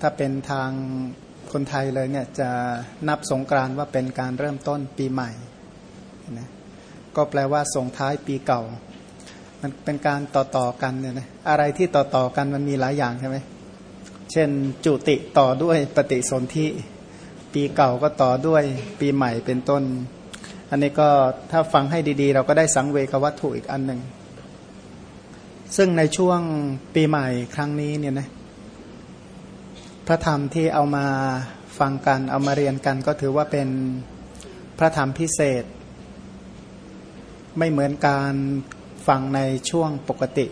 ถ้าเป็นทางคนไทยเลยเนี่ยจะนับสงกรานต์ว่าเป็นการเริ่มต้นปีใหม่นะก็แปลว่าส่งท้ายปีเก่า มันเป็นการต่อต่อกันเนี่ยนะอะไรที่ต่อต่อกันมันมีหลายอย่างใช่ไหมเช่นจุติต่อด้วยปฏิสนธิปีเก่าก็ต่อด้วยปีใหม่เป็นต้น อันนี้ก็ถ้าฟังให้ดีๆ เราก็ได้สังเวกวัตถุอีกอันหนึ่งซึ่งในช่วงปีใหม่ครั้งนี้เนี่ยนะ พระธรรมที่เอามาฟังกันเอามาเรียนกันก็ถือว่าเป็นพระธรรมพิเศษ ไม่เหมือนการฟังในช่วงปกติ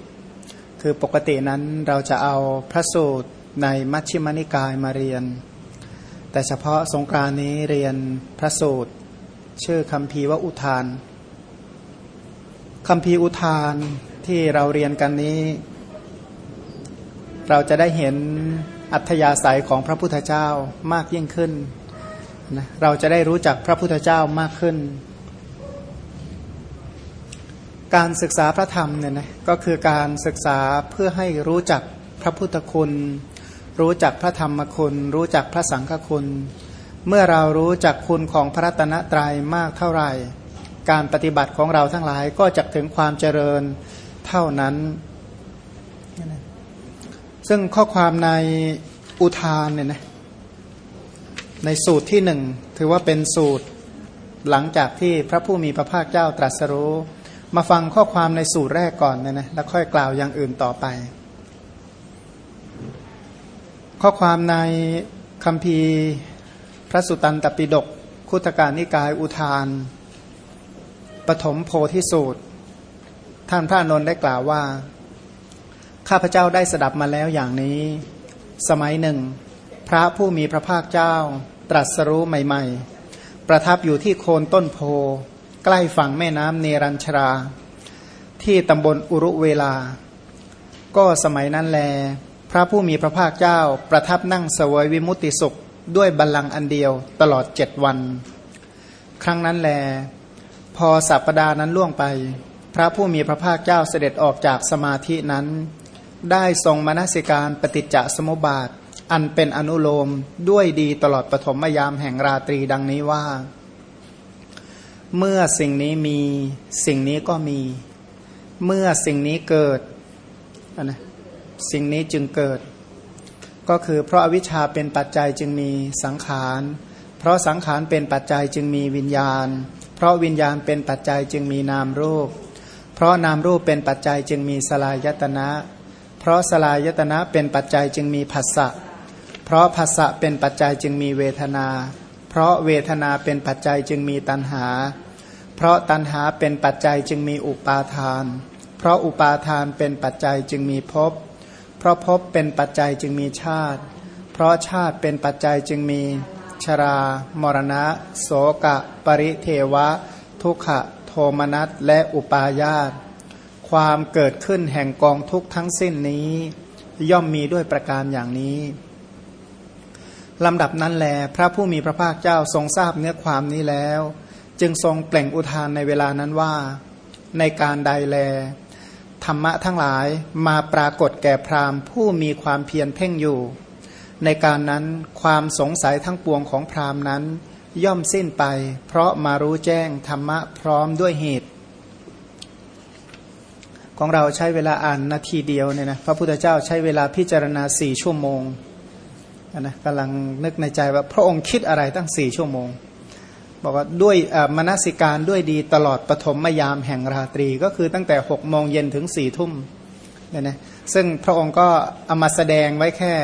คือปกตินั้นเราจะเอาพระสูตรในมัชฌิมนิกายมาเรียน แต่เฉพาะสงกรานนี้เรียนพระสูตร ชื่อคำพีว่าอุทานคำพีอุทานที่เราเรียนกันนี้ เราจะได้เห็น อัธยาศัยของพระพุทธเจ้ามากยิ่งขึ้นนะเราจะได้รู้จักพระพุทธเจ้ามากขึ้น การศึกษาพระธรรมเนี่ยนะก็คือการศึกษาเพื่อให้รู้จักพระพุทธคุณ รู้จักพระธรรมคุณ รู้จักพระสังฆคุณ เมื่อเรารู้จักคุณของพระรัตนตรัยมากเท่าไหร่ การปฏิบัติของเราทั้งหลายก็จะถึงความเจริญเท่านั้น ซึ่งข้อความในอุทานเนี่ยนะในสูตรที่หนึ่งถือว่าเป็นสูตรหลังจากที่พระผู้มีพระภาคเจ้าตรัสรู้ มาฟังข้อความในสูตรแรกก่อนเนี่ยนะแล้วค่อยกล่าวอย่างอื่นต่อไป ข้อความในคำพีพระสุตันตปิฎกคุตการนิกายอุทานปฐมโพธิสูตร ท่านพระนนท์ได้กล่าวว่า ข้าพเจ้าได้สดับมาแล้วอย่างนี้ สมัยหนึ่ง พระผู้มีพระภาคเจ้า ตรัสรู้ใหม่ ๆ ประทับอยู่ที่โคนต้นโพ ใกล้ฝั่งแม่น้ำเนรัญชรา ที่ตำบลอุรุเวลา ก็สมัยนั้นแล พระผู้มีพระภาคเจ้าประทับนั่งสวยวิมุตติสุขด้วยบัลลังก์อันเดียวตลอดเจ็ดวัน ครั้งนั้นแล พอสัปปดาห์นั้นล่วงไป พระผู้มีพระภาคเจ้าเสด็จออกจากสมาธินั้น ได้ทรงมนสิการปฏิจจสมุปบาท อันเป็นอนุโลมด้วยดีตลอดปฐมยามแห่งราตรีดังนี้ว่า เมื่อสิ่งนี้มีสิ่งนี้ก็มี เมื่อสิ่งนี้เกิดนะสิ่งนี้จึงเกิด ก็คือเพราะอวิชชาเป็นปัจจัยจึงมีสังขาร เพราะสังขารเป็นปัจจัยจึงมีวิญญาณ เพราะวิญญาณเป็นปัจจัยจึงมีนามรูป เพราะนามรูปเป็นปัจจัยจึงมีสลายตนะเราะสลายตนะเป็นปัจจัยจึงมีผัสสะ เพราะผัสสะเป็นปัจจัยจึงมีเวทนา เพราะเวทนาเป็นปัจจัยจึงมีตัณหา เพราะตัณหาเป็นปัจจัยจึงมีอุปาทาน เพราะอุปาทานเป็นปัจจัยจึงมีภพ เพราะภพเป็นปัจจัยจึงมีชาติ เพราะชาติเป็นปัจจัยจึงมีชรา มรณะ โสกะ ปริเทวะ ทุกขะโทมนัสและอุปาญาต ความเกิดขึ้นแห่งกองทุกทั้งสิ้นนี้ ย่อมมีด้วยประการอย่างนี้ลำดับนั้นแล พระผู้มีพระภาคเจ้าทรงทราบเนื้อความนี้แล้ว จึงทรงเปล่งอุทานในเวลานั้นว่า ในการใดแล ธรรมะทั้งหลายมาปรากฏแก่พราหมณ์ผู้มีความเพียรเพ่งอยู่ ในการนั้นความสงสัยทั้งปวงของพราหมณ์นั้น ย่อมสิ้นไป เพราะมารู้แจ้งธรรมะพร้อมด้วยเหตุ ของเราใช้เวลาอ่านนาทีเดียวเนี่ยนะพระพุทธเจ้าใช้เวลาพิจารณาสี่ชั่วโมงนะกำลังนึกในใจว่าพระองค์คิดอะไรตั้งสี่ชั่วโมง บอกว่าด้วยมนสิการด้วยดีตลอดปฐมยามแห่งราตรี ก็คือตั้งแต่หกโมงเย็นถึงสี่ทุ่มเนี่ยนะซึ่งพระองค์ก็เอามาแสดงไว้แค่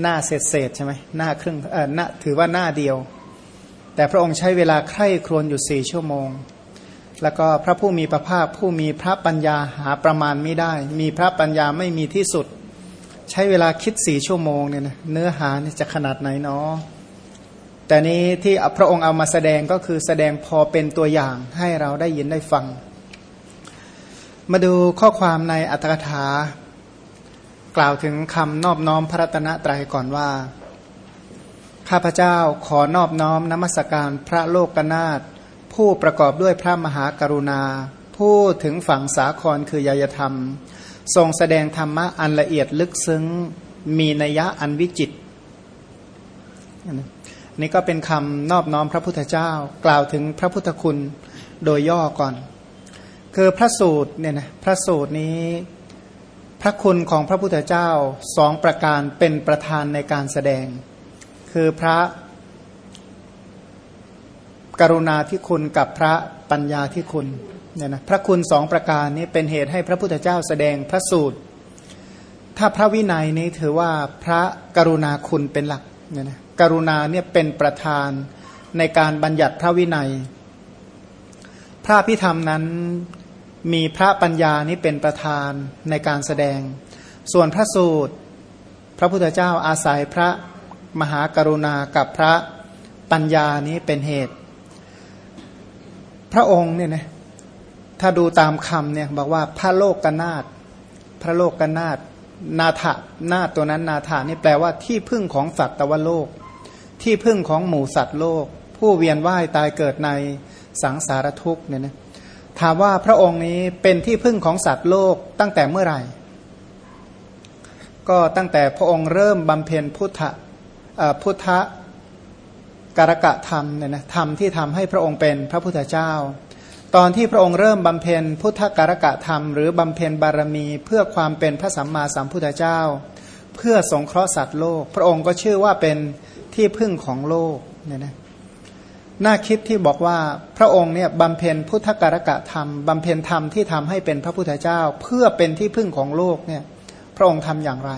หน้าเศษเศษใช่ไหมหน้าครึ่งเออหน้าถือว่าหน้าเดียว แต่พระองค์ใช้เวลาใคร่ครวญอยู่สี่ชั่วโมง แล้วก็พระผู้มีพระภาคผู้มีพระปัญญาหาประมาณไม่ได้ มีพระปัญญาไม่มีที่สุด ใช้เวลาคิดสี่ชั่วโมงเนี่ยนะเนื้อหานี่จะขนาดไหนเนาะแต่นี้ที่พระองค์เอามาแสดงก็คือแสดงพอเป็นตัวอย่างให้เราได้ยินได้ฟัง มาดูข้อความในอัตถกถากล่าวถึงคำนอบน้อมพระรัตนตรัยก่อนว่า ข้าพเจ้าขอนอบน้อมนมัสการพระโลกนาถ ผู้ประกอบด้วยพระมหากรุณา ผู้ถึงฝั่งสาครคือยยธรรม ทรงแสดงธรรมะอันละเอียดลึกซึ้งมีนัยยะอันวิจิตนี่ก็เป็นคำนอบน้อมพระพุทธเจ้า กล่าวถึงพระพุทธคุณโดยย่อก่อน คือพระสูตรเนี่ยนะพระสูตรนี้พระคุณของพระพุทธเจ้าสองประการเป็นประธานในการแสดง คือพระ กรุณาที่คุณกับพระปัญญาที่คุณเนี่ยนะพระคุณสองประการนี้เป็นเหตุให้พระพุทธเจ้าแสดงพระสูตร ถ้าพระวินัยนี้ถือว่าพระกรุณาคุณเป็นหลักเนี่ยนะกรุณาเนี่ยเป็นประธานในการบัญญัติพระวินัย พระพิธรรมนั้นมีพระปัญญานี้เป็นประธานในการแสดง ส่วนพระสูตร พระพุทธเจ้าอาศัยพระมหากรุณากับพระปัญญานี้เป็นเหตุ พระองค์เนี่ยนะถ้าดูตามคำเนี่ยบอกว่าพระโลกกนาตพระโลกกนาตนาถนาตัวนั้นนาถานี่แปลว่าที่พึ่งของสัตว์ตวโลก ที่พึ่งของหมู่สัตว์โลก ผู้เวียนว่ายตายเกิดในสังสารทุกข์เนี่ยนะถามว่าพระองค์นี้เป็นที่พึ่งของสัตว์โลกตั้งแต่เมื่อไหร่ ก็ตั้งแต่พระองค์เริ่มบำเพ็ญพุทธพุทธ การกะธรรมเนี่ยนะธรรมที่ทำให้พระองค์เป็นพระพุทธเจ้า ตอนที่พระองค์เริ่มบำเพ็ญพุทธการกะธรรม หรือบำเพ็ญบารมีเพื่อความเป็นพระสัมมาสัมพุทธเจ้า เพื่อสงเคราะห์สัตว์โลก พระองค์ก็ชื่อว่าเป็นที่พึ่งของโลกเนี่ยนะน่าคิดที่บอกว่าพระองค์เนี่ยบำเพ็ญพุทธการกะธรรมบำเพ็ญธรรมที่ทำให้เป็นพระพุทธเจ้า เพื่อเป็นที่พึ่งของโลกเนี่ยพระองค์ทำอย่างไร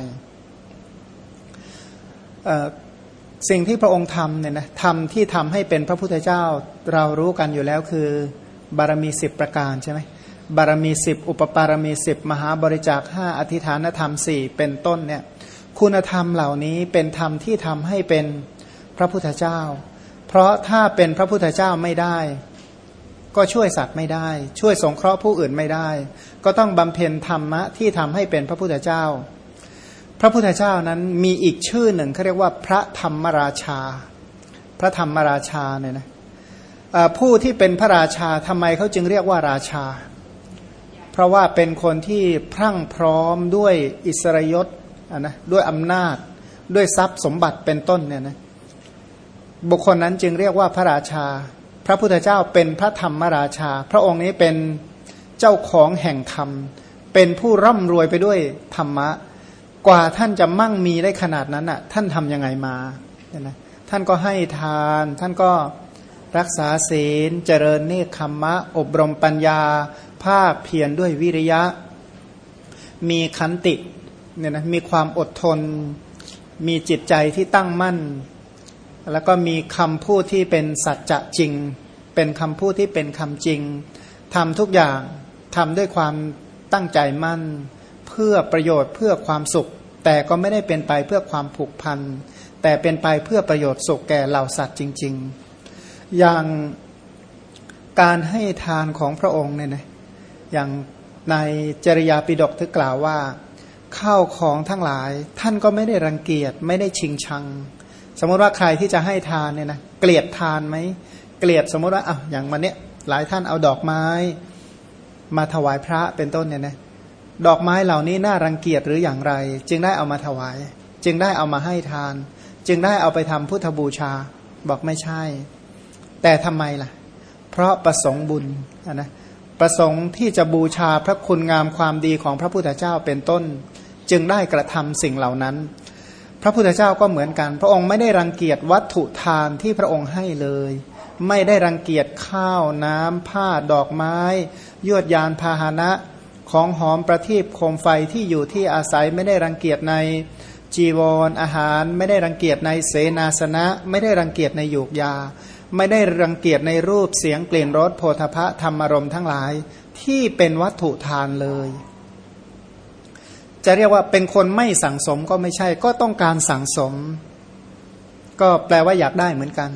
สิ่งที่พระองค์ทำเนี่ยนะทำที่ทำให้เป็นพระพุทธเจ้าเรารู้กันอยู่แล้วคือบารมีสิบประการใช่ไหมบารมีสิบอุปปารมีสิบมหาบริจาคห้าอธิฐานธรรมสี่เป็นต้นเนี่ยคุณธรรมเหล่านี้เป็นธรรมที่ทำให้เป็นพระพุทธเจ้า เพราะถ้าเป็นพระพุทธเจ้าไม่ได้ ก็ช่วยสัตว์ไม่ได้ ช่วยสงเคราะห์ผู้อื่นไม่ได้ ก็ต้องบำเพ็ญธรรมะที่ทำให้เป็นพระพุทธเจ้า พระพุทธเจ้านั้นมีอีกชื่อหนึ่งเขาเรียกว่าพระธรรมราชา พระธรรมราชาเนี่ยนะผู้ที่เป็นพระราชาทำไมเขาจึงเรียกว่าราชา เพราะว่าเป็นคนที่พรั่งพร้อมด้วยอิสริยศนะด้วยอำนาจด้วยทรัพย์สมบัติเป็นต้นเนี่ยนะบุคคลนั้นจึงเรียกว่าพระราชา พระพุทธเจ้าเป็นพระธรรมราชา พระองค์นี้เป็นเจ้าของแห่งธรรม เป็นผู้ร่ำรวยไปด้วยธรรมะ กว่าท่านจะมั่งมีได้ขนาดนั้นอะ ท่านทํำยังไงมาเนี่ยนะท่านก็ให้ทาน ท่านก็รักษาศีล เจริญเนคขมมะ อบรมปัญญา ภาคเพียรด้วยวิริยะ มีขันติเนี่ยนะมีความอดทน มีจิตใจที่ตั้งมั่น แล้วก็มีคำพูดที่เป็นสัจจะจริง เป็นคำพูดที่เป็นคำจริงทำทุกอย่างทำด้วยความตั้งใจมั่น เพื่อประโยชน์เพื่อความสุข แต่ก็ไม่ได้เป็นไปเพื่อความผูกพัน แต่เป็นไปเพื่อประโยชน์สุขแก่เหล่าสัตว์จริง ๆ อย่างการให้ทานของพระองค์เนี่ยนะอย่างในจริยาปิฎกทึกกล่าวว่าข้าวของทั้งหลาย ท่านก็ไม่ได้รังเกียจไม่ได้ชิงชัง สมมติว่าใครที่จะให้ทานเนี่ยนะเกลียดทานไหมเกลียดสมมติว่าอะอย่างมันเนี้ยหลายท่านเอาดอกไม้ มาถวายพระเป็นต้นเนี่ยนะ ดอกไม้เหล่านี้น่ารังเกียจหรืออย่างไร จึงได้เอามาถวาย จึงได้เอามาให้ทาน จึงได้เอาไปทำพุทธบูชา บอกไม่ใช่ แต่ทำไมล่ะ เพราะประสงค์บุญนะประสงค์ที่จะบูชาพระคุณงามความดีของพระพุทธเจ้าเป็นต้น จึงได้กระทำสิ่งเหล่านั้น พระพุทธเจ้าก็เหมือนกัน พระองค์ไม่ได้รังเกียจวัตถุทานที่พระองค์ให้เลย ไม่ได้รังเกียจข้าวน้ำผ้าดอกไม้ ยวดยานพาหนะ ของหอมประทีปโคมไฟที่อยู่ที่อาศัยไม่ได้รังเกียจในจีวรออาหารไม่ได้รังเกียจในเสนาสนะ ไม่ได้รังเกียจในหยูกยา ไม่ได้รังเกียจในรูปเสียงกลิ่นรสโพธพะธรรมารมทั้งหลาย ที่เป็นวัตถุทานเลย จะเรียกว่าเป็นคนไม่สั่งสมก็ไม่ใช่ ก็ต้องการสั่งสม ก็แปลว่าอยากได้เหมือนกัน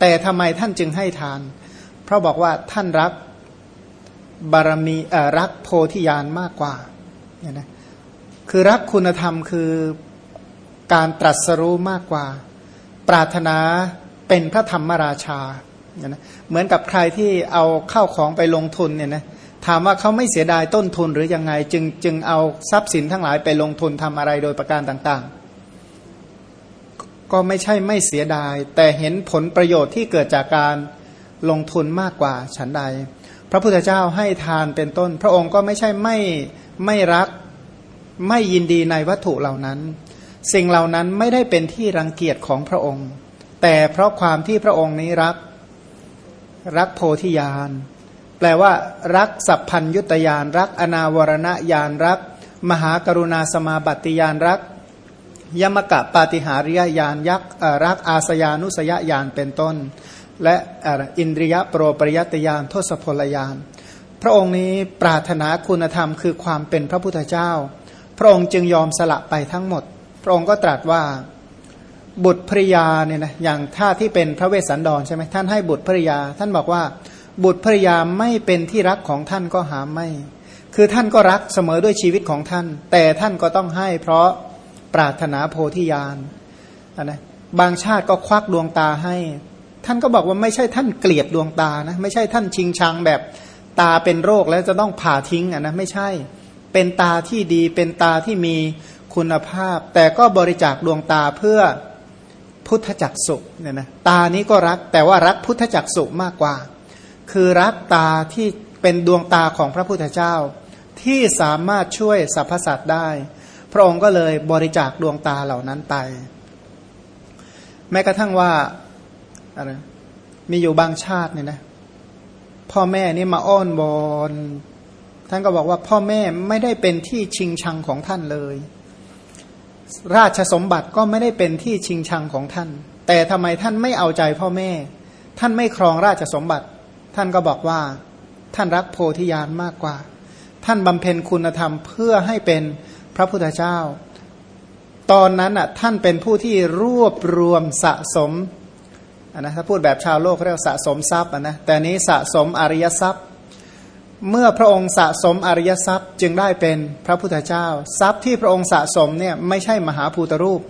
แต่ทำไมท่านจึงให้ทาน เพราะบอกว่าท่านรัก บารมีรักโพธิญาณมากกว่าเนี่ยนะคือรักคุณธรรมคือการตรัสรู้มากกว่า ปรารถนาเป็นพระธรรมราชาเนี่ยนะเหมือนกับใครที่เอาเข้าของไปลงทุนเนี่ยนะถามว่าเขาไม่เสียดายต้นทุนหรือยังไง จึงจึงเอาทรัพย์สินทั้งหลายไปลงทุนทำอะไรโดยประการต่างๆกก็ไม่ใช่ไม่เสียดาย แต่เห็นผลประโยชน์ที่เกิดจากการลงทุนมากกว่าฉันใด พระพุทธเจ้าให้ทานเป็นต้น พระองค์ก็ไม่ใช่ไม่ไม่รักไม่ยินดีในวัตถุเหล่านั้น สิ่งเหล่านั้นไม่ได้เป็นที่รังเกียจของพระองค์ แต่เพราะความที่พระองค์นี้รักรักโพธิญาณแปลว่า รักสัพพัญยุตยานรักอนาวรณญาณรัก มหากรุณาสมาบัติญาณรัก ยมกะปาติหาริยญาณยักษ์รักอาสยานุสยญาณเป็นต้น และอินทรียโปรปริยตญาณทศพลญาณพระองค์นี้ปรารถนาคุณธรรมคือความเป็นพระพุทธเจ้า พระองค์จึงยอมสละไปทั้งหมด พระองค์ก็ตรัสว่าบุตรภริยาเนี่ยนะอย่างท่าที่เป็นพระเวสสันดรใช่ไหมท่านให้บุตรภริยา ท่านบอกว่า บุตรภริยาไม่เป็นที่รักของท่านก็หาไม่ คือท่านก็รักเสมอด้วยชีวิตของท่าน แต่ท่านก็ต้องให้เพราะปรารถนาโพธิญาณนนะบางชาติก็ควักดวงตาให้ ท่านก็บอกว่าไม่ใช่ท่านเกลียดดวงตานะไม่ใช่ท่านชิงชังแบบตาเป็นโรคแล้วจะต้องผ่าทิ้งอะนะไม่ใช่ เป็นตาที่ดีเป็นตาที่มีคุณภาพ แต่ก็บริจาคดวงตาเพื่อพุทธจักสุเนี่ยนะตานี้ก็รักแต่ว่ารักพุทธจักสุมากกว่า คือรักตาที่เป็นดวงตาของพระพุทธเจ้า ที่สามารถช่วยสรรพสัตว์ได้ พระองค์ก็เลยบริจาคดวงตาเหล่านั้นไป แม้กระทั่งว่า อะไรมีอยู่บางชาติเนี่ยนะ พ่อแม่นี่มาอ้อนวอนท่านก็บอกว่าพ่อแม่ไม่ได้เป็นที่ชิงชังของท่านเลย ราชสมบัติก็ไม่ได้เป็นที่ชิงชังของท่าน แต่ทำไมท่านไม่เอาใจพ่อแม่ ท่านไม่ครองราชสมบัติ ท่านก็บอกว่า ท่านรักโพธิญาณมากกว่า ท่านบำเพ็ญคุณธรรมเพื่อให้เป็นพระพุทธเจ้า ตอนนั้นอะท่านเป็นผู้ที่รวบรวมสะสม นะถ้าพูดแบบชาวโลกเรียกสะสมทรัพย์นะแต่นี้สะสมอริยทรัพย์ เมื่อพระองค์สะสมอริยทรัพย์จึงได้เป็นพระพุทธเจ้า ทรัพย์ที่พระองค์สะสมเนี่ยไม่ใช่มหาภูตรูป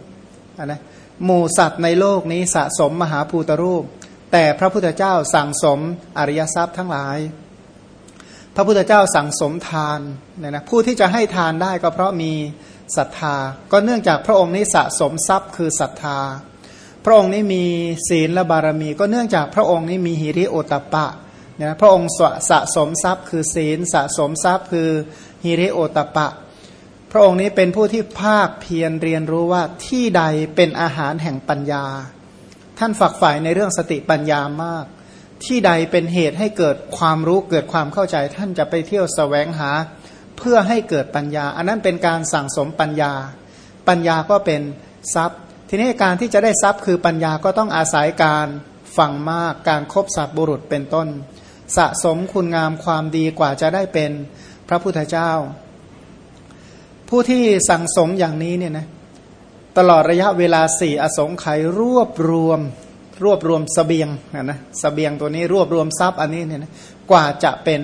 นะหมู่สัตว์ในโลกนี้สะสมมหาภูตรูป แต่พระพุทธเจ้าสั่งสมอริยทรัพย์ทั้งหลาย พระพุทธเจ้าสั่งสมทานเนี่ยนะผู้ที่จะให้ทานได้ก็เพราะมีศรัทธา ก็เนื่องจากพระองค์นี้สะสมทรัพย์คือศรัทธา พระองค์นี้มีศีลและบารมี ก็เนื่องจากพระองค์นี้มีหิริโอตปะนะพระองค์สะสมทรัพย์คือศีลสะสมทรัพย์คือฮิริโอตปะ พระองค์นี้เป็นผู้ที่ภาคเพียรเรียนรู้ว่าที่ใดเป็นอาหารแห่งปัญญา ท่านฝักใฝ่ในเรื่องสติปัญญามาก ที่ใดเป็นเหตุให้เกิดความรู้เกิดความเข้าใจ ท่านจะไปเที่ยวสแสวงหา เพื่อให้เกิดปัญญา อันนั้นเป็นการสั่งสมปัญญา ปัญญาก็เป็นทรัพย์ ทีนี้การที่จะได้ทรัพย์คือปัญญาก็ต้องอาศัยการฟังมากการครบสัตบุรุษเป็นต้น สะสมคุณงามความดีกว่าจะได้เป็นพระพุทธเจ้า ผู้ที่สั่งสมอย่างนี้เนี่ยนะตลอดระยะเวลาสี่อสงไขยรวบรวม รวบรวมสเสบียงนะนะสเสบียงตัวนี้รวบรวมทรัพย์อันนี้เนี่ยนะกว่าจะเป็น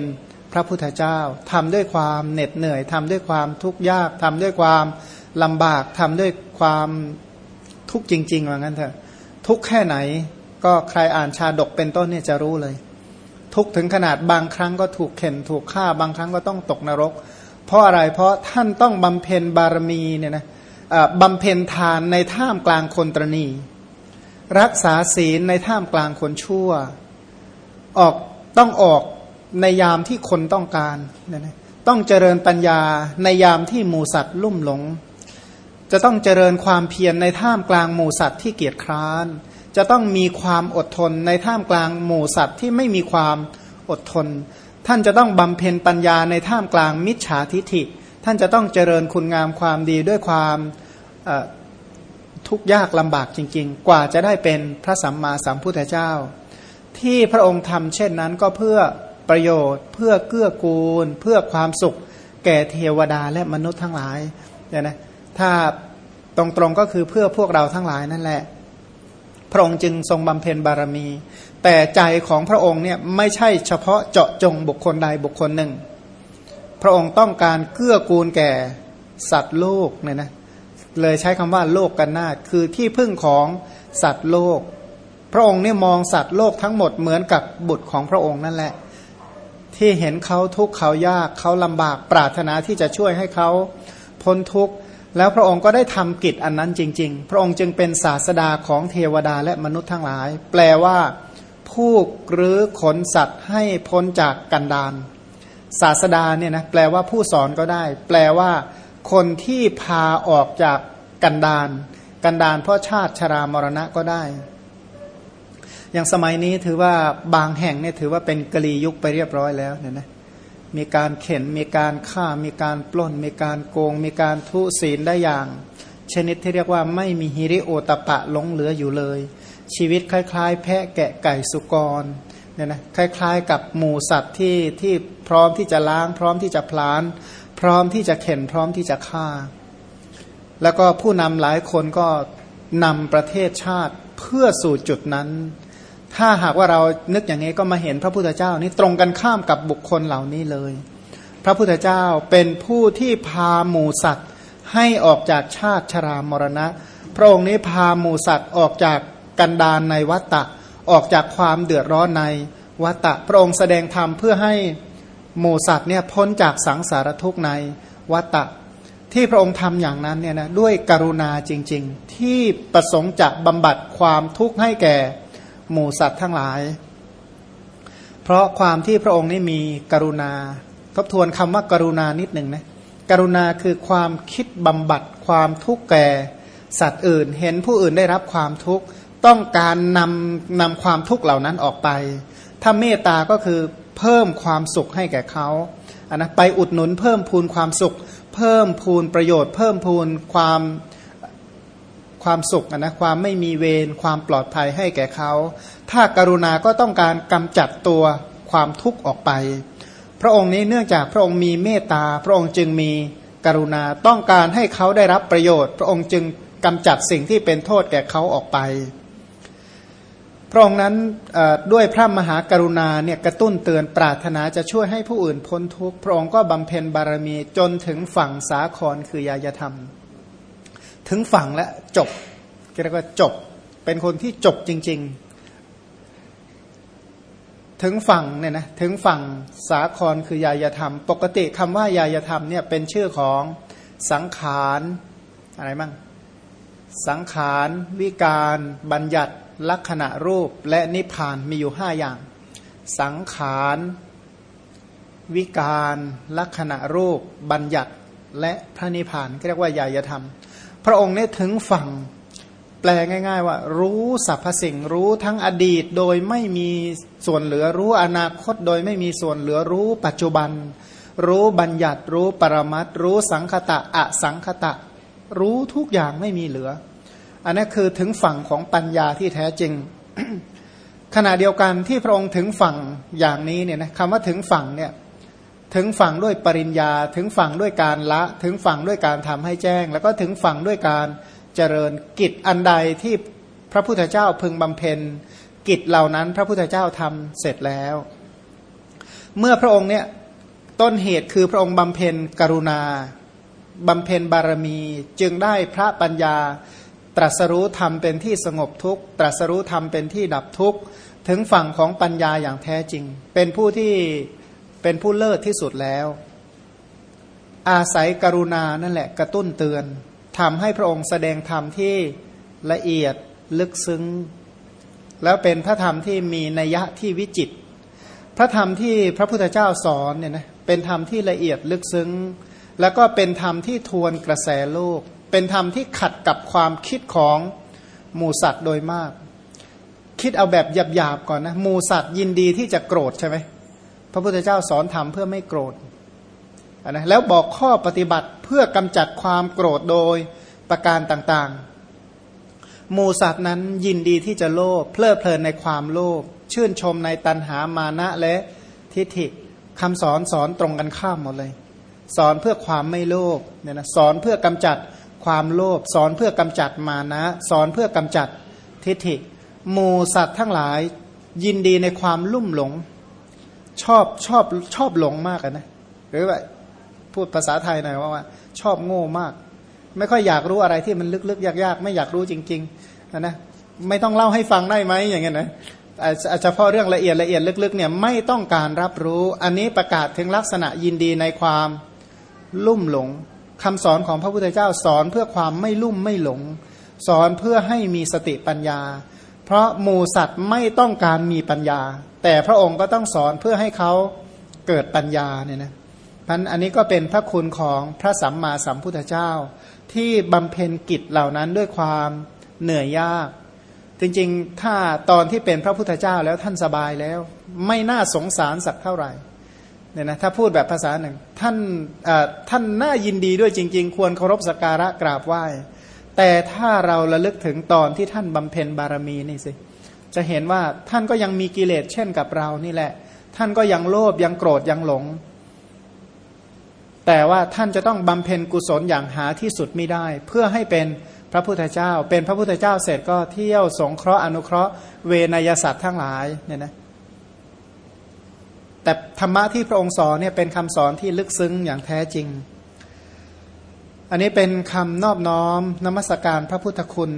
พระพุทธเจ้าทำด้วยความเหน็ดเหนื่อยทำด้วยความทุกข์ยากทำด้วยความลำบากทำด้วยความ ทุกจริง ๆ ว่างั้นเถอะทุกแค่ไหนก็ใครอ่านชาดกเป็นต้นเนี่ยจะรู้เลย ทุกถึงขนาดบางครั้งก็ถูกเข็นถูกฆ่าบางครั้งก็ต้องตกนรก เพราะอะไรเพราะท่านต้องบำเพ็ญบารมีเนี่ยนะบำเพ็ญทานในท่ามกลางคนตรณีรักษาศีลในท่ามกลางคนชั่ว ออกต้องออกในยามที่คนต้องการเนี่ยนะต้องเจริญปัญญาในยามที่หมูสัตว์ลุ่มหลง จะต้องเจริญความเพียรในท่ามกลางหมู่สัตว์ที่เกียจคร้าน จะต้องมีความอดทนในท่ามกลางหมู่สัตว์ที่ไม่มีความอดทน ท่านจะต้องบำเพ็ญปัญญาในท่ามกลางมิจฉาทิฐิ ท่านจะต้องเจริญคุณงามความดีด้วยความทุกข์ยากลำบากจริง ๆ กว่าจะได้เป็นพระสัมมาสัมพุทธเจ้า ที่พระองค์ทำเช่นนั้นก็เพื่อประโยชน์ เพื่อเกื้อกูล เพื่อความสุข แก่เทวดาและมนุษย์ทั้งหลายเนี่ยนะ ถ้าตรงๆก็คือเพื่อพวกเราทั้งหลายนั่นแหละ พระองค์จึงทรงบำเพ็ญบารมี แต่ใจของพระองค์เนี่ยไม่ใช่เฉพาะเจาะจงบุคคลใดบุคคลหนึ่ง พระองค์ต้องการเกื้อกูลแก่สัตว์โลกเนี่ยนะเลยใช้คำว่าโลกกันนาคือที่พึ่งของสัตว์โลก พระองค์เนี่ยมองสัตว์โลกทั้งหมดเหมือนกับบุตรของพระองค์นั่นแหละ ที่เห็นเขาทุกข์เขายากเขาลำบากปรารถนาที่จะช่วยให้เขาพ้นทุกข์ แล้วพระองค์ก็ได้ทำกิจอันนั้นจริง ๆ พระองค์จึงเป็นศาสดาของเทวดาและมนุษย์ทั้งหลาย แปลว่า ผู้หรือขนสัตว์ให้พ้นจากกันดานศาสดาเนี่ยนะแปลว่าผู้สอนก็ได้ แปลว่า คนที่พาออกจากกันดานกันดานเพราะชาติชรามรณะก็ได้ อย่างสมัยนี้ถือว่าบางแห่งเนี่ยถือว่าเป็นกลียุคไปเรียบร้อยแล้วเนี่ยนะ มีการเข็นมีการฆ่ามีการปล้น มีการโกง มีการทุศีลได้อย่าง ชนิดที่เรียกว่าไม่มีฮิริโอตปะหลงเหลืออยู่เลย ชีวิตคล้าย ๆ แพะแกะไก่สุกรเนี่ยนะคล้าย ๆ กับหมูสัตว์ที่ที่พร้อมที่จะล้าง พร้อมที่จะพลาน พร้อมที่จะเข็นพร้อมที่จะฆ่า แล้วก็ผู้นำหลายคนก็นำประเทศชาติเพื่อสู่จุดนั้น ถ้าหากว่าเรานึกอย่างนี้ก็มาเห็นพระพุทธเจ้านี่ตรงกันข้ามกับบุคคลเหล่านี้เลย พระพุทธเจ้าเป็นผู้ที่พาหมูสัตว์ให้ออกจากชาติชรามรณะ พระองค์นี้พาหมูสัตว์ออกจากกันดานในวัตตะออกจากความเดือดร้อนในวัตะพระองค์แสดงธรรมเพื่อให้หมูสัตว์เนี่ยพ้นจากสังสารทุกข์ในวัตะที่พระองค์ทำอย่างนั้นเนี่ยนะด้วยกรุณาจริง ๆ ที่ประสงค์จะบำบัดความทุกข์ให้แก่ หมูสัตว์ทั้งหลาย เพราะความที่พระองค์นี้มีกรุณา ทบทวนคำว่ากรุณานิดหนึ่งนะกรุณาคือความคิดบำบัดความทุกข์แก่ สัตว์อื่น เห็นผู้อื่นได้รับความทุกข์ต้องการนำนำความทุกข์เหล่านั้นออกไป ถ้าเมตตาก็คือเพิ่มความสุขให้แก่เขาอันนะไปอุดหนุนเพิ่มพูนความสุข เพิ่มพูนประโยชน์ เพิ่มพูนความ ความสุขนะความไม่มีเวรความปลอดภัยให้แก่เขา ถ้าการุณาก็ต้องการกำจัดตัวความทุกข์ออกไป พระองค์นี้เนื่องจากพระองค์มีเมตตา พระองค์จึงมีกรุณาต้องการให้เขาได้รับประโยชน์ พระองค์จึงกำจัดสิ่งที่เป็นโทษแก่เขาออกไป พระองค์นั้นด้วยพระมหากรุณาเนี่ยกระตุ้นเตือนปรารถนาจะช่วยให้ผู้อื่นพ้นทุกข์พระองค์ก็บำเพ็ญบารมีจนถึงฝั่งสาครคือยายธรรม ถึงฝั่งและจบเรียกว่าจบ เป็นคนที่จบจริง ๆ ถึงฝั่งเนี่ยนะถึงฝั่งสาครคือยายธรรม ปกติคำว่ายายธรรมเนี่ยเป็นชื่อของสังขารอะไรมั่งสังขารวิการบัญญัติลักษณะรูปและนิพพานมีอยู่ห้าอย่าง สังขารวิการลักษณะรูป บัญญัติและพระนิพพานเรียกว่ายายธรรม ระองค์เนี่ยถึงฝั่งแปลง่าย ๆ ว่า รู้สรรพสิ่งรู้ทั้งอดีตโดยไม่มีส่วนเหลือรู้อนาคตโดยไม่มีส่วนเหลือรู้ปัจจุบัน รู้บัญญัติรู้ปรมัตรู้สังคตะอสังคตะ รู้ทุกอย่างไม่มีเหลือ อันนี้คือถึงฝั่งของปัญญาที่แท้จริง ขณะเดียวกันที่พระองค์ถึงฝั่งอย่างนี้เนี่ยนะคำว่าถึงฝั่งเนี่ย ถึงฝั่งด้วยปริญญา ถึงฝั่งด้วยการละ ถึงฝั่งด้วยการทำให้แจ้ง แล้วก็ถึงฝั่งด้วยการเจริญกิจอันใดที่พระพุทธเจ้าพึงบำเพ็ญ กิจเหล่านั้นพระพุทธเจ้าทำเสร็จแล้ว เมื่อพระองค์เนี่ยต้นเหตุคือพระองค์บำเพ็ญกรุณาบำเพ็ญบารมีจึงได้พระปัญญา ตรัสรู้ธรรมเป็นที่สงบทุกข์ตรัสรู้ธรรมเป็นที่ดับทุกข์ถึงฝั่งของปัญญาอย่างแท้จริง เป็นผู้ที่ เป็นผู้เลิศที่สุดแล้ว อาศัยกรุณานั่นแหละกระตุ้นเตือนทำให้พระองค์แสดงธรรมที่ละเอียดลึกซึ้ง แล้วเป็นพระธรรมที่มีนัยยะที่วิจิต พระธรรมที่พระพุทธเจ้าสอนเนี่ยนะเป็นธรรมที่ละเอียดลึกซึ้ง แล้วก็เป็นธรรมที่ทวนกระแสโลก เป็นธรรมที่ขัดกับความคิดของหมูสัตว์โดยมาก คิดเอาแบบหยาบๆก่อนนะหมูสัตว์ยินดีที่จะโกรธใช่ไหม พระพุทธเจ้าสอนธรรมเพื่อไม่โกรธนะแล้วบอกข้อปฏิบัติเพื่อกำจัดความโกรธโดยประการต่างๆ หมูสัตว์นั้นยินดีที่จะโลภเพลิดเพลินในความโลภชื่นชมในตัณหามานะและทิฏฐิคำสอนสอนตรงกันข้ามหมดเลย สอนเพื่อความไม่โลภเนี่ยนะสอนเพื่อกำจัดความโลภสอนเพื่อกำจัดมานะ สอนเพื่อกำจัดทิฏฐิหมูสัตว์ทั้งหลายยินดีในความลุ่มหลง ชอบชอบชอบหลงมากนะหรือว่าพูดภาษาไทยหน่อยว่าว่า ชอบโง่มาก ไม่ค่อยอยากรู้อะไรที่มันลึกๆ ยากๆ ไม่อยากรู้จริงๆนะนะไม่ต้องเล่าให้ฟังได้ไหมอย่างเงี้ยนะอาจจะพาะเรื่องละเอียดละเอียดลึกๆเนี่ยไม่ต้องการรับรู้ อันนี้ประกาศถึงลักษณะยินดีในความลุ่มหลงคำสอนของพระพุทธเจ้าสอนเพื่อความไม่ลุ่มไม่หลง สอนเพื่อให้มีสติปัญญา เพราะหมูสัตว์ไม่ต้องการมีปัญญา แต่พระองค์ก็ต้องสอนเพื่อให้เขาเกิดปัญญาเนี่ยนะพันอันนี้ก็เป็นพระคุณของพระสัมมาสัมพุทธเจ้า ที่บำเพ็ญกิจเหล่านั้นด้วยความเหนื่อยยาก จริงๆ ถ้าตอนที่เป็นพระพุทธเจ้าแล้วท่านสบายแล้ว ไม่น่าสงสารสักเท่าไหร่เนี่ยนะถ้าพูดแบบภาษาหนึ่งท่านท่านน่ายินดีด้วยจริง ๆ ควรเคารพสักการะกราบไหว้ แต่ถ้าเราระลึกถึงตอนที่ท่านบำเพ็ญบารมีนี่สิ จะเห็นว่าท่านก็ยังมีกิเลสเช่นกับเรานี่แหละ ท่านก็ยังโลภยังโกรธยังหลง แต่ว่าท่านจะต้องบำเพ็ญกุศลอย่างหาที่สุดไม่ได้ เพื่อให้เป็นพระพุทธเจ้า เป็นพระพุทธเจ้าเสร็จก็เที่ยวสงเคราะห์อนุเคราะห์เวนยสัตว์ทั้งหลายเนี่ยนะแต่ธรรมะที่พระองค์สอนเนี่ยเป็นคำสอนที่ลึกซึ้งอย่างแท้จริง อันนี้เป็นคำนอบน้อมนมัสการพระพุทธคุณ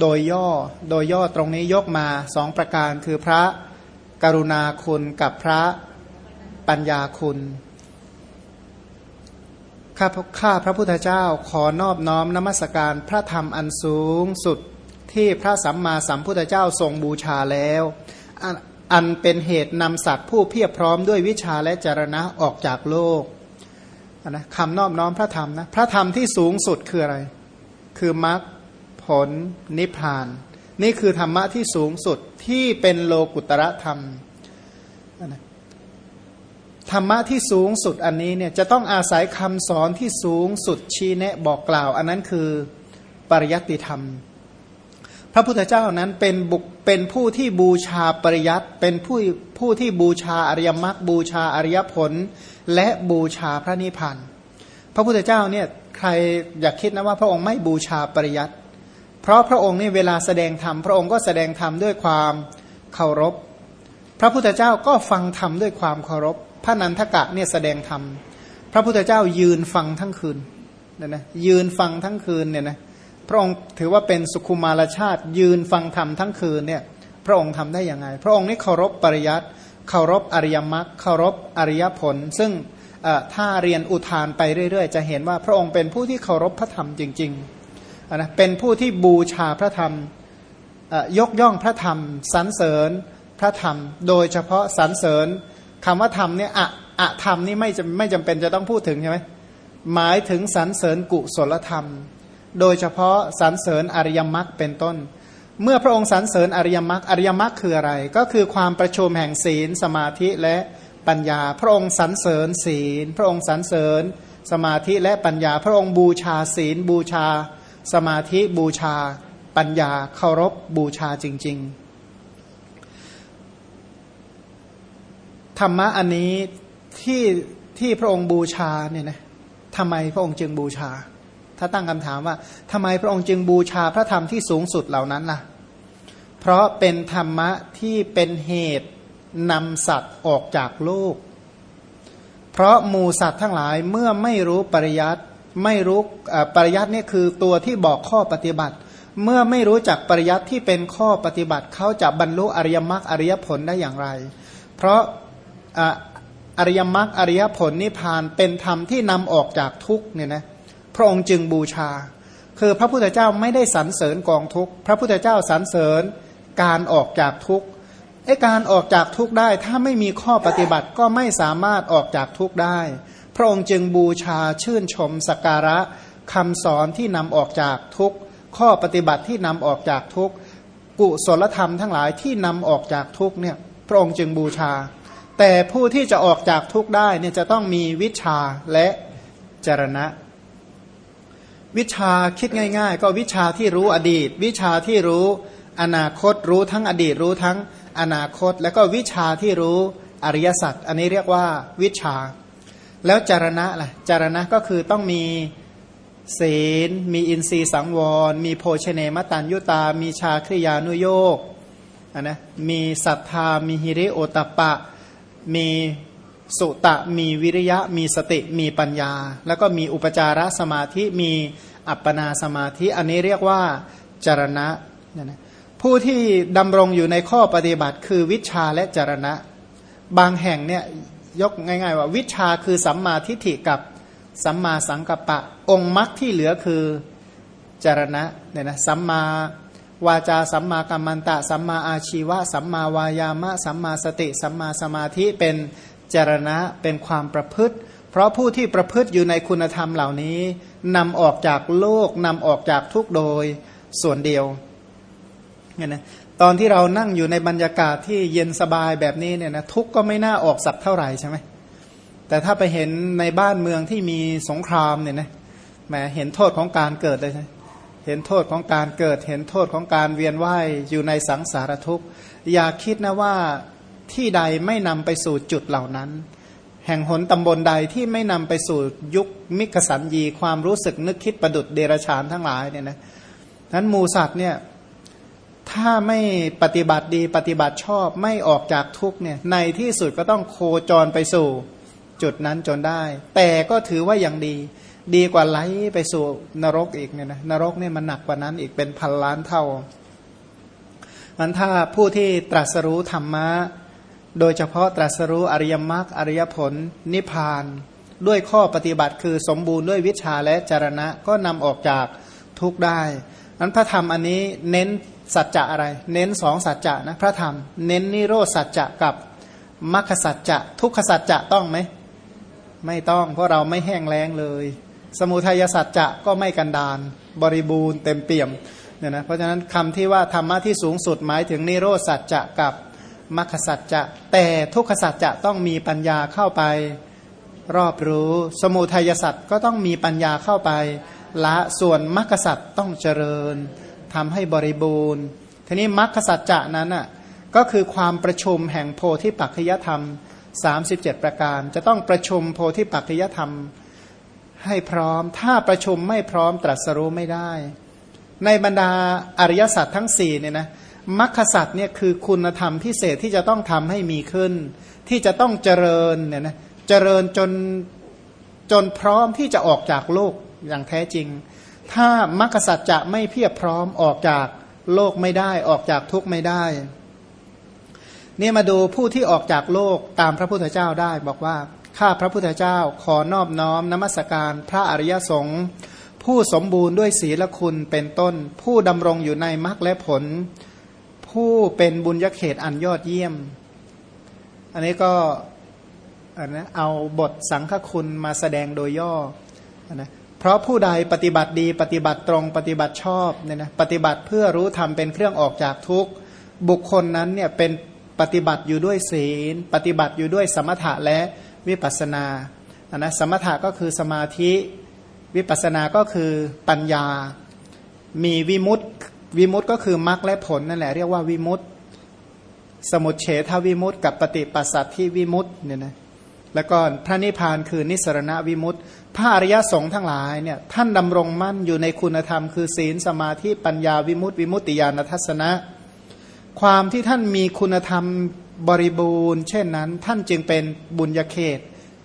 โดยย่อโดยย่อตรงนี้ยกมาสองประการคือพระกรุณาคุณกับพระปัญญาคุณข้าข้าพระพุทธเจ้าขอนอบน้อมนมัสการพระธรรมอันสูงสุดที่พระสัมมาสัมพุทธเจ้าทรงบูชาแล้วอันเป็นเหตุนำสัตว์ผู้เพียบพร้อมด้วยวิชาและจรณะออกจากโลกนะคำนอบน้อมพระธรรมนะพระธรรมที่สูงสุดคืออะไร คือมรรค ผลนิพพาน นี่คือธรรมะที่สูงสุดที่เป็นโลกุตระธรรมธรรมะที่สูงสุดอันนี้เนี่ยจะต้องอาศัยคำสอนที่สูงสุดชี้แนะบอกกล่าว อันนั้นคือปริยัติธรรม พระพุทธเจ้านั้นเป็นบุคเป็นผู้ที่บูชาปริยัติเป็นผู้ผู้ที่บูชาอริยมรรคบูชาอริยผล และบูชาพระนิพพานพระพุทธเจ้าเนี่ยใครอยากคิดนะว่าพระองค์ไม่บูชาปริยัติ เพราะพระองค์นี่เวลาแสดงธรรมพระองค์ก็แสดงธรรมด้วยความเคารพ พระพุทธเจ้าก็ฟังธรรมด้วยความเคารพ พระนันทกะเนี่ยแสดงธรรมพระพุทธเจ้ายืนฟังทั้งคืนเนี่ยนะยืนฟังทั้งคืนเนี่ยนะพระองค์ถือว่าเป็นสุขุมารชาติ ยืนฟังธรรมทั้งคืนเนี่ยพระองค์ทำได้ยังไง พระองค์นี่เคารพปริยัติเคารพอริยมรรคเคารพอริยผล ซึ่งถ้าเรียนอุทานไปเรื่อย ๆ จะเห็นว่าพระองค์เป็นผู้ที่เคารพพระธรรมจริง ๆ นะเป็นผู้ที่บูชาพระธรรมยกย่องพระธรรมสรรเสริญพระธรรม โดยเฉพาะสรรเสริญคำว่าธรรมเนี่ยอะอะธรรมนี่ไม่จไม่จำเป็นจะต้องพูดถึงใช่ไหมหมายถึงสรรเสริญกุศลธรรม โดยเฉพาะสรรเสริญอริยมรรคเป็นต้น เมื่อพระองค์สรรเสริญอริยมรรคอริยมรรคคืออะไร ก็คือความประชุมแห่งศีล สมาธิและปัญญา พระองค์สรรเสริญศีล พระองค์สรรเสริญสมาธิและปัญญา พระองค์บูชาศีลบูชา สมาธิบูชา ปัญญาเคารพบูชาจริง ๆ ธรรมะอันนี้ที่ที่พระองค์บูชาเนี่ยนะทำไมพระองค์จึงบูชา ถ้าตั้งคำถามว่าทำไมพระองค์จึงบูชาพระธรรมที่สูงสุดเหล่านั้นล่ะ เพราะเป็นธรรมะที่เป็นเหตุนำสัตว์ออกจากโลก เพราะหมูสัตว์ทั้งหลายเมื่อไม่รู้ปริยัติ ไม่รู้ปริยัตินี่คือตัวที่บอกข้อปฏิบัติ เมื่อไม่รู้จักปริยัติที่เป็นข้อปฏิบัติ เขาจะบรรลุอริยมรรคอริยผลได้อย่างไร เพราะอริยมรรคอริยผลนิพพานเป็นธรรมที่นำออกจากทุกเนี่ยนะพระองค์จึงบูชา คือพระพุทธเจ้าไม่ได้สรรเสริญกองทุกพระพุทธเจ้าสรรเสริญการออกจากทุกไอการออกจากทุกได้ ถ้าไม่มีข้อปฏิบัติก็ไม่สามารถออกจากทุกได้ พระองค์จึงบูชาชื่นชมสักการะคำสอนที่นำออกจากทุกข้อปฏิบัติที่นำออกจากทุกกุศลธรรมทั้งหลายที่นำออกจากทุกเนี่ยพระองค์จึงบูชา แต่ผู้ที่จะออกจากทุกได้เนี่ยจะต้องมีวิชาและจรณะ วิชาคิดง่าย ๆ ก็วิชาที่รู้อดีต วิชาที่รู้อนาคตรู้ทั้งอดีตรู้ทั้งอนาคต แล้วก็วิชาที่รู้อริยสัจอันนี้เรียกว่าวิชา แล้วจารณะล่ะจารณะก็คือต้องมีศีล มีอินทรีย์สังวร มีโภชเนมตันยุตา มีชาคริยานุโยกนะมีศรัทธา มีฮิริโอตปะ มีสุตะ มีวิริยะ มีสติ มีปัญญา แล้วก็มีอุปจารสมาธิ มีอัปปนาสมาธิ อันนี้เรียกว่าจารณะนะผู้ที่ดำรงอยู่ในข้อปฏิบัติคือวิชาและจารณะ บางแห่งเนี่ย ยกง่าย ๆ ว่า วิชาคือสัมมาทิฏฐิกับสัมมาสังกัปปะ องค์มรรคที่เหลือคือจารณะเนี่ยนะสัมมาวาจาสัมมากัมมันตะ สัมมาอาชีวะ สัมมาวายามะ สัมมาสติ สัมมาสมาธิเป็นจารณะเป็นความประพฤติ เพราะผู้ที่ประพฤติอยู่ในคุณธรรมเหล่านี้นำออกจากโลกนำออกจากทุกโดยส่วนเดียวเนี่ยนะ ตอนที่เรานั่งอยู่ในบรรยากาศที่เย็นสบายแบบนี้เนี่ยนะทุกก็ไม่น่าออกสักเท่าไหร่ใช่ไหมแต่ถ้าไปเห็นในบ้านเมืองที่มีสงครามเนี่ยนะแหมเห็นโทษของการเกิดเลยใช่เห็นโทษของการเกิด เห็นโทษของการเวียนว่ายอยู่ในสังสารทุกข์ อย่าคิดนะว่าที่ใดไม่นำไปสู่จุดเหล่านั้น แห่งหนตำบลใดที่ไม่นำไปสู่ยุคมิกสันยีความรู้สึกนึกคิดประดุดเดรชานทั้งหลายเนี่ยนะนั้นมูสัตว์เนี่ย ถ้าไม่ปฏิบัติดีปฏิบัติชอบไม่ออกจากทุกเนี่ยในที่สุดก็ต้องโคจรไปสู่จุดนั้นจนได้ แต่ก็ถือว่ายังดี ดีกว่าไหลไปสู่นรกอีกเนี่ยนะนรกเนี่ยมันหนักกว่านั้นอีกเป็นพันล้านเท่ามันถ้าผู้ที่ตรัสรู้ธรรมะ โดยเฉพาะตรัสรู้อริยมรรคอริยผล นิพพาน ด้วยข้อปฏิบัติคือสมบูรณ์ด้วยวิชาและจารณะก็นำออกจากทุกได้นั้นพระธรรมอันนี้เน้น สัจจะอะไร เน้นสองสัจจะนะพระธรรม เน้นนิโรธสัจจะกับมรรคสัจจะทุกขสัจจะต้องไหมไม่ต้องเพราะเราไม่แห้งแล้งเลย สมุทัยสัจจะก็ไม่กันดานบริบูรณ์เต็มเปี่ยมเนี่ยนะเพราะฉะนั้นคำที่ว่าธรรมะที่สูงสุดหมายถึงนิโรธสัจจะกับมรรคสัจจะแต่ทุกขสัจจะต้องมีปัญญาเข้าไป รอบรู้ สมุทัยสัจก็ต้องมีปัญญาเข้าไปละส่วนมรรคสัจต้องเจริญ ทำให้บริบูรณ์ ทีนี้มรรคสัจจะนั้นอะก็คือความประชุมแห่งโพธิปัจจยธรรม 37 ประการ จะต้องประชุมโพธิปัจจยธรรมให้พร้อม ถ้าประชุมไม่พร้อมตรัสรู้ไม่ได้ ในบรรดาอริยสัจทั้ง4เนี่ยนะมรรคสัจเนี่ยคือคุณธรรมพิเศษที่จะต้องทำให้มีขึ้น ที่จะต้องเจริญเนี่ยนะเจริญจนจนพร้อมที่จะออกจากโลกอย่างแท้จริง ถ้ามรรคสัจจะไม่เพียบพร้อมออกจากโลกไม่ได้ออกจากทุกข์ไม่ได้ นี่มาดูผู้ที่ออกจากโลกตามพระพุทธเจ้าได้บอกว่าข้าพระพุทธเจ้าขอนอบน้อมนมัสการพระอริยสงฆ์ผู้สมบูรณ์ด้วยศีลคุณเป็นต้น ผู้ดำรงอยู่ในมรรคและผล ผู้เป็นบุญยเขตอันยอดเยี่ยม อันนี้ก็อันนะเอาบทสังฆคุณมาแสดงโดยย่อนะ เพราะผู้ใดปฏิบัติดี ปฏิบัติตรงปฏิบัติชอบเนี่ยนะปฏิบัติเพื่อรู้ธรรมเป็นเครื่องออกจากทุกข์บุคคลนั้นเนี่ยเป็นปฏิบัติอยู่ด้วยศีล ปฏิบัติอยู่ด้วยสมถะและวิปัสนาอันนะสมถะก็คือสมาธิวิปัสนาก็คือปัญญา มีวิมุตติวิมุตติก็คือมรรคและผลนั่นแหละเรียกว่าวิมุตติ สมุทเฉทวิมุตติ กับปฏิปัสสัตที่วิมุตติเนี่ยนะแล้วก็พระนิพพานคือนิสรณวิมุตติ พระอริยสงฆ์ทั้งหลายเนี่ยท่านดำรงมั่นอยู่ในคุณธรรม คือศีลสมาธิปัญญาวิมุตติวิมุตติญาณทัศนะ ความที่ท่านมีคุณธรรมบริบูรณ์ เช่นนั้น ท่านจึงเป็นบุญญาเขต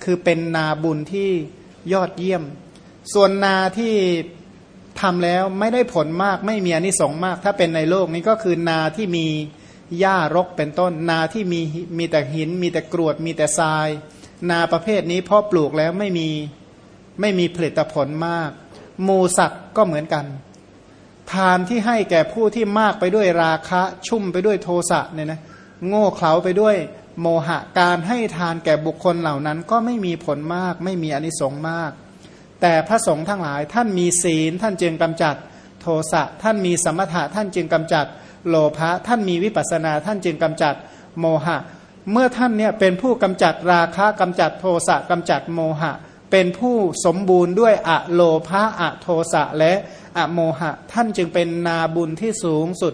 คือเป็นนาบุญที่ยอดเยี่ยม ส่วนนาที่ทำแล้วไม่ได้ผลมากไม่มีอนิสงส์มาก ถ้าเป็นในโลกนี้ก็คือนาที่มีหญ้ารกเป็นต้น นาที่มีมีแต่หิน มีแต่กรวด มีแต่ทราย นาประเภทนี้พอปลูกแล้วไม่มี ไม่มีผลิตผลมาก มูสัตว์ก็เหมือนกัน ทานที่ให้แก่ผู้ที่มากไปด้วยราคะ ชุ่มไปด้วยโทสะเนี่ยนะโง่เขลาไปด้วยโมหะการให้ทานแก่บุคคลเหล่านั้นก็ไม่มีผลมาก ไม่มีอนิสงส์มาก แต่พระสงฆ์ทั้งหลายท่านมีศีลท่านจึงกำจัดโทสะท่านมีสมถะท่านจึงกำจัดโลภะท่านมีวิปัสนาท่านจึงกำจัดโมหะ เมื่อท่านเนี่ยเป็นผู้กำจัดราคะกำจัดโทสะกำจัดโมหะ เป็นผู้สมบูรณ์ด้วยอะโลภะอะโทสะและอะโมหะ ท่านจึงเป็นนาบุญที่สูงสุด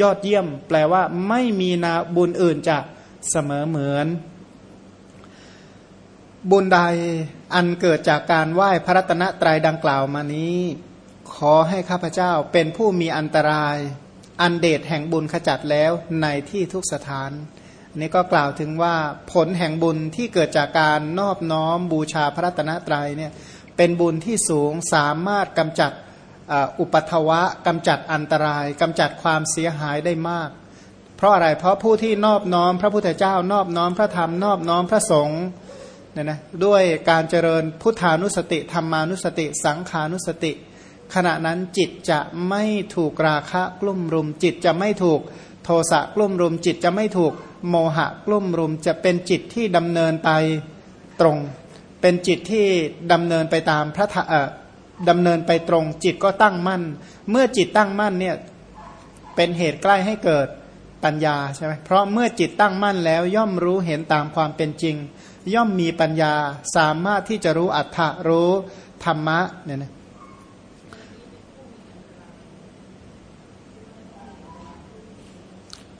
ยอดเยี่ยม แปลว่าไม่มีนาบุญอื่นจะเสมอเหมือน บุญใดอันเกิดจากการไหว้พระรัตนตรัยดังกล่าวมานี้ ขอให้ข้าพเจ้าเป็นผู้มีอันตราย อันเดชแห่งบุญขจัดแล้วในที่ทุกสถาน นี่ก็กล่าวถึงว่าผลแห่งบุญที่เกิดจากการนอบน้อมบูชาพระรัตนตรัยเนี่ยเป็นบุญที่สูงสามารถกำจัดอุปัทวะกำจัดอันตรายกำจัดความเสียหายได้มาก เพราะอะไรเพราะผู้ที่นอบน้อมพระพุทธเจ้านอบน้อมพระธรรมนอบน้อมพระสงฆ์เนี่ยนะด้วยการเจริญพุทธานุสติธรรมานุสติ สังขานุสติ ขณะนั้นจิตจะไม่ถูกราคะกลุ่มรุม จิตจะไม่ถูก โทสะกลุ่มรุมจิตจะไม่ถูกโมหะกลุ่มรุมจะเป็นจิตที่ดำเนินไปตรง เป็นจิตที่ดำเนินไปตามพระเอ่อดำเนินไปตรง จิตก็ตั้งมั่น เมื่อจิตตั้งมั่นเนี่ยเป็นเหตุใกล้ให้เกิดปัญญาใช่ไหมเพราะเมื่อจิตตั้งมั่นแล้วย่อมรู้เห็นตามความเป็นจริง ย่อมมีปัญญาสามารถที่จะรู้อัตถะรู้ธรรมะเนี่ยนะ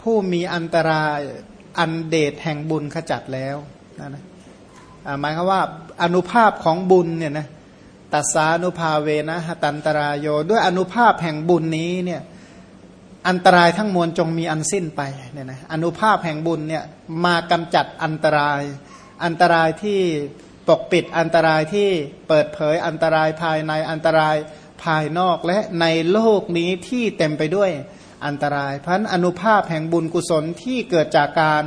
ผู้มีอันตรายอันเดชแห่งบุญขจัดแล้วนะนะหมายความว่าอนุภาพของบุญเนี่ยนะตัสานุภาเวนะหตันตรายโย ด้วยอนุภาพแห่งบุญนี้เนี่ยอันตรายทั้งมวลจงมีอันสิ้นไปเนี่ยนะอนุภาพแห่งบุญเนี่ยมากำจัดอันตราย อันตรายที่ปกปิดอันตรายที่เปิดเผยอันตรายภายในอันตรายภายนอกและในโลกนี้ที่เต็มไปด้วย อันตรายเพราะอนุภาพแห่งบุญกุศลที่เกิดจากการ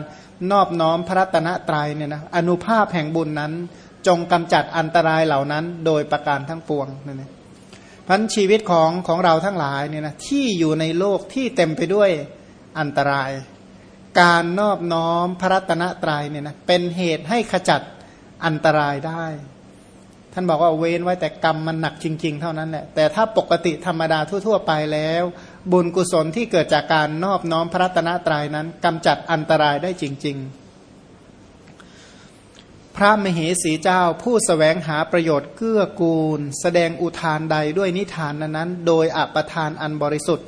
นอบน้อมพระตนะตรัยเนี่ยนะอนุภาพแห่งบุญนั้น จงกำจัดอันตรายเหล่านั้น โดยประการทั้งปวงนั่นเองพันชีวิตของของเราทั้งหลายเนี่ยนะที่อยู่ในโลกที่เต็มไปด้วยอันตราย การนอบน้อมพระตนะตรัยเนี่ยนะเป็นเหตุให้ขจัดอันตรายได้ ท่านบอกว่าเว้นไว้แต่กรรมมันหนักจริง ๆ เท่านั้นแหละแต่ถ้าปกติธรรมดาทั่ว ๆ ไปแล้ว บุญกุศลที่เกิดจากการนอบน้อมพระรัตนตรัยนั้นกำจัดอันตรายได้จริง ๆ พระมเหสีเจ้าผู้สแสวงหาประโยชน์เกื้อกูล แสดงอุทานใดด้วยนิทานนั้นโดยอัปทานอันบริสุทธิ์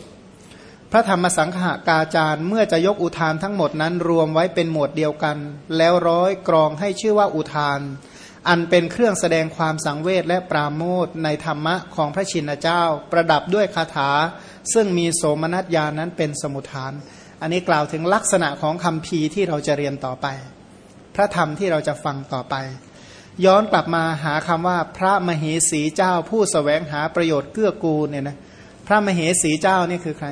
พระธรรมสังฆากาจารย์เมื่อจะยกอุทานทั้งหมดนั้นรวมไว้เป็นหมวดเดียวกัน แล้วร้อยกรองให้ชื่อว่าอุทาน อันเป็นเครื่องแสดงความสังเวชและปราโมทในธรรมะของพระชินเจ้า ประดับด้วยคาถา ซึ่งมีโสมนัสญานั้นเป็นสมุทฐาน อันนี้กล่าวถึงลักษณะของคำพีที่เราจะเรียนต่อไป พระธรรมที่เราจะฟังต่อไป ย้อนกลับมาหาคำว่าพระมเหสีเจ้าผู้สแสวงหาประโยชน์เกื้อกูลเนี่ยนะพระมเหสีเจ้านี่คือใคร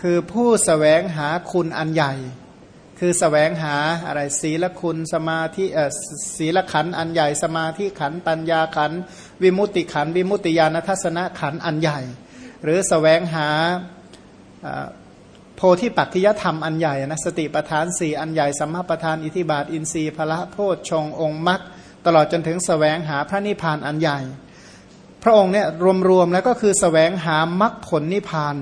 คือผู้สแสวงหาคุณอันใหญ่ คือสแสวงหาอะไรศีลคุณสมาธิศีลขันอันใหญ่สมาธิขันปัญญาขันวิมุตติขันวิมุตติญาณทัศนขันอันใหญ่ หรือสแสวงหาโพธิปัจจยธรรมอันใหญ่นะสติปทานสี่อันใหญ่สัมมาประธานอิทิบาทอินทรีย์พละโพชฌงองค์มรรคตลอดจนถึงสแสวงหาพระนิพพานอันใหญ่ พระองค์เนี่ยรวมๆแล้วก็คือสแสวงหามรรคผลนิพพาน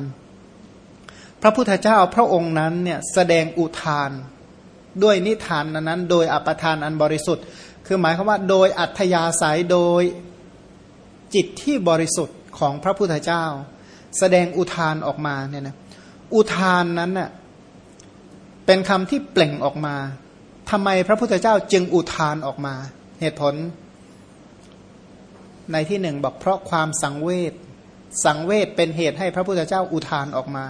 พระพุทธเจ้าพระองค์นั้นเนี่ยแสดงอุทาน ด้วยนิทานนั้นโดยอัปทานอันบริสุทธิ์ คือหมายความว่าโดยอัธยาศัยโดยจิตที่บริสุทธิ์ของพระพุทธเจ้า แสดงอุทานออกมาเนี่ยนะอุทานนั้นน่ะเป็นคำที่เปล่งออกมาทำไมพระพุทธเจ้าจึงอุทานออกมา เหตุผล ในที่หนึ่งบอกเพราะความสังเวชสังเวชเป็นเหตุให้พระพุทธเจ้าอุทานออกมา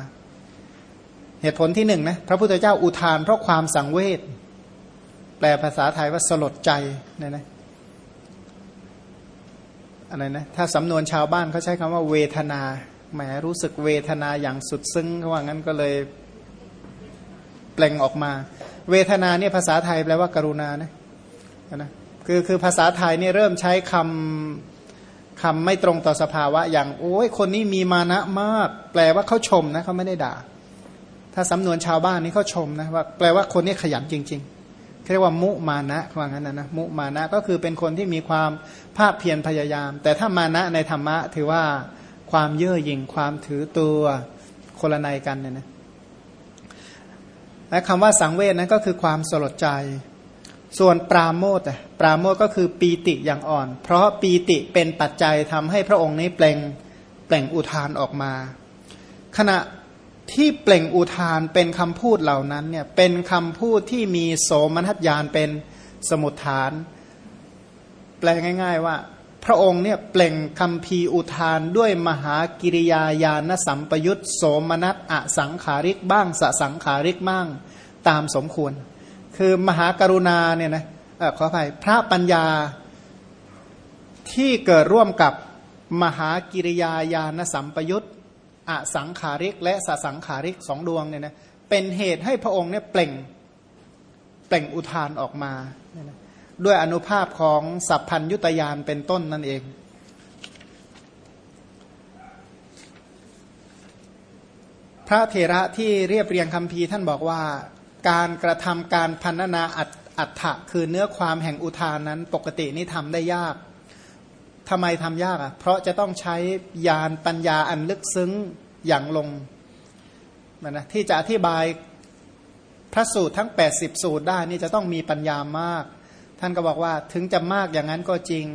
เหตุผลที่หนึ่งนะพระพุทธเจ้าอุทานเพราะความสังเวชแปลภาษาไทยว่าสลดใจเนี่ยนะอะไรนะถ้าสำนวนชาวบ้านเขาใช้คำว่าเวทนาแหมรู้สึกเวทนาอย่างสุดซึ้งว่างั้นก็เลยเปล่งออกมา เวทนาเนี่ยภาษาไทยแปลว่ากรุณานะนะคือคือภาษาไทยเนี่ยเริ่มใช้คำคำไม่ตรงต่อสภาวะ อย่างโอ้ยคนนี้มีมานะมาก แปลว่าเขาชมนะเขาไม่ได้ด่า ถ้าสำนวนชาวบ้านนี่เขาชมนะว่าแปลว่าคนนี้ขยันจริงๆเรียกว่ามุมานะว่างั้นนะนะมุมานะก็คือเป็นคนที่มีความภาคเพียรพยายาม แต่ถ้ามานะในธรรมะถือว่าความเย่อหยิ่งความถือตัวคนละในกันเนี่ยนะและคำว่าสังเวชนั้นก็คือความสลดใจ ส่วนปราโมทอะปราโมทก็คือปีติอย่างอ่อน เพราะปีติเป็นปัจจัยทำให้พระองค์นี้เปล่งเปล่งอุทานออกมา ขณะ ที่เปล่งอุทานเป็นคำพูดเหล่านั้นเนี่ยเป็นคำพูดที่มีโสมนัสยานเป็นสมุทฐาน แปลง่าย ๆว่า พระองค์เนี่ยเปล่งคำพีอุทานด้วยมหากิริยาญาณสัมปยุตโสมนัสอสังขาริกบ้างสสังขาริกบ้างตามสมควร คือมหากรุณาเนี่ยนะขออภัยพระปัญญาที่เกิดร่วมกับมหากิริยาญาณสัมปยุต อสังขาริก และสสังขาริกสองดวงเนี่ยนะเป็นเหตุให้พระองค์เนี่ยเปล่งเปล่งอุทานออกมาเนี่ยนะด้วยอนุภาพของสัพพัญยุตยานเป็นต้นนั่นเองพระเถระที่เรียบเรียงคำพีท่านบอกว่า การกระทำการพันนาอัตอัฏฐะคือเนื้อความแห่งอุทานนั้นปกตินี่ทำได้ยาก ทำไมทำยากอะ เพราะจะต้องใช้ยานปัญญาอันลึกซึ้งอย่างลงนะที่จะอธิบายพระสูตรทั้ง 80 สูตรได้นี่จะต้องมีปัญญามาก ท่านก็บอกว่าถึงจะมากอย่างนั้นก็จริง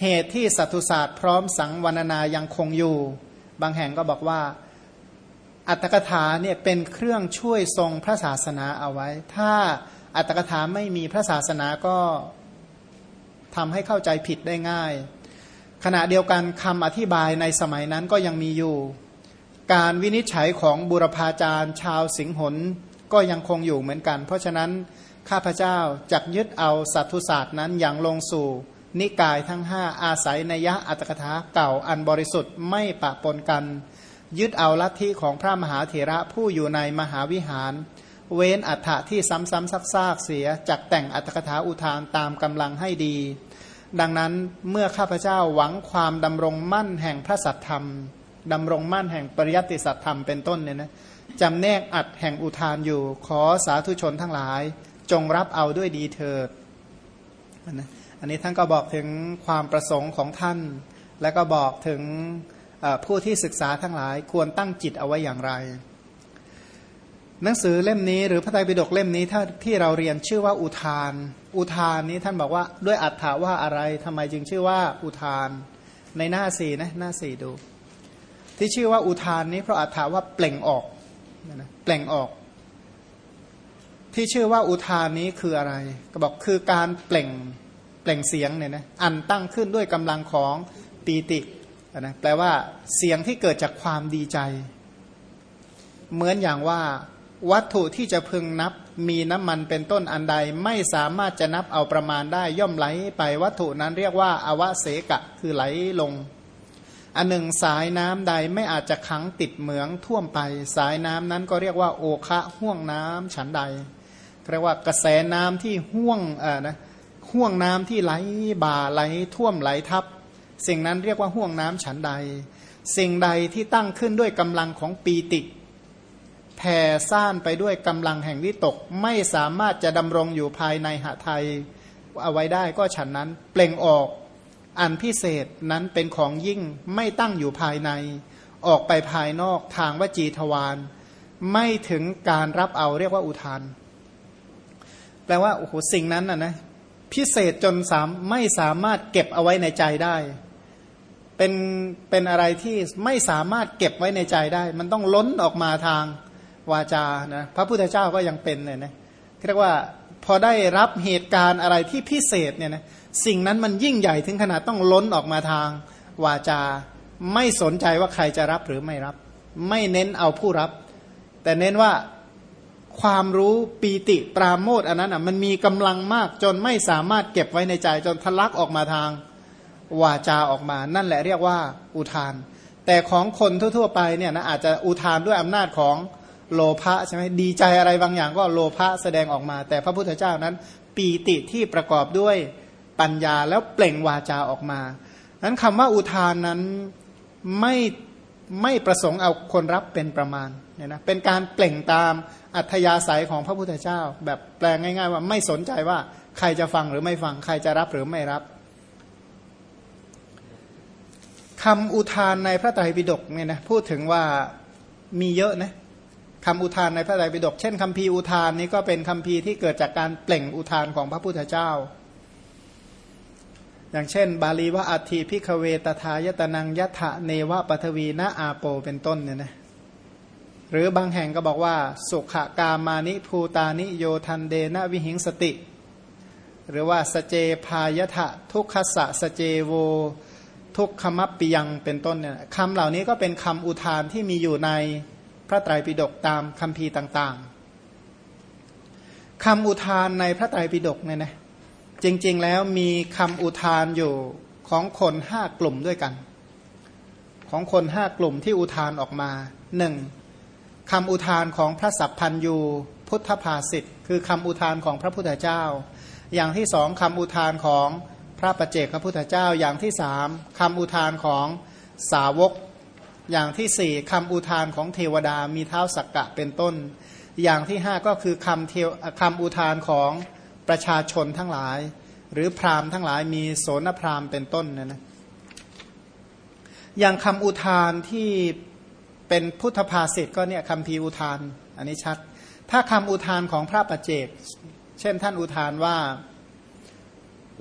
เหตุที่สัตุศาสตร์พร้อมสังวรนายังคงอยู่ บางแห่งก็บอกว่าอัตถกถาเนี่ยเป็นเครื่องช่วยทรงพระศาสนาเอาไว้ ถ้าอัตถกถาไม่มีพระศาสนาก็ทำให้เข้าใจผิดได้ง่าย ขณะเดียวกันคำอธิบายในสมัยนั้นก็ยังมีอยู่ การวินิจฉัยของบุรพาจารย์ ชาวสิงหนก็ยังคงอยู่เหมือนกัน เพราะฉะนั้นข้าพเจ้าจักยึดเอาสัตทุศาสตร์นั้นอย่างลงสู่ นิกายทั้งห้าอาศัยนยะอัตถกถาเก่าอันบริสุทธิ์ไม่ปะปนกัน ยึดเอาลัทธิของพระมหาเถระผู้อยู่ในมหาวิหาร เว้นอัฏฐะที่ซ้ำๆซักๆเสียจักแต่งอัตถกถาอุทานตามกำลังให้ดี ดังนั้นเมื่อข้าพเจ้าหวังความดำรงมั่นแห่งพระสัทธรรมดำรงมั่นแห่งปริยัติสัทธรรมเป็นต้นเนี่ยนะจำแนกอัดแห่งอุทานอยู่ ขอสาธุชนทั้งหลาย จงรับเอาด้วยดีเถิดอันนี้ท่านก็บอกถึงความประสงค์ของท่าน และก็บอกถึงผู้ที่ศึกษาทั้งหลายควรตั้งจิตเอาไว้อย่างไร หนังสือเล่มนี้หรือพระไตรปิฎกเล่มนี้ถ้าที่เราเรียนชื่อว่าอุทาน อุทานนี้ท่านบอกว่าด้วยอัฏฐาว่าอะไรทำไมจึงชื่อว่าอุทาน ในหน้าสี่นะหน้าสี่ดู ที่ชื่อว่าอุทานนี้เพราะอัฏฐาว่าเปล่งออกนะเปล่งออก ที่ชื่อว่าอุทานนี้คืออะไร ก็บอกคือการเปล่งเปล่งเสียงเนี่ยนะอันตั้งขึ้นด้วยกำลังของปีตินะแปลว่าเสียงที่เกิดจากความดีใจ เหมือนอย่างว่า วัตถุที่จะพึงนับมีน้ำมันเป็นต้นอันใดไม่สามารถจะนับเอาประมาณได้ย่อมไหลไปวัตถุนั้นเรียกว่าอวเสกะคือไหลลง อันหนึ่งสายน้ำใดไม่อาจจะขังติดเหมืองท่วมไป สายน้ำนั้นก็เรียกว่าโอคะห่วงน้ำฉันใดเรียกว่ากระแสน้ำที่ห่วงเอ่านะห่วงน้ำที่ไหลบ่าไหลท่วมไหลทับ สิ่งนั้นเรียกว่าห่วงน้ำฉันใด สิ่งใดที่ตั้งขึ้นด้วยกำลังของปีติ แผ่ซ่านไปด้วยกำลังแห่งวิตกไม่สามารถจะดำรงอยู่ภายในหะไทยเอาไว้ได้ก็ฉันนั้น เปล่งออกอันพิเศษนั้นเป็นของยิ่งไม่ตั้งอยู่ภายใน ออกไปภายนอกทางวจีทวารไม่ถึงการรับเอาเรียกว่าอุทาน แปลว่าโอ้โหสิ่งนั้นน่ะนะพิเศษจนสามไม่สามารถเก็บเอาไว้ในใจได้ เป็นเป็นอะไรที่ไม่สามารถเก็บไว้ในใจได้ มันต้องล้นออกมาทาง วาจานะพระพุทธเจ้าก็ยังเป็นเลยนะเรียกว่าพอได้รับเหตุการณ์อะไรที่พิเศษเนี่ยนะสิ่งนั้นมันยิ่งใหญ่ถึงขนาดต้องล้นออกมาทางวาจา ไม่สนใจว่าใครจะรับหรือไม่รับ ไม่เน้นเอาผู้รับ แต่เน้นว่าความรู้ปีติปราโมทอันนั้นอะมันมีกำลังมากจนไม่สามารถเก็บไว้ในใจจนทะลักออกมาทางวาจาออกมา นั่นแหละเรียกว่าอุทาน แต่ของคนทั่ว ๆ ไปเนี่ยนะอาจจะอุทานด้วยอำนาจของ โลภะใช่ไหมดีใจอะไรบางอย่างก็โลภะแสดงออกมา แต่พระพุทธเจ้านั้น ปีติที่ประกอบด้วยปัญญาแล้วเปล่งวาจาออกมานั้นคำว่าอุทานนั้นไม่ไม่ประสงค์เอาคนรับเป็นประมาณเนี่ยนะเป็นการเปล่งตามอัธยาศัยของพระพุทธเจ้า แบบแปลงง่าย ๆ ว่าไม่สนใจว่าใครจะฟังหรือไม่ฟังใครจะรับหรือไม่รับคำอุทานในพระไตรปิฎกเนี่ยนะพูดถึงว่ามีเยอะนะ คำอุทานในพระไตรปิฎกเช่นคำพีอุทานนี้ก็เป็นคำพีที่เกิดจากการเปล่งอุทานของพระพุทธเจ้า อย่างเช่น บาลีว่าอัติพิคเวตทายตนังยัตะเนวะปัทวีนาอาโปเป็นต้นเนี่ยนะหรือบางแห่งก็บอกว่า สุขกามานิภูตานิโยทันเดนะวิหิงสติ หรือว่าสเจพายทะทุกขสะสเจโว ทุกขมัปปิยังเป็นต้นเนี่ยคำเหล่านี้ก็เป็นคำอุทานที่มีอยู่ใน ระไตรปิฎกตามคำพีต่างๆคำอุทานในพระไตรปิฎกเนี่ยนะจริงๆแล้วมีคำอุทานอยู่ของคนห้ากลุ่มด้วยกัน ของคนห้ากลุ่มที่อุทานออกมาหนึ่งคำอุทานของพระสัพพันยูพุทธภาษิตคือคำอุทานของพระพุทธเจ้า อย่างที่สองคำอุทานของพระประเจกพระพุทธเจ้า อย่างที่สามคำอุทานของสาวก อย่างที่สี่คำอุทานของเทวดามีเท้าสักกะเป็นต้น อย่างที่ห้าก็คือคำเทวคำอุทานของประชาชนทั้งหลาย หรือพราหมณ์ทั้งหลายมีโสนพราหมณ์เป็นต้นนะนะอย่างคำอุทานที่เป็นพุทธภาษิตก็เนี่ยคำพีอุทาน อันนี้ชัด ถ้าคำอุทานของพระประเจก เช่นท่านอุทานว่า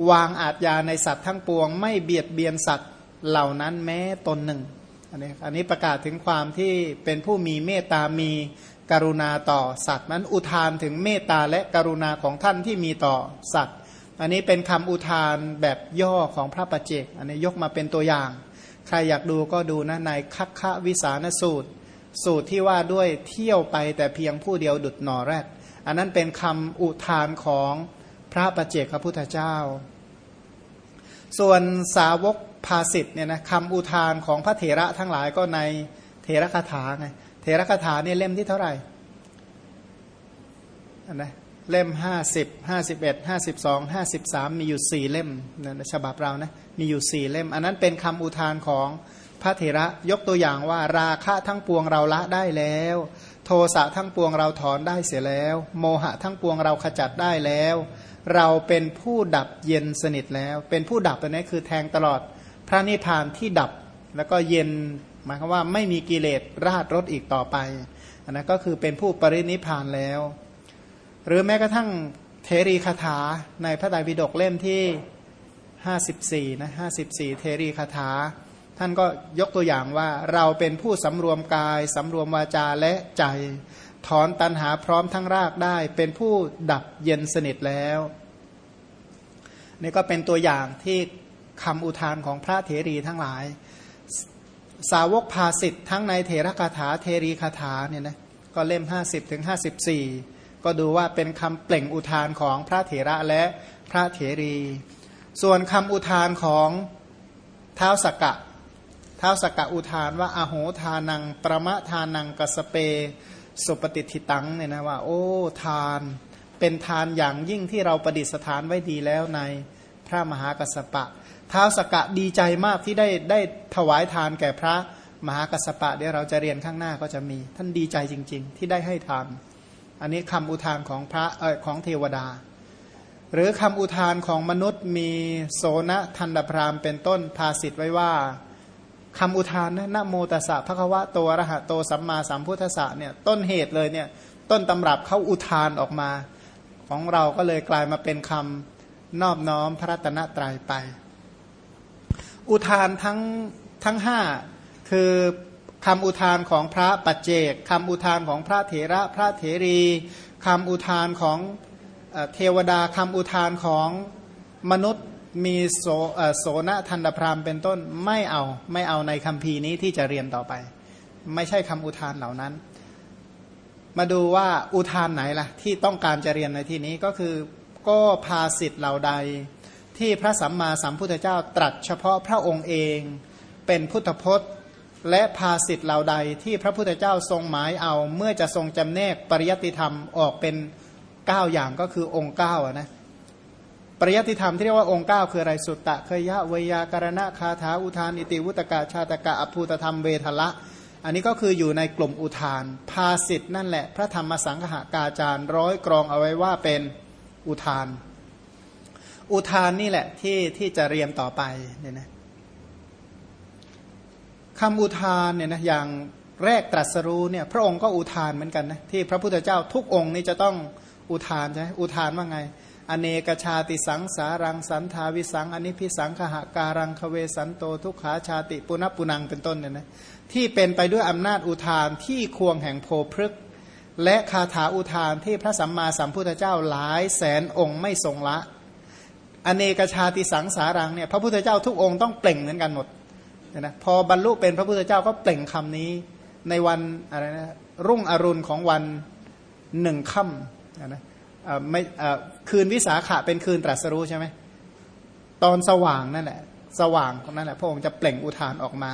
วางอาทยาในสัตว์ทั้งปวง ไม่เบียดเบียนสัตว์เหล่านั้นแม้ตนหนึ่ง อันนี้อันนี้ประกาศถึงความที่เป็นผู้มีเมตตามีกรุณาต่อสัตว์นั้นอุทานถึงเมตตาและกรุณาของท่านที่มีต่อสัตว์ อันนี้เป็นคำอุทานแบบย่อของพระประเจก อันนี้ยกมาเป็นตัวอย่าง ใครอยากดูก็ดูนะในคัคคะวิสานสูตร สูตรที่ว่าด้วยเที่ยวไปแต่เพียงผู้เดียวดุดหนอแรดอันนั้นเป็นคำอุทานของพระประเจกพระพุทธเจ้า ส่วนสาวก ภาสิทธ์เนี่ยนะคำอุทานของพระเถระทั้งหลายก็ในเถระคาถาไงเถระคาถาเนี่ยเล่มที่เท่าไหร่นะเล่มห้าสิบห้าสิบเอ็ดห้าสิบสองห้าสิบสามมีอยู่สี่เล่มนะฉบับเรานะมีอยู่สี่เล่ม อันนั้นเป็นคำอุทานของพระเถระยกตัวอย่างว่าราคะทั้งปวงเราละได้แล้ว โทสะทั้งปวงเราถอนได้เสียแล้ว โมหะทั้งปวงเราขจัดได้แล้ว เราเป็นผู้ดับเย็นสนิทแล้ว เป็นผู้ดับอันนี้คือแทงตลอด ระนิพพานที่ดับแล้วก็เย็นหมายความว่าไม่มีกิเลสราดรถอีกต่อไปอันนั้นก็คือเป็นผู้ปรินิพพานแล้ว หรือแม้กระทั่งเทรีคาถาในพระไตรปิฎกเล่มที่ 54นะ54 เทรีคาถา ท่านก็ยกตัวอย่างว่าเราเป็นผู้สำรวมกายสำรวมวาจาและใจ ถอนตันหาพร้อมทั้งรากได้ เป็นผู้ดับเย็นสนิทแล้ว นี่ก็เป็นตัวอย่างที่ คำอุทานของพระเถรีทั้งหลาย สาวกภาสิทธ์ทั้งในเถรคาถาเทรีคาถาเนี่ยนะก็เล่ม 50ถึง54 ก็ดูว่าเป็นคำเปล่งอุทานของพระเถระและพระเถรี ส่วนคำอุทานของเท้าสกกะเท้าสกกะอุทานว่าอโหทานัง ประมะทานังกสเป สุปฏิทิตังเนี่ยนะว่า โอ้ทาน เป็นทานอย่างยิ่งที่เราประดิษฐานไว้ดีแล้วในพระมหากัสปะ ท้าวสกกะดีใจมากที่ได้ได้ถวายทานแก่พระมหากัสปะเดี๋ยวเราจะเรียนข้างหน้าก็จะมี ท่านดีใจจริง ๆ ที่ได้ให้ทาน อันนี้คำอุทานของพระเออของเทวดา หรือคำอุทานของมนุษย์มีโสนทันดพรามเป็นต้นภาสิทธไว้ว่าคำอุทานนะนะโมตัสสะพระควะโตระหะโตสัมมาสัมพุทธะเนี่ยต้นเหตุเลยเนี่ยต้นตำรับเขาอุทานออกมา ของเราก็เลยกลายมาเป็นคำนอบน้อมพระรัตนตรัยไป อุทานทั้งทั้งห้าคือคำอุทานของพระปัจเจกคำอุทานของพระเถระพระเถรีคำอุทานของเทวดาคำอุทานของมนุษย์มีโสโสนทันดพรามเป็นต้นไม่เอาไม่เอาในคำพีนี้ที่จะเรียนต่อไป ไม่ใช่คำอุทานเหล่านั้น มาดูว่าอุทานไหนล่ะที่ต้องการจะเรียนในที่นี้ก็คือก็พาสิทธ์เหล่าใด ที่พระสัมมาสัมพุทธเจ้าตรัสเฉพาะพระองค์เองเป็นพุทธพจน์ และพาสิทธ์เหล่าใดที่พระพุทธเจ้าทรงหมายเอาเมื่อจะทรงจำแนกปริยติธรรมออกเป็น 9 อย่างก็คือองค์9นะปริยัติธรรมที่เรียกว่าองค์ 9 คืออะไรสุตตะเคยยะเวยาการณะคาถาอุทาน อิติวุตกะชาตกะอภูตธรรมเวทละ อันนี้ก็คืออยู่ในกลุ่มอุทาน ภาสิทธ์นั่นแหละ พระธรรมสังฆากาจารย์ร้อยกรองเอาไว้ว่าเป็นอุทาน อุทานนี่แหละที่ที่จะเรียนต่อไปเนี่ยนะคำอุทานเนี่ยนะอย่างแรกตรัสรู้เนี่ยพระองค์ก็อุทานเหมือนกันนะที่พระพุทธเจ้าทุกองค์นี่จะต้องอุทานใช่อุทานว่าไง อเนกชาติสังสารังสันทาวิสังอนิพิสังขหาการังคเวสันโตทุกขาชาติปุณปุนังเป็นต้นเนี่ยนะที่เป็นไปด้วยอำนาจอุทานที่ควงแห่งโพพฤกและคาถาอุทานที่พระสัมมาสัมพุทธเจ้าหลายแสนองค์ไม่ทรงละ อเนกชาติสังสารังเนี่ยพระพุทธเจ้าทุกองค์ต้องเปล่งเหมือนกันหมดนะพอบรรลุเป็นพระพุทธเจ้าก็เปล่งคำนี้ในวันอะไรนะรุ่งอรุณของวันหนึ่งค่ำนะไม่คืนวิสาขะเป็นคืนตรัสรู้ใช่ไหมตอนสว่างนั่นแหละสว่างนั่นแหละพระองค์จะเปล่งอุทานออกมา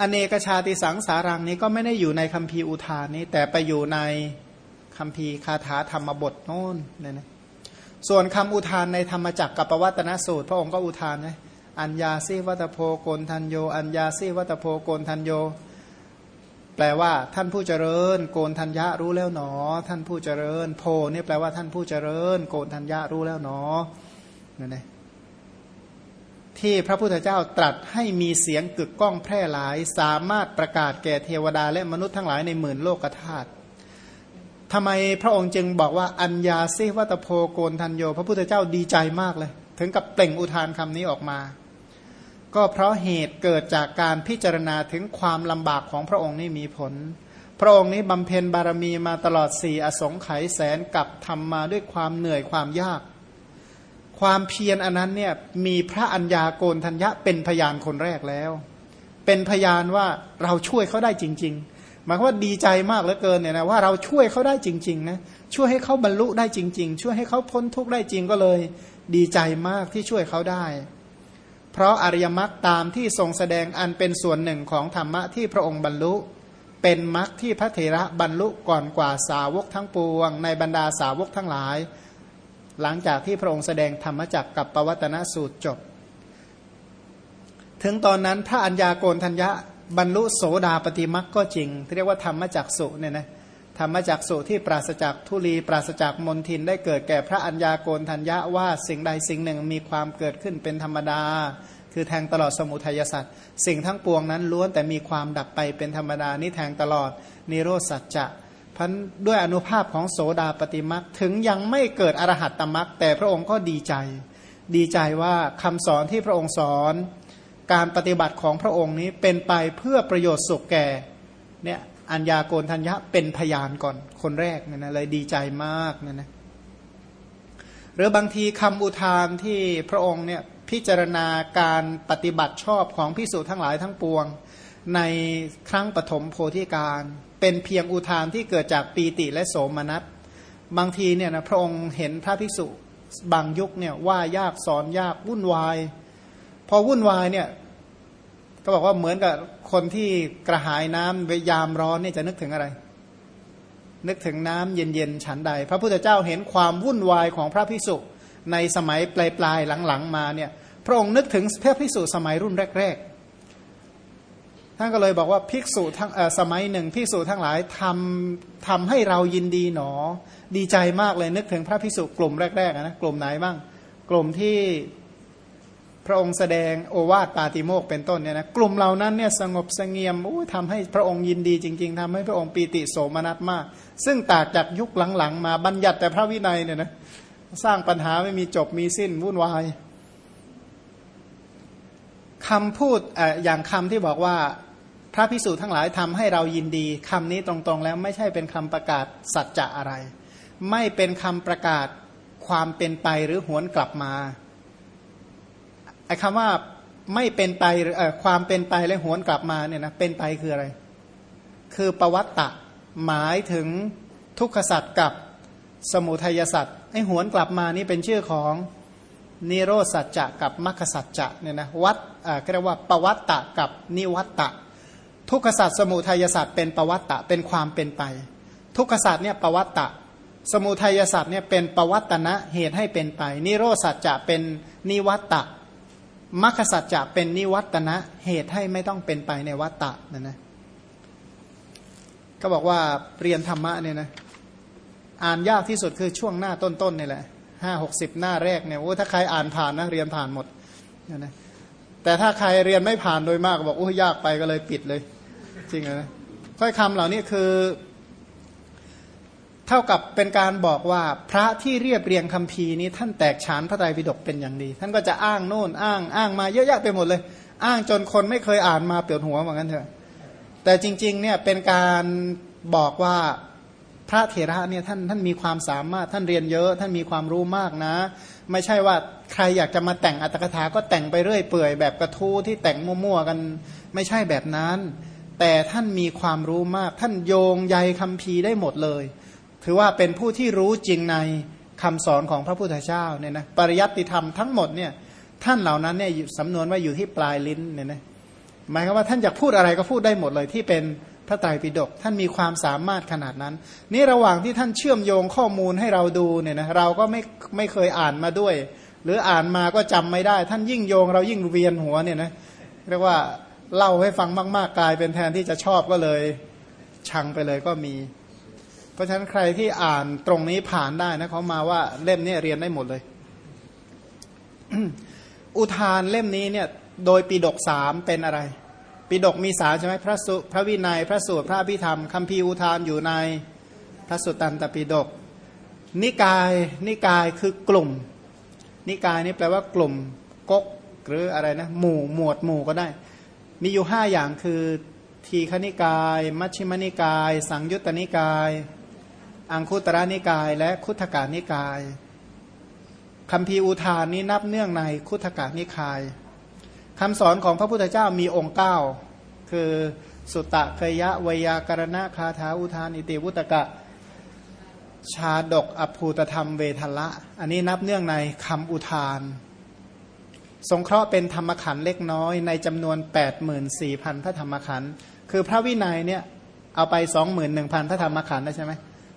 อเนกชาติสังสารังนี้ก็ไม่ได้อยู่ในคัมภีร์อุทานนี้ แต่ไปอยู่ในคำพีร์คาถาธรรมบทโน้นเนี่ยนะ ส่วนคำอุทานในธรรมจักรกับปวัตนสูตร พระองค์ก็อุทานนะอัญญาซิวัตโพโกนทันโย อัญญาซิวัตโพโกนทันโย แปลว่าท่านผู้เจริญ โกนทัญญะรู้แล้วหนอ ท่านผู้เจริญ โพนี่แปลว่าท่านผู้เจริญ โกนทัญญะรู้แล้วหนอนั่นเองที่พระพุทธเจ้าตรัสให้มีเสียงกึกก้องแพร่หลาย สามารถประกาศแก่เทวดาและมนุษย์ทั้งหลายในหมื่นโลกธาตุ ทำไมพระองค์จึงบอกว่าอัญญาซิวัตโพโกนทันโย พระพุทธเจ้าดีใจมากเลย ถึงกับเปล่งอุทานคำนี้ออกมา ก็เพราะเหตุเกิดจากการพิจารณาถึงความลำบากของพระองค์นี่มีผล พระองค์นี้บำเพ็ญบารมีมาตลอดสี่อสงไขยแสนกับทำมาด้วยความเหนื่อยความยาก ความเพียรอันนั้นเนี่ยมีพระอัญญาโกนทัญญะเป็นพยานคนแรกแล้ว เป็นพยานว่าเราช่วยเขาได้จริง ๆ มายว่าดีใจมากเหลือเกินเนี่ยนะว่าเราช่วยเขาได้จริงๆนะช่วยให้เขาบรรลุได้จริง ๆ ช่วยให้เขาพ้นทุกข์ได้จริงก็เลย ดีใจมากที่ช่วยเขาได้ เพราะอริยมรรคตามที่ทรงแสดงอันเป็นส่วนหนึ่งของธรรมะที่พระองค์บรรลุ เป็นมรรคที่พระเถระบรรลุก่อนกว่าสาวกทั้งปวง ในบรรดาสาวกทั้งหลาย หลังจากที่พระองค์แสดงธรรมจักกับปวัตนสูตรจบ ถึงตอนนั้นพระัญญาโกนทัญญะ บรรลุโสดาปฏิมักก็จริงที่เรียกว่าธรรมจักสุเนี่ยนะธรรมจักสุที่ปราศจากทุลีปราศจากมนทินได้เกิดแก่พระัญญาโกนทัญญะว่าสิ่งใดสิ่งหนึ่งมีความเกิดขึ้นเป็นธรรมดา คือแทงตลอดสมุทัยสัตว์สิ่งทั้งปวงนั้นล้วนแต่มีความดับไปเป็นธรรมดานี่แทงตลอดนิโรธสัจจะพันด้วยอนุภาพของโสดาปฏิมักถึงยังไม่เกิดอรหัตตมักแต่พระองค์ก็ดีใจ ดีใจว่าคำสอนที่พระองค์สอน การปฏิบัติของพระองค์นี้เป็นไปเพื่อประโยชน์สุขแก่เนี่ยอัญญาโกนทัญญะเป็นพยานก่อนคนแรกเนี่ยนะเลยดีใจมากเนี่ยนะหรือบางทีคำอุทานที่พระองค์เนี่ยพิจารณาการปฏิบัติชอบของพิสูจน์ทั้งหลายทั้งปวง ในครั้งปฐมโพธิการ เป็นเพียงอุทานที่เกิดจากปีติและโสมนัสบางทีเนี่ยนะพระองค์เห็นพระภิกษุบางยุคเนี่ยว่ายากสอนยากวุ่นวาย พอวุ่นวายเนี่ยก็บอกว่าเหมือนกับคนที่กระหายน้ำเวยามร้อนเนี่ยจะนึกถึงอะไร นึกถึงน้ำเย็นๆฉันใด พระพุทธเจ้าเห็นความวุ่นวายของพระภิกษุในสมัยปลายๆหลังๆมาเนี่ยพระองค์นึกถึงพระภิกษุสมัยรุ่นแรกๆท่านก็เลยบอกว่าภิกษุทั้งสมัยหนึ่งภิกษุทั้งหลายทำทำให้เรายินดีหนอ ดีใจมากเลยนึกถึงพระภิกษุกลุ่มแรกๆนะกลุ่มไหนบ้างกลุ่มที่ พระองค์แสดงโอวาทปาติโมกเป็นต้นเนี่ยนะกลุ่มเหล่านั้นเนี่ยสงบสงเงียมทำให้พระองค์ยินดีจริง ๆทำให้พระองค์ปีติโสมนัสมาก ซึ่งต่างจากยุคหลังๆ มาบัญญัติแต่พระวินัยเนี่ยนะสร้างปัญหาไม่มีจบมีสิ้นวุ่นวายคำพูดออย่างคำที่บอกว่าพระพิสูจน์ทั้งหลายทำให้เรายินดีคำนี้ตรงๆ แล้วไม่ใช่เป็นคำประกาศสัจจะอะไร ไม่เป็นคำประกาศความเป็นไปหรือหวนกลับมา ไอ้คำว่าไม่เป็นไปหรือความเป็นไปและหวนกลับมาเนี่ยนะเป็นไปคืออะไร คือประวัตตะหมายถึงทุกขสัตว์กับสมุทัยสัตว์ไอ้หวนกลับมานี่เป็นชื่อของนิโรสัจจะกับมรรคสัจจะเนี่ยนะวัดอ่าเรียกว่าประวัตตะกับนิวัตตะ ทุกขศาสตร์สมุทัยศาสตร์เป็นประวัตตะเป็นความเป็นไป ทุกขศาสตร์เนี่ยประวัตตะสมุทัยศาสตร์เนี่ยเป็นประวัตนะเหตุให้เป็นไป นิโรสัจจะเป็นนิวัตตะ มรรคสัจจะเป็นนิวัตนะเหตุให้ไม่ต้องเป็นไปในวัตตะนั่นนะก็บอกว่าเรียนธรรมะเนี่ยนะอ่านยากที่สุดคือช่วงหน้าต้นๆนี่แหละห้าหกสิบหน้าแรกเนี่ยโอ้ถ้าใครอ่านผ่านนะเรียนผ่านหมดนะนะแต่ถ้าใครเรียนไม่ผ่านโดยมากบอกโอ้ยากไปก็เลยปิดเลย จริงนะถ้อยคำเหล่านี้คือ เท่ากับเป็นการบอกว่าพระที่เรียบเรียงคำพีนี้ท่านแตกฉานพระไตรปิฎกเป็นอย่างดี ท่านก็จะอ้างโน่นอ้างอ้างมาเยอะแยะไปหมดเลย อ้างจนคนไม่เคยอ่านมาเปลี่ยนหัวเหมือนกันเถอะแต่จริงๆเนี่ยเป็นการบอกว่าพระเถระเนี่ยท่านท่านมีความสามารถท่านเรียนเยอะ ท่านมีความรู้มากนะ ไม่ใช่ว่าใครอยากจะมาแต่งอัตถกถาก็แต่งไปเรื่อยเปื่อยแบบกระทู้ที่แต่งมั่วๆกันไม่ใช่แบบนั้น แต่ท่านมีความรู้มาก ท่านโยงใยคำพีได้หมดเลย ถือว่าเป็นผู้ที่รู้จริงในคำสอนของพระพุทธเจ้าเนี่ยนะปริยัติธรรมทั้งหมดเนี่ยท่านเหล่านั้นเนี่ยสำนวนว่าอยู่ที่ปลายลิ้นเนี่ยนะหมายความว่าท่านอยากพูดอะไรก็พูดได้หมดเลยที่เป็นพระไตรปิฎกท่านมีความสามารถขนาดนั้น นี่ระหว่างที่ท่านเชื่อมโยงข้อมูลให้เราดูเนี่ยนะเราก็ไม่ไม่เคยอ่านมาด้วย หรืออ่านมาก็จำไม่ได้ ท่านยิ่งโยงเรายิ่งเวียนหัวเนี่ยนะเรียกว่าเล่าให้ฟังมาก ๆ กลายเป็นแทนที่จะชอบก็เลยชังไปเลยก็มี เพราะฉะนั้นใครที่อ่านตรงนี้ผ่านได้นะเขามาว่าเล่มนี้เรียนได้หมดเลย อุทานเล่มนี้เนี่ย โดยปีดกสามเป็นอะไรปีดกมีสามใช่ไหมพระสุพระวินัย พระสูตรพระพิธรรมคัมภีร์อุทานอยู่ในพระสุตตันตปีดกนิกายนิกายคือกลุ่ม นิกายนี่แปลว่ากลุ่มก๊กหรืออะไรนะหมู่หมวดหมู่ก็ได้ มีอยู่ห้าอย่างคือทีฆนิกาย มัชฌิมนิกาย สังยุตตนิกาย อังคุตระนิกาย และคุถกานิกายคำพีอุทานนี้นับเนื่องในคุถกานิคายคำสอนของพระพุทธเจ้ามีองค์เก้าคือสุตตะเคยะวยากรณะคาถาอุทานอิติวุตกะ ชาดกอภูตธรรมเวทละ อันนี้นับเนื่องในคำอุทาน สงเคราะห์เป็นธรรมขันเล็กน้อยในจำนวน 84,000 พระธรรมขัน คือพระวินัยเนี่ยเอาไป 21,000 พระธรรมขันนะใช่ไหม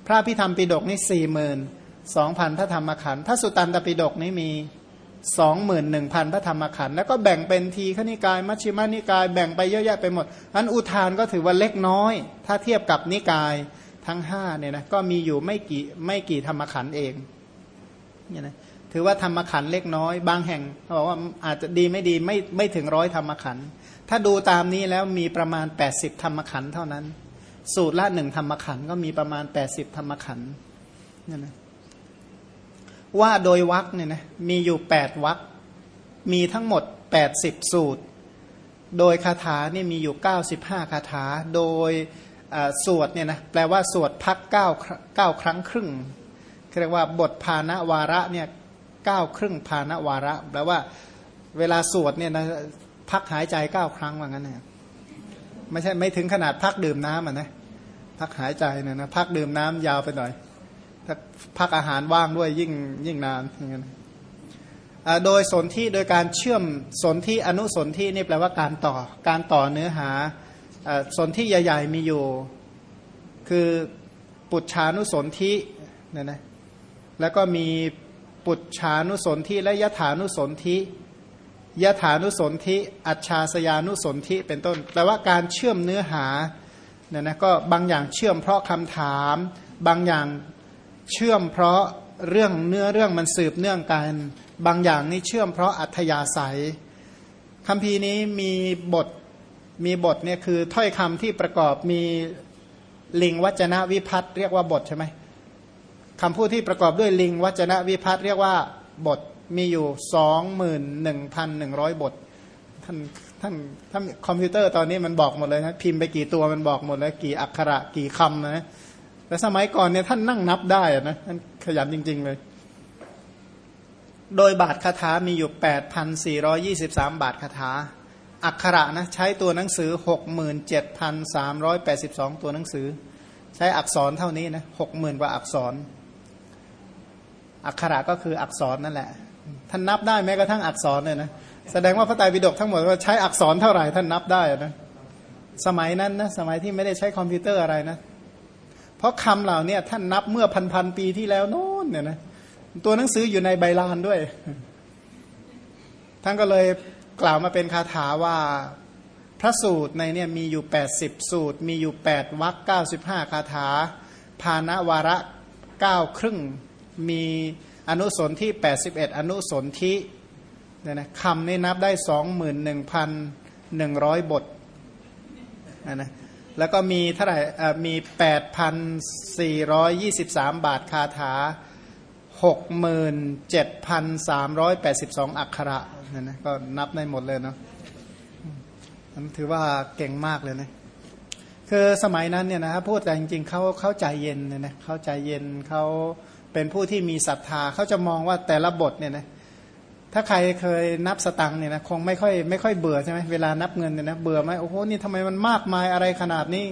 พระพิธรรมปิฎกนี่42,000พระธรรมขันพระสุตตันตปิฎกนี่มีสองหมื่นหนึ่งพันพระธรรมขันธ์แล้วก็แบ่งเป็นทีขณิกาย มัชฌิมานิกาย แบ่งไปเยอะแยะไปหมดอันอุทานก็ถือว่าเล็กน้อย ถ้าเทียบกับนิกายทั้งห้าเนี่ยนะก็มีอยู่ไม่กี่ไม่กี่ธรรมขันธ์เองเนี่ยนะถือว่าธรรมขันธ์เล็กน้อย บางแห่งเขาบอกว่าอาจจะดีไม่ดีไม่ไม่ถึงร้อยธรรมขันธ์ถ้าดูตามนี้แล้วมีประมาณ 80 ธรรมขันธ์เท่านั้น สูตรละหนึ่งธรรมขันก็มีประมาณ 80 ธรรมขันเนี่ยนะว่าโดยวักเนี่ยนะมีอยู่แปดวักมีทั้งหมดแปดสิบสูตร โดยคาถานี่มีอยู่เก้าสิบห้าคาถา โดยสวดเนี่ยนะแปลว่าสวดพักเก้าเก้าครั้งครึ่งเรียกว่าบทพาณวาระเนี่ยเก้าครึ่งพาณวาระแปลว่าเวลาสวดเนี่ยนะพักหายใจเก้าครั้งว่างั้นนะ ไม่ใช่ไม่ถึงขนาดพักดื่มน้ำอะนะพักหายใจเนี่ยนะพักดื่มน้ำยาวไปหน่อย ถ้าพักอาหารว่างด้วยยิ่งยิ่งนานอย่างเงี้ยโดยสนที่โดยการเชื่อมสนที่อนุสนที่นี่แปลว่าการต่อการต่อเนื้อหาสนที่ใหญ่ ๆ มีอยู่ คือปุจฉานุสนที่เนี่ยนะแล้วก็มีปุจฉานุสนที่และยถานุสนที่ ยถานุสนธิอัจฉาสยานุสนธิเป็นต้น แปลว่าการเชื่อมเนื้อหาเนี่ยนะก็บางอย่างเชื่อมเพราะคำถาม บางอย่างเชื่อมเพราะเรื่องเนื้อเรื่องมันสืบเนื่องกัน บางอย่างนี่เชื่อมเพราะอัธยาศัยคำพีนี้มีบทมีบทเนี่ยคือถ้อยคำที่ประกอบมีลิงวัจนะวิพัตเรียกว่าบทใช่ไหมคำพูดที่ประกอบด้วยลิงวัจนะวิพัตเรียกว่าบท มีอยู่สองหมื่นหนึ่งพันหนึ่งร้อยบท ท่านท่านท่านคอมพิวเตอร์ตอนนี้มันบอกหมดเลยนะพิมพ์ไปกี่ตัวมันบอกหมดแล้วกี่อักขระกี่คำนะแต่สมัยก่อนเนี่ยท่านนั่งนับได้นะท่านขยันจริง ๆ เลย โดยบาทคาถามีอยู่ 8,423 บาทคาถา อักขระนะใช้ตัวหนังสือ 67,382 ตัวหนังสือ ใช้อักษรเท่านี้นะ 60,000 กว่าอักษร อักขระก็คืออักษรนั่นแหละ ท่านนับได้แม้กระทั่งอักษรเนี่ยนะแสดงว่าพระไตรปิฎกทั้งหมดว่าใช้อักษรเท่าไหร่ท่านนับได้นะสมัยนั้นนะสมัยที่ไม่ได้ใช้คอมพิวเตอร์อะไรนะ เพราะคำเหล่านี้ท่านนับเมื่อพันพันปีที่แล้วโน้นเนี่ยนะตัวหนังสืออยู่ในใบลานด้วย ท่านก็เลยกล่าวมาเป็นคาถาว่าพระสูตรในเนี่ยมีอยู่ 80 สูตร มีอยู่ 8วรรค95 คาถา ภาณวาระ 9 ครึ่ง มี อนุสนที่81 อนุสนที่เนี่ยนะคำนี่นับได้ 21,100 บทนะนะแล้วก็มีเท่าไหร่มี 8,423 บาทคาถา 67,382 อักขระนั่นนะก็นับได้หมดเลยเนาะมันถือว่าเก่งมากเลยนะคือสมัยนั้นเนี่ยนะครับพูดแต่จริงๆเขาเข้าใจเย็นเนี่ยนะเขาใจเย็นเขา เป็นผู้ที่มีศรัทธาเขาจะมองว่าแต่ละบทเนี่ยนะถ้าใครเคยนับสตังเนี่ยนะคงไม่ค่อยไม่ค่อยเบื่อใช่ไหมเวลานับเงินเนี่ยนะเบื่อไหมโอ้โหนี่ทำไมมันมากมายอะไรขนาดนี้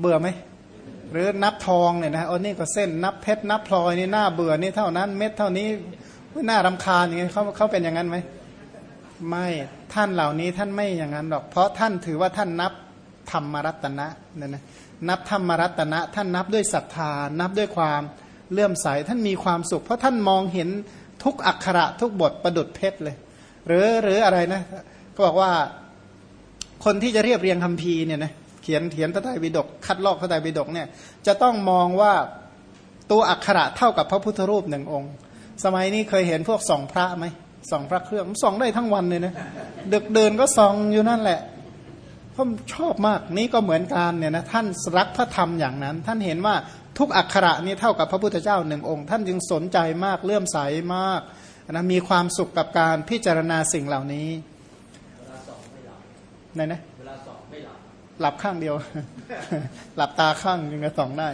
เบื่อไหมหรือนับทองเนี่ยนะโอ้นี่ก็เส้นนับเพชรนับพลอยนี่หน้าเบื่อนี่เท่านั้น เม็ดเท่านี้หน้ารำคาญอย่างเงี้ยเขาเขาเป็นอย่างนั้นไหมไม่ท่านเหล่านี้ท่านไม่อย่างนั้นหรอกเพราะท่านถือว่าท่านนับธรรมรัตนะเนี่ยนะนับธรรมรัตนะ ท่านนับด้วยศรัทธานับด้วยความ เลื่อมใสท่านมีความสุข เพราะท่านมองเห็นทุกอักขระทุกบทประดุดเพชรเลย หรือหรืออะไรนะ ก็บอกว่าคนที่จะเรียบเรียงคำพีเนี่ยนะเขียนเขียนพระไตรปิฎกคัดลอกพระไตรปิฎกเนี่ยจะต้องมองว่าตัวอักขระเท่ากับพระพุทธรูปหนึ่งองค์ สมัยนี้เคยเห็นพวกส่องพระไหมส่องพระเครื่องส่องได้ทั้งวันเลยนะดึกเดินก็ส่องอยู่นั่นแหละผมชอบมากนี่ก็เหมือนกันเนี่ยนะท่านรักพระธรรมอย่างนั้น ท่านเห็นว่า ทุกอักขระนี่เท่ากับพระพุทธเจ้าหนึ่งองค์ ท่านจึงสนใจมากเลื่อมใสมากนะมีความสุขกับการพิจารณาสิ่งเหล่านี้ไหนนะเวลาสองไม่หลับหลับข้างเดียว หลับตาข้างยังจะส่องได้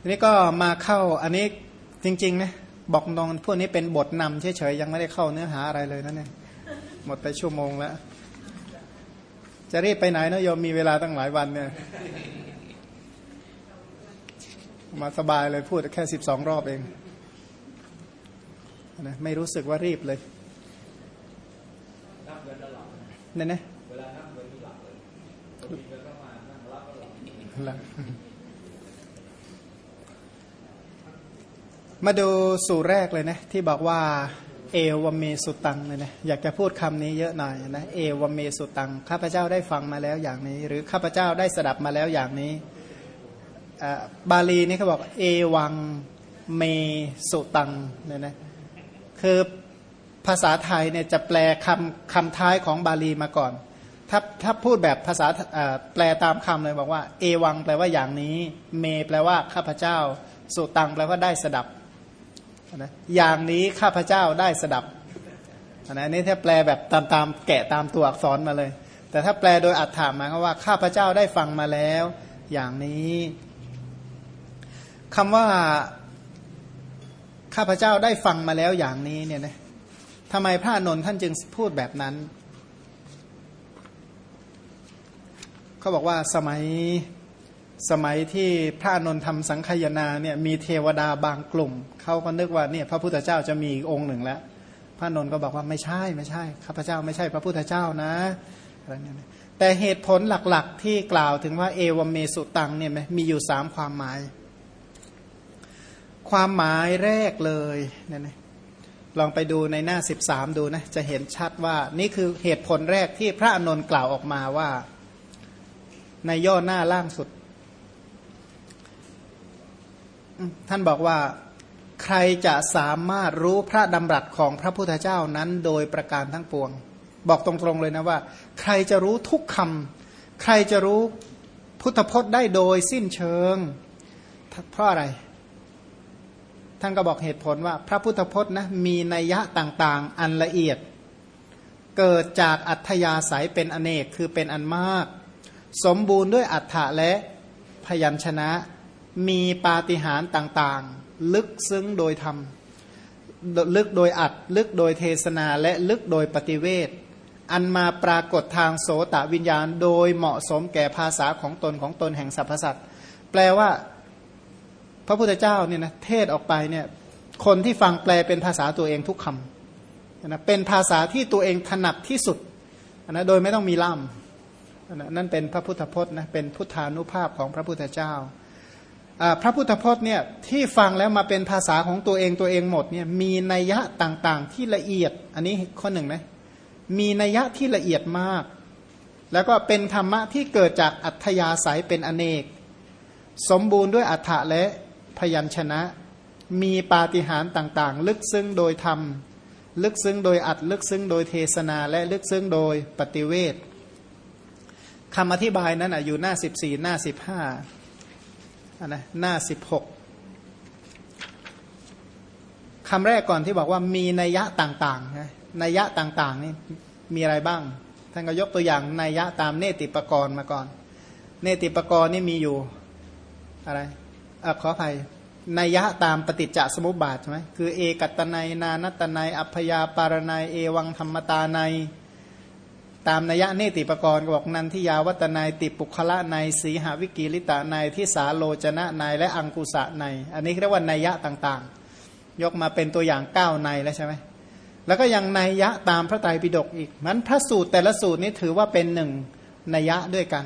ทีนี้ก็มาเข้าอันนี้จริงๆนะบอกนองพวกนี้เป็นบทนำเฉยๆยังไม่ได้เข้าเนื้อหาอะไรเลยนะเนี่ยหมดไปชั่วโมงแล้ว จะรีบไปไหนนะโยมมีเวลาตั้งหลายวันเนี่ยมาสบายเลยพูดแค่สิบสองรอบเองนะไม่รู้สึกว่ารีบเลยเนี่ยนะเวลานั่งเวทีหลับเลยก็มานั่งรับก็หลับมาดูสู่แรกเลยนะ ที่บอกว่า เอวเมสุตังเลยนะอยากจะพูดคำนี้เยอะหน่อยนะเอวเมสุตังข้าพเจ้าได้ฟังมาแล้วอย่างนี้ หรือข้าพเจ้าได้สดับมาแล้วอย่างนี้บาลีนี่เขาบอกเอวังเมสุตังเนี่ยนะคือภาษาไทยเนี่ยจะแปลคำคำท้ายของบาลีมาก่อน ถ้าถ้าพูดแบบภาษาแปลตามคำเลยบอกว่า เอวังแปลว่าอย่างนี้ เม แปลว่าข้าพเจ้า สุตังแปลว่าได้สดับ นะอย่างนี้ข้าพเจ้าได้สดับอันนี้ถ้าแปลแบบตามตามแกะตามตัวอักษรมาเลย แต่ถ้าแปลโดยอัฏฐามาว่าข้าพเจ้าได้ฟังมาแล้ว อย่างนี้คำว่าข้าพเจ้าได้ฟังมาแล้วอย่างนี้เนี่ยนะทำไมพระนนท์ท่านจึงพูดแบบนั้น เขาบอกว่าสมัย สมัยที่พระนนท์ทำสังขยนาเนี่ยมีเทวดาบางกลุ่มเขาก็นึกว่าเนี่ยพระพุทธเจ้าจะมีองค์หนึ่งแล้ว พระนนท์ก็บอกว่าไม่ใช่ไม่ใช่ข้าพเจ้าไม่ใช่พระพุทธเจ้านะอะไรเนี่ยแต่เหตุผลหลักๆ ที่กล่าวถึงว่าเอวเมสุตังเนี่ยมีอยู่สามความหมาย ความหมายแรกเลยเนี่ยนะลองไปดูในหน้าสิบสามดูนะ จะเห็นชัดว่านี่คือเหตุผลแรกที่พระอนนท์กล่าวออกมาว่า ในย่อหน้าล่างสุด ท่านบอกว่าใครจะสามารถรู้พระดำรัสของพระพุทธเจ้านั้นโดยประการทั้งปวง บอกตรงๆเลยนะว่า ใครจะรู้ทุกคำใครจะรู้พุทธพจน์ได้โดยสิ้นเชิง เพราะอะไร ท่านก็บอกเหตุผลว่า พระพุทธพจน์นะมีนัยยะต่างๆ อันละเอียด เกิดจากอัธยาศัยเป็นอเนกคือเป็นอันมาก สมบูรณ์ด้วยอัฏฐะและพยัญชนะ มีปาฏิหาริย์ต่างๆ ลึกซึ้งโดยธรรม ลึกโดยอัด ลึกโดยเทศนาและลึกโดยปฏิเวทอันมาปรากฏทางโสตวิญญาณ โดยเหมาะสมแก่ภาษาของตนของตนแห่งสรรพสัตว์แปลว่า พระพุทธเจ้าเนี่ยนะเทศออกไปเนี่ยคนที่ฟังแปลเป็นภาษาตัวเองทุกคำนะเป็นภาษาที่ตัวเองถนัดที่สุดนะโดยไม่ต้องมีล่ามนั่นเป็นพระพุทธพจน์นะเป็นพุทธานุภาพของพระพุทธเจ้า พระพุทธพจน์เนี่ยที่ฟังแล้วมาเป็นภาษาของตัวเองตัวเองหมดเนี่ยมีนัยยะต่างๆ ที่ละเอียด อันนี้ข้อหนึ่งนะมีนัยยะที่ละเอียดมาก แล้วก็เป็นธรรมะที่เกิดจากอัธยาศัยเป็นอเนก สมบูรณ์ด้วยอัฏฐะและพยัญชนะ มีปาฏิหาริย์ต่างๆ ลึกซึ้งโดยธรรม ลึกซึ้งโดยอัดลึกซึ้งโดยเทศนา และลึกซึ้งโดยปฏิเวทคำอธิบายนั้นอยู่หน้า 14 หน้า 15 นะหน้าสิบหกคำแรกก่อนที่บอกว่ามีนัยยะต่างๆนะนัยยะต่างๆนี่มีอะไรบ้าง ท่านก็ยกตัวอย่างนัยยะตามเนติปกรณ์มาก่อน เนติปกรณ์นี่มีอยู่อะไรอขออภัยนัยยะตามปฏิจจสมุปบาทใช่ไหมคือเอกัตนัยนานัตนัยอัพยาปารนัยเอวังธรรมตานัย ตามนัยเนติปกรณ์ก็บอกนันทิยาวัตนายติปุคละในสีหาวิกิลิตานายที่สาโลจนะนายและอังกุสะในอันนี้เรียกว่านัยยะต่างๆ ยกมาเป็นตัวอย่างเก้าในแล้วใช่ไหมแล้วก็ยังนัยยะตามพระไตรปิฎกอีกมันพระสูตรแต่ละสูตรนี้ถือว่าเป็นหนึ่งนัยยะด้วยกัน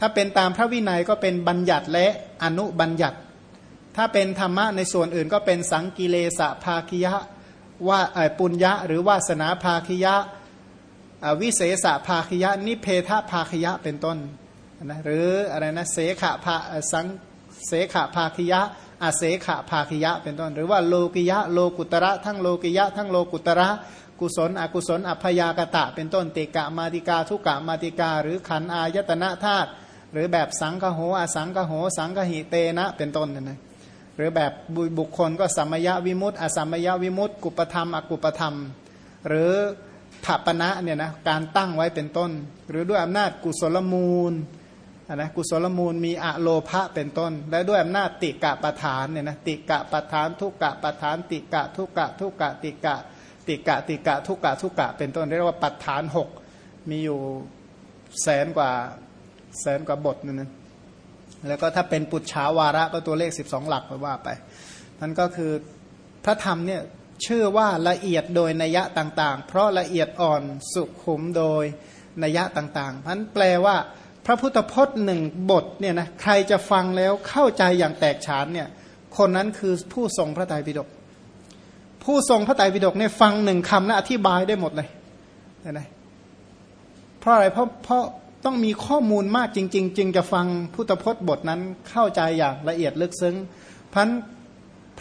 ถ้าเป็นตามพระวินัยก็เป็นบัญญัติและอนุบัญญัติ ถ้าเป็นธรรมะในส่วนอื่นก็เป็นสังกิเลสภาคิยะว่าปุญญะหรือวาสนาภาคิยะ วิเศษภาคยะนิเพทภาคยะเป็นต้นนะหรืออะไรนะเสขะภาสังเสขะภาคยะอาเสขะภาคยะเป็นต้น หรือว่าโลกิยะโลกุตระ ทั้งโลกิยะ ทั้งโลกุตระกุศลอกุศลอัพยากตะ เป็นต้นเตกะมาติกาทุกะมาติกา หรือขันอายตนะธาตุหรือแบบสังคโหอสังคโห สังคหิเตนะเป็นต้นนะหรือแบบบุคคลก็สัมยวิมุตติอสัมยวิมุตติ กุปธรรมอกุปธรรม หรือ ถัปณะเนี่ยนะการตั้งไว้เป็นต้น หรือด้วยอำนาจกุศลมูลนะกุศลมูลมีอะโลภะเป็นต้น และด้วยอำนาจติกะประธานเนี่ยนะติกะประธาน ทุกกะประธาน ติกะทุกกะทุกกะติกะ ติกะติกะทุกกะทุกกะเป็นต้นเรียกว่าปัฏฐานหกมีอยู่แสนกว่าแสนกว่าบทนั่นนะแล้วก็ถ้าเป็นปุจฉาวาระก็ตัวเลข 12 หลักไปว่าไปนั่นก็คือพระธรรมเนี่ย ชื่อว่าละเอียดโดยนัยะต่างๆ เพราะละเอียดอ่อนสุขุมโดยนัยะต่างๆพันแปลว่า พระพุทธพจน์หนึ่งบทเนี่ยนะใครจะฟังแล้วเข้าใจอย่างแตกฉานเนี่ยคนนั้นคือผู้ทรงพระไตรปิฎกผู้ทรงพระไตรปิฎกเนี่ยฟังหนึ่งคำแล้วอธิบายได้หมดเลยเห็นไหมเพราะอะไรเพราะเพราะต้องมีข้อมูลมากจริง ๆ จึงจะฟังพุทธพจน์บทนั้นเข้าใจอย่างละเอียดลึกซึ้งพัน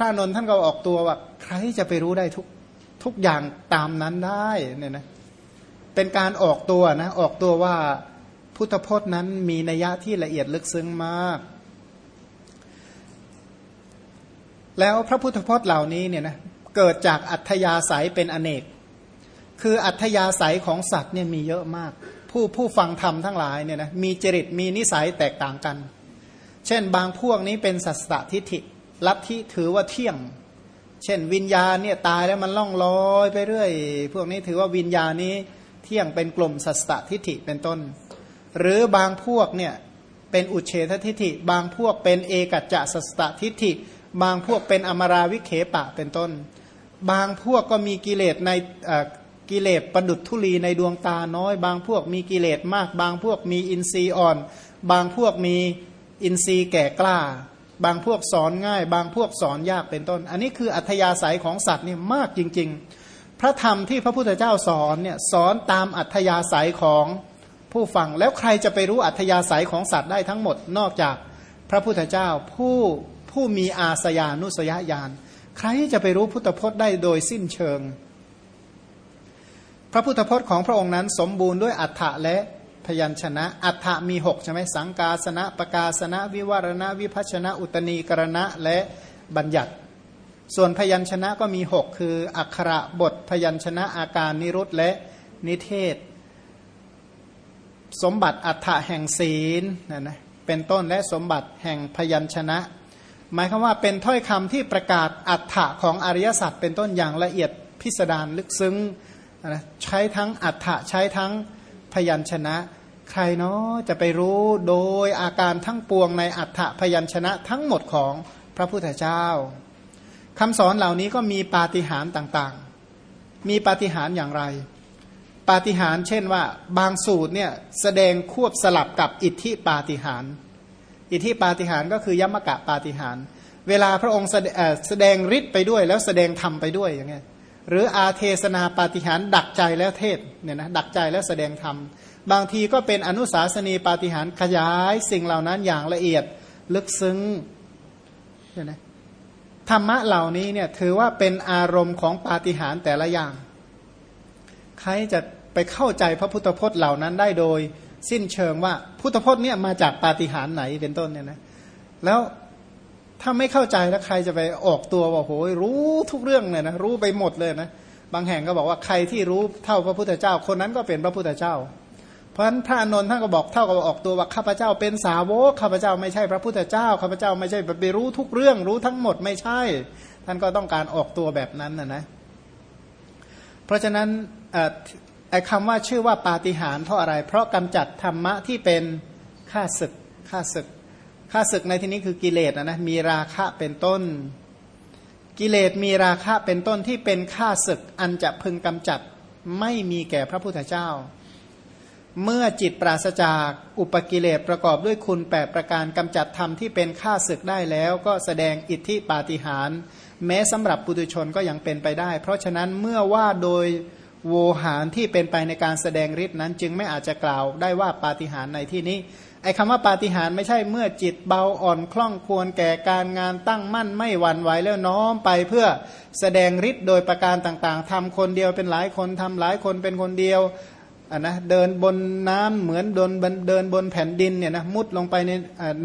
ระนนท์ท่านก็ออกตัวว่า ใครจะไปรู้ได้ทุกทุกอย่างตามนั้นได้เนี่ยนะเป็นการออกตัวนะออกตัวว่าพุทธพจน์นั้นมีนัยยะที่ละเอียดลึกซึ้งมาก แล้วพระพุทธพจน์เหล่านี้เนี่ยนะเกิดจากอัธยาศัยเป็นอเนก คืออัธยาศัยของสัตว์เนี่ยมีเยอะมาก ผู้ผู้ฟังธรรมทั้งหลายเนี่ยนะมีจริตมีนิสัยแตกต่างกัน เช่นบางพวกนี้เป็นสัสตทิฐิ ลัทธิถือว่าเที่ยง เช่นวิญญาณเนี่ยตายแล้วมันล่องลอยไปเรื่อย พวกนี้ถือว่าวิญญาณนี้เที่ยงเป็นกลุ่มสัสตทิฏฐิเป็นต้น หรือบางพวกเนี่ยเป็นอุเฉททิฏฐิ บางพวกเป็นเอกัจจะสัสตทิฏฐิ บางพวกเป็นอมราวิเคปะเป็นต้น บางพวกก็มีกิเลสในกิเลสประดุดทุลีในดวงตาน้อย บางพวกมีกิเลสมาก บางพวกมีอินทรีย์อ่อน บางพวกมีอินทรีย์แก่กล้า บางพวกสอนง่าย บางพวกสอนยากเป็นต้น อันนี้คืออัธยาศัยของสัตว์นี่มากจริง ๆ พระธรรมที่พระพุทธเจ้าสอนเนี่ยสอนตามอัธยาศัยของผู้ฟัง แล้วใครจะไปรู้อัธยาศัยของสัตว์ได้ทั้งหมดนอกจากพระพุทธเจ้าผู้ผู้มีอาสยานุสยญาณใครจะไปรู้พุทธพจน์ได้โดยสิ้นเชิง พระพุทธพจน์ของพระองค์นั้นสมบูรณ์ด้วยอัฏฐะและ พยัญชนะ อัฏฐมีหกใช่ไหมสังกาสนะประกาสนะ วิวารณะ วิพัชนะ อุตณีกรณะและบัญญัติ ส่วนพยัญชนะก็มีหกคืออักขระบทพยัญชนะอาการนิรุตและนิเทศ สมบัติอัฏฐะแห่งศีลนะนะเป็นต้นและสมบัติแห่งพยัญชนะ หมายคือว่าเป็นถ้อยคำที่ประกาศอัฏฐะของอริยสัจเป็นต้นอย่างละเอียดพิสดารลึกซึ้งนะใช้ทั้งอัฏฐะใช้ทั้ง พยัญชนะ ใครเนาะจะไปรู้โดยอาการทั้งปวงในอัฏฐพยัญชนะทั้งหมดของพระพุทธเจ้าคำสอนเหล่านี้ก็มีปาฏิหาริย์ต่างๆ มีปาฏิหาริย์อย่างไร ปาฏิหาริย์เช่นว่าบางสูตรเนี่ยแสดงควบสลับกับอิทธิปาฏิหาริย์อิทธิปาฏิหาริย์ก็คือยมกะปาฏิหาริย์เวลาพระองค์แสดงฤทธิ์ไปด้วย แล้วแสดงธรรมไปด้วยอย่างเงี้ย หรืออาเทศนาปาฏิหาริย์ดักใจแล้วเทศเนี่ยนะดักใจแล้วแสดงธรรม บางทีก็เป็นอนุสาสนีปาฏิหาริย์ขยายสิ่งเหล่านั้นอย่างละเอียดลึกซึ้งเนี่ยนะธรรมะเหล่านี้เนี่ยถือว่าเป็นอารมณ์ของปาฏิหาริย์แต่ละอย่าง ใครจะไปเข้าใจพระพุทธพจน์เหล่านั้นได้โดย สิ้นเชิงว่าพุทธพจน์เนี่ยมาจากปาฏิหาริย์ไหนเป็นต้นเนี่ยนะแล้ว ถ้าไม่เข้าใจแล้วใครจะไปออกตัวว่าโหยรู้ทุกเรื่องเนี่ยนะรู้ไปหมดเลยนะบางแห่งก็บอกว่าใครที่รู้เท่าพระพุทธเจ้า คนนั้นก็เป็นพระพุทธเจ้า เพราะฉะนั้นพระนนท์ท่านก็บอกเท่ากับออกตัวว่าข้าพเจ้าเป็นสาวกข้าพเจ้าไม่ใช่พระพุทธเจ้าข้าพเจ้าไม่ใช่ไปรู้ทุกเรื่องรู้ทั้งหมดไม่ใช่ ท่านก็ต้องการออกตัวแบบนั้นนะนะเพราะฉะนั้นไอ้คำว่าชื่อว่าปาฏิหาริย์เพราะอะไร เพราะกำจัดธรรมะที่เป็นข้าศึกข้าศึก ข้าศึกในที่นี้คือกิเลสนะนะมีราคะเป็นต้น กิเลสมีราคะเป็นต้นที่เป็นข้าศึกอันจะพึงกำจัดไม่มีแก่พระพุทธเจ้า เมื่อจิตปราศจากอุปกิเลสประกอบด้วยคุณแปประการกำจัดธรรมที่เป็นข้าศึกได้แล้ว ก็แสดงอิทธิปาฏิหาริย์แม้สำหรับปุถุชนก็ยังเป็นไปได้ เพราะฉะนั้นเมื่อว่าโดยโวหารที่เป็นไปในการแสดงฤทธินั้น จึงไม่อาจจะกล่าวได้ว่าปาฏิหาริย์ในที่นี้ ไอ้คำว่าปาฏิหาริย์ไม่ใช่เมื่อจิตเบาอ่อนคล่องควรแก่การงานตั้งมั่นไม่หวั่นไหวแล้วน้อมไปเพื่อแสดงฤทธิ์โดยประการต่างๆทำคนเดียวเป็นหลายคนทำหลายคนเป็นคนเดียวอะนะเดินบนน้ำเหมือนเดินเดินบนแผ่นดินเนี่ยนะมุดลงไปใน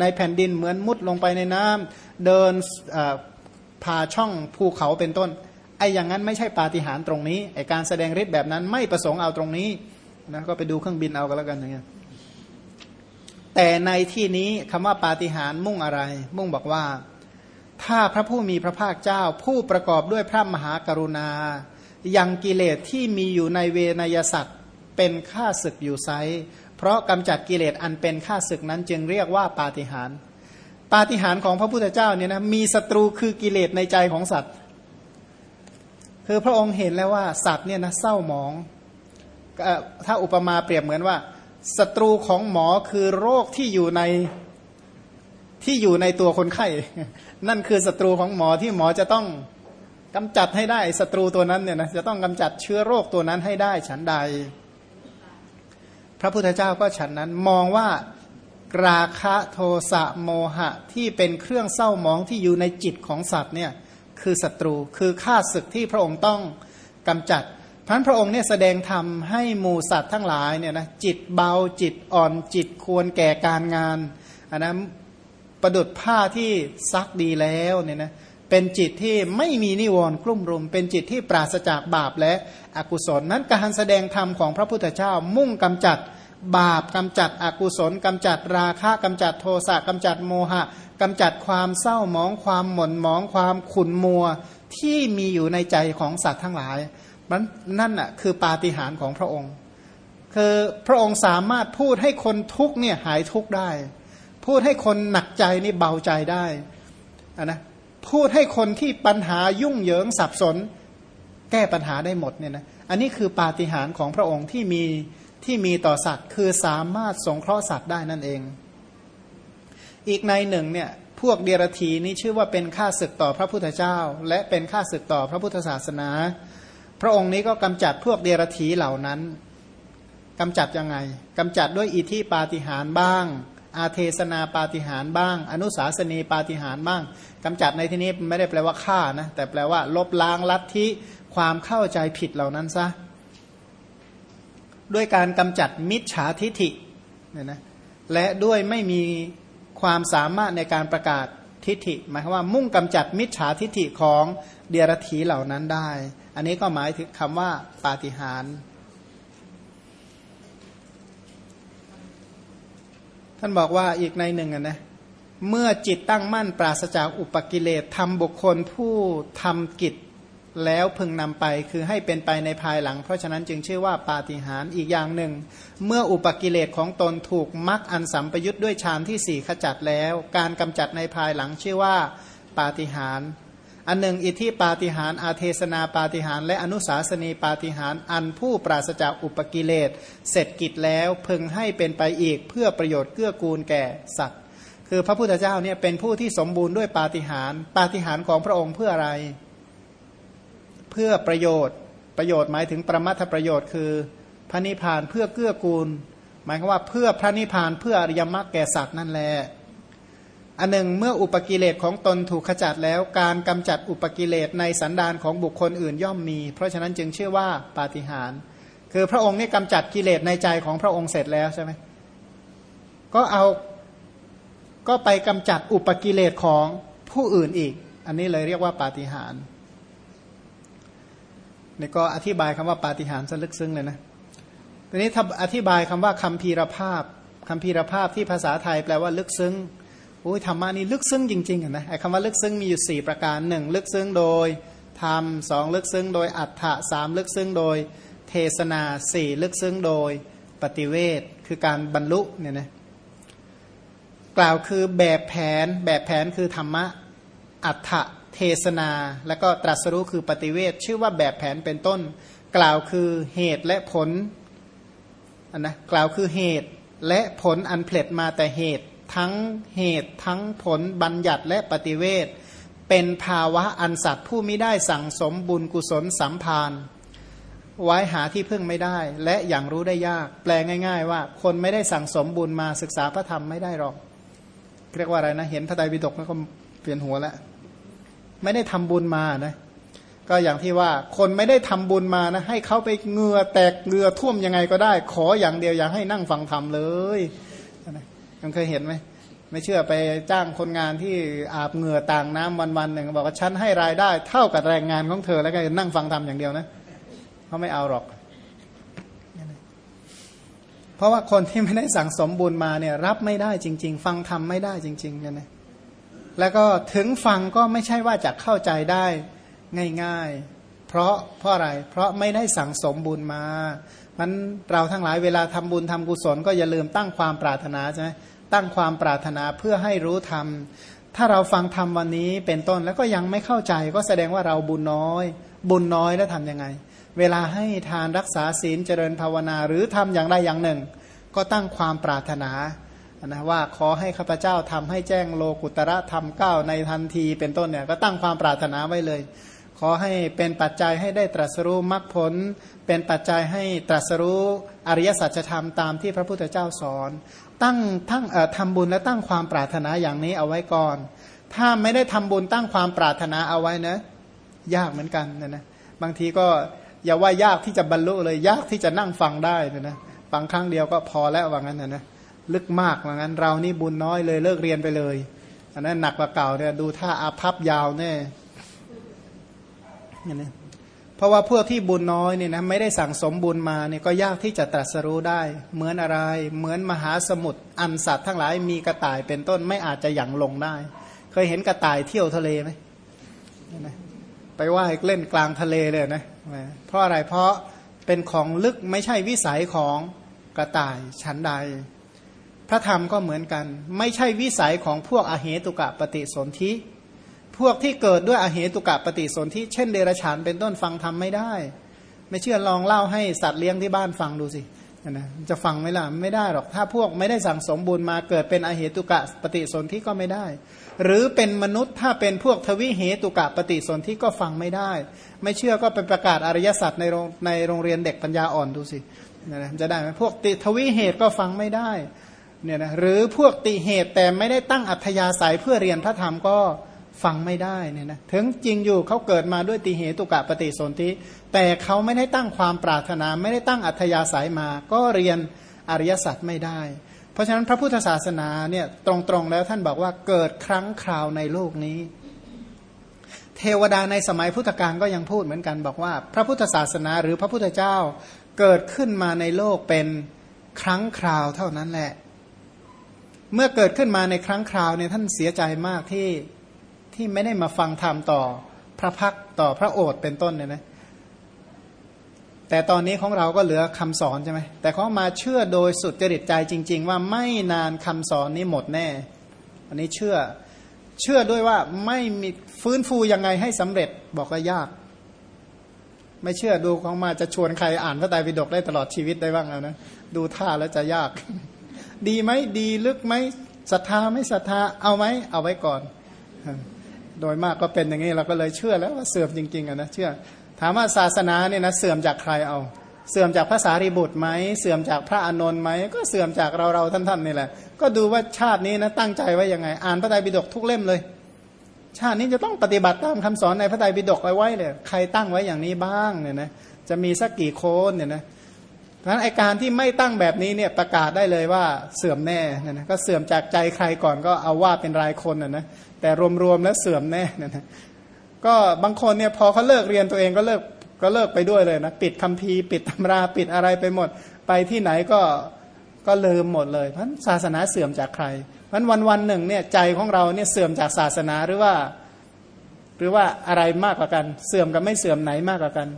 ในแผ่นดินเหมือนมุดลงไปในน้ำเดินผ่าช่องภูเขาเป็นต้นไอ้อย่างนั้นไม่ใช่ปาฏิหาริย์ตรงนี้ไอ้การแสดงฤทธิ์แบบนั้นไม่ประสงค์เอาตรงนี้นะก็ไปดูเครื่องบินเอากันแล้วกันอย่างเงี้ย แต่ในที่นี้คำว่าปาฏิหาริย์มุ่งอะไร มุ่งบอกว่า ถ้าพระผู้มีพระภาคเจ้า ผู้ประกอบด้วยพระมหากรุณา ยังกิเลสที่มีอยู่ในเวนยสัตว์เป็นข้าศึกอยู่ไซเพราะกำจัดกิเลสอันเป็นข้าศึกนั้นจึงเรียกว่าปาฏิหาริย์ปาฏิหาริย์ของพระพุทธเจ้าเนี่ยนะมีศัตรูคือกิเลสในใจของสัตว์ คือพระองค์เห็นแล้วว่าสัตว์เนี่ยนะเศร้าหมองถ้าอุปมาเปรียบเหมือนว่า ศัตรูของหมอคือโรคที่อยู่ในที่อยู่ในตัวคนไข้ นั่นคือศัตรูของหมอที่หมอจะต้องกำจัดให้ได้ศัตรูตัวนั้นเนี่ยนะจะต้องกำจัดเชื้อโรคตัวนั้นให้ได้ฉันใด พระพุทธเจ้าก็ฉันนั้นมองว่าราคะโทสะโมหะที่เป็นเครื่องเศร้าหมองที่อยู่ในจิตของสัตว์เนี่ยคือศัตรูคือข้าศึกที่พระองค์ต้องกำจัด พันพระองค์เนี่ยแสดงธรรมให้หมูสัตว์ทั้งหลายเนี่ยนะจิตเบาจิตอ่อนจิตควรแก่การงานอันนั้นประดุดผ้าที่ซักดีแล้วเนี่ยนะเป็นจิตที่ไม่มีนิวรณ์กลุ่มรุม เป็นจิตที่ปราศจากบาปและอกุศล นั้นการแสดงธรรมของพระพุทธเจ้ามุ่งกำจัดบาปกำจัดอกุศลกำจัดราคะกำจัดโทสะกำจัดโมหะกำจัดความเศร้าหมองความหม่นหมองความขุนมัวที่มีอยู่ในใจของสัตว์ทั้งหลาย มันนั่นอะคือปาฏิหาริย์ของพระองค์ คือพระองค์สามารถพูดให้คนทุกเนี่ยหายทุกได้ พูดให้คนหนักใจนี่เบาใจได้อะนะพูดให้คนที่ปัญหายุ่งเหยิงสับสน แก้ปัญหาได้หมดเนี่ยนะอันนี้คือปาฏิหาริย์ของพระองค์ที่มีที่มีต่อสัตว์ คือสามารถสงเคราะห์สัตว์ได้นั่นเอง อีกในหนึ่งเนี่ยพวกเดียรถีนี้ชื่อว่าเป็นข้าศึกต่อพระพุทธเจ้า และเป็นข้าศึกต่อพระพุทธศาสนา พระองค์นี้ก็กำจัดพวกเดรธีเหล่านั้นกำจัดยังไงกำจัดด้วยอิทธิปาฏิหาริย์บ้าง อาเทศนาปาฏิหาริย์บ้าง อนุสาสนีปาฏิหาริย์บ้างกำจัดในที่นี้ไม่ได้แปลว่าฆ่านะแต่แปลว่า ลบล้างลัทธิความเข้าใจผิดเหล่านั้นซะด้วยการกำจัดมิจฉาทิฐิเนี่ยนะและด้วยไม่มีความสามารถในการประกาศทิฐิหมายความว่ามุ่งกำจัดมิจฉาทิฐิของเดียรถีเหล่านั้นได้ อันนี้ก็หมายถึงคำว่าปาฏิหาริย์ท่านบอกว่าอีกในหนึ่งนะเมื่อจิตตั้งมั่นปราศจากอุปกิเลสทำบุคคลผู้ทำกิจแล้วพึงนำไปคือให้เป็นไปในภายหลัง เพราะฉะนั้นจึงชื่อว่าปาฏิหาริย์อีกอย่างหนึ่ง เมื่ออุปกิเลสของตนถูกมักอันสัมปยุทธ์ด้วยฌานที่สี่ขจัดแล้ว การกำจัดในภายหลังชื่อว่าปาฏิหาริย์ อันหนึ่งอิทธิปาฏิหารอาเทศนาปาฏิหารและอนุสาสนีปาฏิหารอันผู้ปราศจากอุปกิเลสเสร็จกิจแล้วพึงให้เป็นไปอีกเพื่อประโยชน์เกื้อกูลแก่สัตว์ คือพระพุทธเจ้าเนี่ยเป็นผู้ที่สมบูรณ์ด้วยปาฏิหารปาฏิหารของพระองค์เพื่ออะไร เพื่อประโยชน์ประโยชน์หมายถึงประมัทประโยชน์คือพระนิพพานเพื่อเกื้อกูล หมายความว่าเพื่อพระนิพพานเพื่ออริยมรรคแก่สัตว์นั่นแหละ อันหนึ่งเมื่ออุปกิเลสของตนถูกขจัดแล้วการกำจัดอุปกิเลสในสันดานของบุคคลอื่นย่อมมี เพราะฉะนั้นจึงชื่อว่าปาฏิหาริย์คือพระองค์นี่กำจัดกิเลสในใจของพระองค์เสร็จแล้วใช่ไหมก็เอาก็ไปกำจัดอุปกิเลสของผู้อื่นอีก อันนี้เลยเรียกว่าปาฏิหาริย์นี่ก็อธิบายคำว่าปาฏิหาริย์ซะลึกซึ้งเลยนะทีนี้ถ้าอธิบายคำว่าคำพีรภาพคำพีรภาพที่ภาษาไทยแปลว่าลึกซึ้ง อ้ยธรรมะนี่ลึกซึ้งจริงๆนะไอ้คำว่าลึกซึ้งมีอยู่ 4 ประการหนึ่งลึกซึ้งโดยธรรมสองลึกซึ้งโดยอัฏฐะสามลึกซึ้งโดยเทศนาสี่ลึกซึ้งโดยปฏิเวทคือการบรรลุเนี่ยนะกล่าวคือแบบแผนแบบแผนคือธรรมะอัฏฐะเทศนา และก็ตรัสรู้คือปฏิเวทชื่อว่าแบบแผนเป็นต้น กล่าวคือเหตุและผลนนะกล่าวคือเหตุและผลอันเพลิดมาแต่เหตุ ทั้งเหตุทั้งผลบัญญัติและปฏิเวทเป็นภาวะอันสัตว์ผู้ไม่ได้สั่งสมบุญกุศลสัมพานไว้หาที่พึ่งไม่ได้ และอย่างรู้ได้ยาก แปลง่าย ๆ ว่า คนไม่ได้สั่งสมบุญมาศึกษาพระธรรมไม่ได้หรอกเรียกว่าอะไรนะเห็นพระไตรปิฎกแล้วก็เปลี่ยนหัวแล้วไม่ได้ทำบุญมานะก็อย่างที่ว่าคนไม่ได้ทำบุญมานะให้เขาไปเงือแตกเงือท่วมยังไงก็ได้ ขออย่างเดียวอย่าให้นั่งฟังธรรมเลย ยังเคยเห็นไหมไม่เชื่อไปจ้างคนงานที่อาบเหงื่อต่างน้ำวันๆหนึ่งบอกว่าฉันให้รายได้ เท่ากับแรงงานของเธอแล้วก็นั่งฟังธรรมอย่างเดียวนะเขาไม่เอาหรอก เพราะว่าคนที่ไม่ได้สั่งสมบุญมาเนี่ย รับไม่ได้จริง ๆ ฟังธรรมไม่ได้จริงๆกันนะแล้วก็ถึงฟังก็ไม่ใช่ว่าจะเข้าใจได้ง่ายๆ เพราะเพราะอะไร เพราะไม่ได้สั่งสมบุญมามันเราทั้งหลายเวลาทำบุญทำกุศลก็อย่าลืมตั้งความปรารถนาใช่ไหม ตั้งความปรารถนาเพื่อให้รู้ธรรม ถ้าเราฟังธรรมวันนี้เป็นต้นแล้วก็ยังไม่เข้าใจก็แสดงว่าเราบุญน้อย บุญน้อยแล้วทำยังไง เวลาให้ทานรักษาศีลเจริญภาวนาหรือทำอย่างใดอย่างหนึ่ง ก็ตั้งความปรารถนานะว่าขอให้ข้าพเจ้าทำให้แจ้งโลกุตระธรรมเก้าในทันทีเป็นต้นเนี่ยก็ตั้งความปรารถนาไว้เลย ขอให้เป็นปัจจัยให้ได้ตรัสรู้มรรคผล เป็นปัจจัยให้ตรัสรู้อริยสัจธรรมตามที่พระพุทธเจ้าสอน ตั้งทั้งทำบุญและตั้งความปรารถนาอย่างนี้เอาไว้ก่อน ถ้าไม่ได้ทำบุญตั้งความปรารถนาเอาไว้นะ ยากเหมือนกันนะนะบางทีก็อย่าว่ายากที่จะบรรลุเลยยากที่จะนั่งฟังได้นะนะฟังครั้งเดียวก็พอแล้วว่างั้นนะนะลึกมากว่างั้นเรานี่บุญน้อยเลยเลิกเรียนไปเลยอันนั้นหนักกว่าเก่าเนี่ยดูท่าอาภัพยาวแน่เนี่ย เพราะว่าพวกที่บุญน้อยเนี่ยนะไม่ได้สั่งสมบุญมาเนี่ยก็ยากที่จะตรัสรู้ได้ เหมือนอะไร เหมือนมหาสมุทรอันสัตว์ทั้งหลายมีกระต่ายเป็นต้นไม่อาจจะหยั่งลงได้ เคยเห็นกระต่ายเที่ยวทะเลไหมไปว่าเล่นกลางทะเลเลยนะเพราะอะไรเพราะเป็นของลึกไม่ใช่วิสัยของกระต่ายชั้นใด พระธรรมก็เหมือนกัน ไม่ใช่วิสัยของพวกอเหตุกะปฏิสนธิ พวกที่เกิดด้วยอเหตุกะปฏิสนธิเช่นเดรัจฉานเป็นต้นฟังทำไม่ได้ ไม่เชื่อลองเล่าให้สัตว์เลี้ยงที่บ้านฟังดูสินะจะฟังไหมล่ะไม่ได้หรอกถ้าพวกไม่ได้สั่งสมบูรณ์มาเกิดเป็นอเหตุกะปฏิสนธิก็ไม่ได้ หรือเป็นมนุษย์ถ้าเป็นพวกทวิเหตุกะปฏิสนธิก็ฟังไม่ได้ ไม่เชื่อก็ไปประกาศอริยสัจในโรงในโรงเรียนเด็กปัญญาอ่อนดูสินะจะได้ไหมพวกติทวิเหตุก็ฟังไม่ได้เนี่ยนะหรือพวกติเหตุแต่ไม่ได้ตั้งอัธยาศัยเพื่อเรียนพระธรรมก็ ฟังไม่ได้เนี่ยนะถึงจริงอยู่เขาเกิดมาด้วยติเหตุกะปฏิสนธิแต่เขาไม่ได้ตั้งความปรารถนา ไม่ได้ตั้งอัธยาศัยมา ก็เรียนอริยสัจไม่ได้ เพราะฉะนั้นพระพุทธศาสนาเนี่ยตรงๆแล้วท่านบอกว่าเกิดครั้งคราวในโลกนี้ เทวดาในสมัยพุทธกาลก็ยังพูดเหมือนกันบอกว่า พระพุทธศาสนาหรือพระพุทธเจ้าเกิดขึ้นมาในโลกเป็นครั้งคราวเท่านั้นแหละ เมื่อเกิดขึ้นมาในครั้งคราวเนี่ยท่านเสียใจมากที่ ที่ไม่ได้มาฟังธรรมต่อพระพักต่อพระโอษฐ์เป็นต้นเนี่ยนะแต่ตอนนี้ของเราก็เหลือคำสอนใช่ไหมแต่เขามาเชื่อโดยสุดจริตใจจริง ๆ ว่าไม่นานคำสอนนี้หมดแน่ อันนี้เชื่อเชื่อด้วยว่าไม่มีฟื้นฟูยังไงให้สำเร็จบอกว่ายาก ไม่เชื่อดูของมาจะชวนใครอ่านพระไตรปิฎกได้ตลอดชีวิตได้บ้างแล้วนะดูท่าแล้วจะยาก ดีไหมดีลึกไหมศรัทธาไม่ศรัทธาเอาไหมเอาไว้ก่อน โดยมากก็เป็นอย่างนี้เราก็เลยเชื่อแล้วว่าเสื่อมจริงๆอะนะเชื่อ ถามว่าศาสนาเนี่ยนะเสื่อมจากใครเอา เสื่อมจากพระสารีบุตรไหมเสื่อมจากพระอานนท์ไหมก็เสื่อมจากเราเราท่านๆนี่แหละ ก็ดูว่าชาตินี้นะตั้งใจไว้ยังไง อ่านพระไตรปิฎกทุกเล่มเลย ชาตินี้จะต้องปฏิบัติตามคำสอนในพระไตรปิฎกไว้ไว้เลยใครตั้งไว้อย่างนี้บ้างเนี่ยนะจะมีสักกี่คนเนี่ยนะเพราะฉะนั้นไอการที่ไม่ตั้งแบบนี้เนี่ยประกาศได้เลยว่าเสื่อมแน่นะนะก็เสื่อมจากใจใครก่อนก็เอาว่าเป็นรายคนนะนะ แต่รวมๆแล้วเสื่อมแน่นะนะก็บางคนเนี่ยพอเขาเลิกเรียนตัวเองก็เลิกก็เลิกไปด้วยเลยนะปิดคัมภีร์ปิดตำราปิดอะไรไปหมด ไปที่ไหนก็ก็ลืมหมดเลยเพราะศาสนาเสื่อมจากใครเพราะวันวันหนึ่งเนี่ยใจของเราเนี่ยเสื่อมจากศาสนาหรือว่า หรือว่าอะไรมากกว่ากัน เสื่อมกับไม่เสื่อมไหนมากกว่ากัน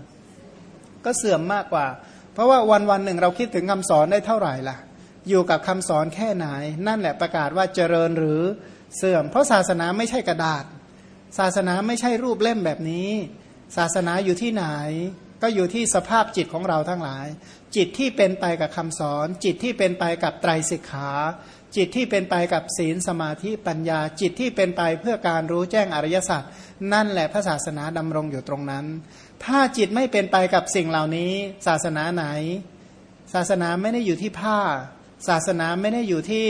ก็เสื่อมมากกว่า เพราะว่าวันวันหนึ่งเราคิดถึงคำสอนได้เท่าไหร่ล่ะ อยู่กับคำสอนแค่ไหน นั่นแหละประกาศว่าเจริญหรือ เสื่อม เพราะศาสนาไม่ใช่กระดาษ ศาสนาไม่ใช่รูปเล่มแบบนี้ ศาสนาอยู่ที่ไหน ก็อยู่ที่สภาพจิตของเราทั้งหลาย จิตที่เป็นไปกับคำสอน จิตที่เป็นไปกับไตรสิกขา จิตที่เป็นไปกับศีลสมาธิปัญญา จิตที่เป็นไปเพื่อการรู้แจ้งอริยสัจนั่นแหละพระศาสนาดำรงอยู่ตรงนั้น ถ้าจิตไม่เป็นไปกับสิ่งเหล่านี้ ศาสนาไหน ศาสนาไม่ได้อยู่ที่ผ้า ศาสนาไม่ได้อยู่ที่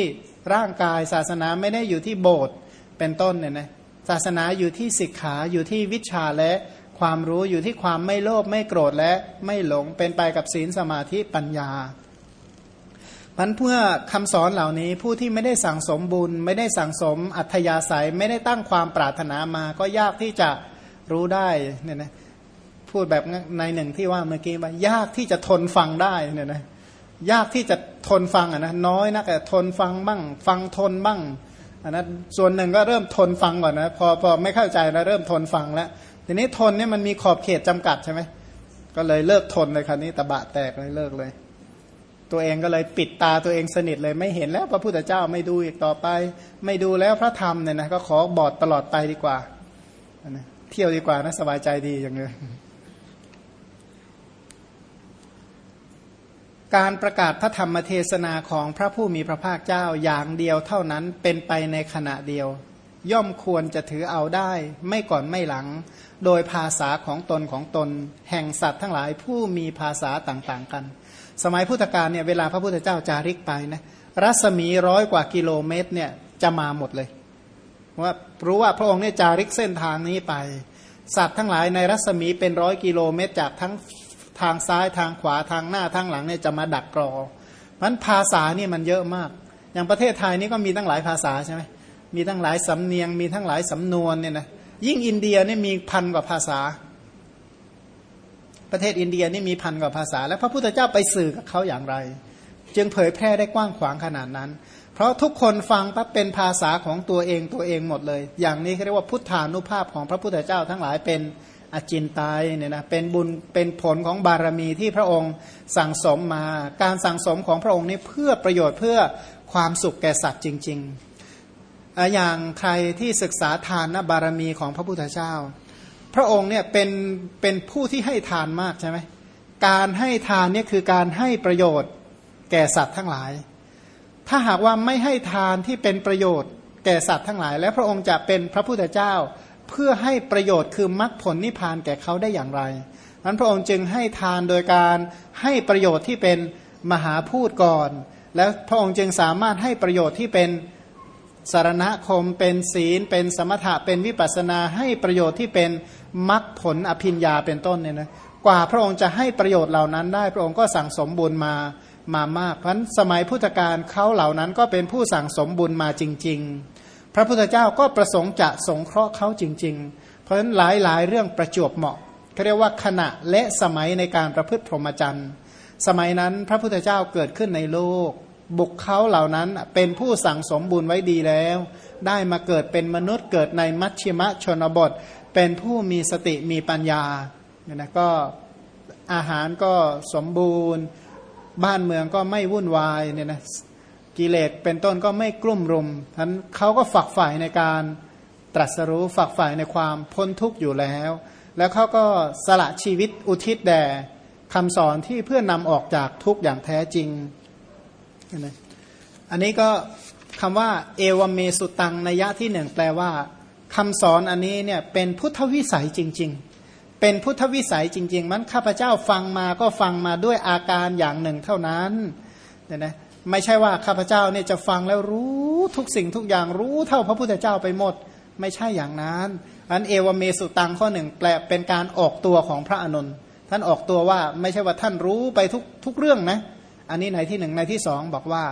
ร่างกายศาสนาไม่ได้อยู่ที่โบสถ์เป็นต้นเนี่ยนะศาสนาอยู่ที่ศิกขาอยู่ที่วิชาและความรู้อยู่ที่ความไม่โลภไม่โกรธและไม่หลงเป็นไปกับศีลสมาธิปัญญามันเพื่อคำสอนเหล่านี้ผู้ที่ไม่ได้สั่งสมบุญ ไม่ได้สั่งสมอัธยาศัย ไม่ได้ตั้งความปรารถนามา ก็ยากที่จะรู้ได้เนี่ยนะพูดแบบในหนึ่งที่ว่าเมื่อกี้ว่ายากที่จะทนฟังได้เนี่ยนะ ยากที่จะทนฟังอะนะน้อยนะแต่ทนฟังบ้าง ฟังทนบ้างอันนั้นส่วนหนึ่งก็เริ่มทนฟังก่อนนะพอพอไม่เข้าใจแล้วเริ่มทนฟังแล้วทีนี้ทนเนี่ยมันมีขอบเขตจำกัดใช่ไหมก็เลยเลิกทนเลยคราวนี้ตะบะแตกเลยเลิกเลย ตัวเองก็เลยปิดตาตัวเองสนิทเลยไม่เห็นแล้วพระพุทธเจ้าไม่ดูอีกต่อไป ไม่ดูแล้วพระธรรมเนี่ยนะก็ขอบอดตลอดไปดีกว่าเที่ยวดีกว่านะสบายใจดีอย่างเงี้ย การประกาศพระธรรมเทศนาของพระผู้มีพระภาคเจ้าอย่างเดียวเท่านั้นเป็นไปในขณะเดียว ย่อมควรจะถือเอาได้ ไม่ก่อนไม่หลัง โดยภาษาของตนของตน แห่งสัตว์ทั้งหลายผู้มีภาษาต่างๆกัน สมัยพุทธกาลเนี่ยเวลาพระพุทธเจ้าจาริกไปนะรัศมีร้อยกว่ากิโลเมตรเนี่ยจะมาหมดเลยว่ารู้ว่าพระองค์เนี่ยจาริกเส้นทางนี้ไป สัตว์ทั้งหลายในรัศมีเป็นร้อยกิโลเมตรจากทั้ง ทางซ้ายทางขวาทางหน้าทางหลังเนี่ยจะมาดักกรอมันภาษานี่มันเยอะมาก อย่างประเทศไทยนี่ก็มีตั้งหลายภาษาใช่ไหมมีทั้งหลายสำเนียง มีทั้งหลายสำนวนเนี่ยนะยิ่งอินเดียนี่มีพันกว่าภาษา ประเทศอินเดียนี่มีพันกว่าภาษา แล้วพระพุทธเจ้าไปสื่อกับเขาอย่างไร จึงเผยแพร่ได้กว้างขวางขนาดนั้น เพราะทุกคนฟังปั๊บเป็นภาษาของตัวเองตัวเองหมดเลย อย่างนี้เขาเรียกว่าพุทธานุภาพของพระพุทธเจ้าทั้งหลายเป็น อจินตายเนี่ยนะเป็นบุญเป็นผลของบารมีที่พระองค์สั่งสมมา การสั่งสมของพระองค์นี้เพื่อประโยชน์เพื่อความสุขแก่สัตว์จริงๆ อย่างใครที่ศึกษาทานบารมีของพระพุทธเจ้า พระองค์เนี่ยเป็นเป็นผู้ที่ให้ทานมากใช่ไหมการให้ทานเนี่ยคือการให้ประโยชน์แก่สัตว์ทั้งหลาย ถ้าหากว่าไม่ให้ทานที่เป็นประโยชน์แก่สัตว์ทั้งหลาย และพระองค์จะเป็นพระพุทธเจ้า เพื่อให้ประโยชน์คือมรรคผลนิพพานแก่เขาได้อย่างไรนั้นพระองค์จึงให้ทานโดยการให้ประโยชน์ที่เป็นมหาพูดก่อน แล้วพระองค์จึงสามารถให้ประโยชน์ที่เป็นสารณคม เป็นศีล เป็นสมถะเป็นวิปัสนาให้ประโยชน์ที่เป็นมรรคผลอภิญญาเป็นต้นเนี่ยนะกว่าพระองค์จะให้ประโยชน์เหล่านั้นได้ พระองค์ก็สั่งสมบุญมามามาก เพราะสมัยพุทธกาลเขาเหล่านั้นก็เป็นผู้สั่งสมบุญมาจริง ๆ พระพุทธเจ้าก็ประสงค์จะสงเคราะห์เขาจริง ๆ เพราะฉะนั้นหลายๆ เรื่องประจวบเหมาะเขาเรียกว่าขณะและสมัยในการประพฤติพรหมจรรย์ สมัยนั้นพระพุทธเจ้าเกิดขึ้นในโลก บุคเขาเหล่านั้นเป็นผู้สั่งสมบุญไว้ดีแล้ว ได้มาเกิดเป็นมนุษย์เกิดในมัชชิมะชนบท เป็นผู้มีสติมีปัญญาเนี่ยนะก็อาหารก็สมบูรณ์ บ้านเมืองก็ไม่วุ่นวายเนี่ยนะ กิเลสเป็นต้นก็ไม่กลุ่มรุมท่านเขาก็ฝักฝ่ายในการตรัสรู้ฝักฝ่ายในความพ้นทุกข์อยู่แล้ว แล้วเขาก็สละชีวิตอุทิศแด่คำสอนที่เพื่อนำออกจากทุกข์อย่างแท้จริงอันนี้ก็คำว่าเอวเมสุตังนัยะที่หนึ่งแปลว่าคำสอนอันนี้เนี่ยเป็นพุทธวิสัยจริง ๆ เป็นพุทธวิสัยจริง ๆ มันข้าพเจ้าฟังมาก็ฟังมาด้วยอาการอย่างหนึ่งเท่านั้นเนี่ยนะ ไม่ใช่ว่าข้าพเจ้าเนี่ยจะฟังแล้วรู้ทุกสิ่งทุกอย่างรู้เท่าพระพุทธเจ้าไปหมด ไม่ใช่อย่างนั้นอันเอวเมสุตังข้อหนึ่งแปลเป็นการออกตัวของพระอนุนท่านออกตัวว่าไม่ใช่ว่าท่านรู้ไปทุกทุกเรื่องนะ อันนี้ในที่หนึ่งในที่สองบอกว่า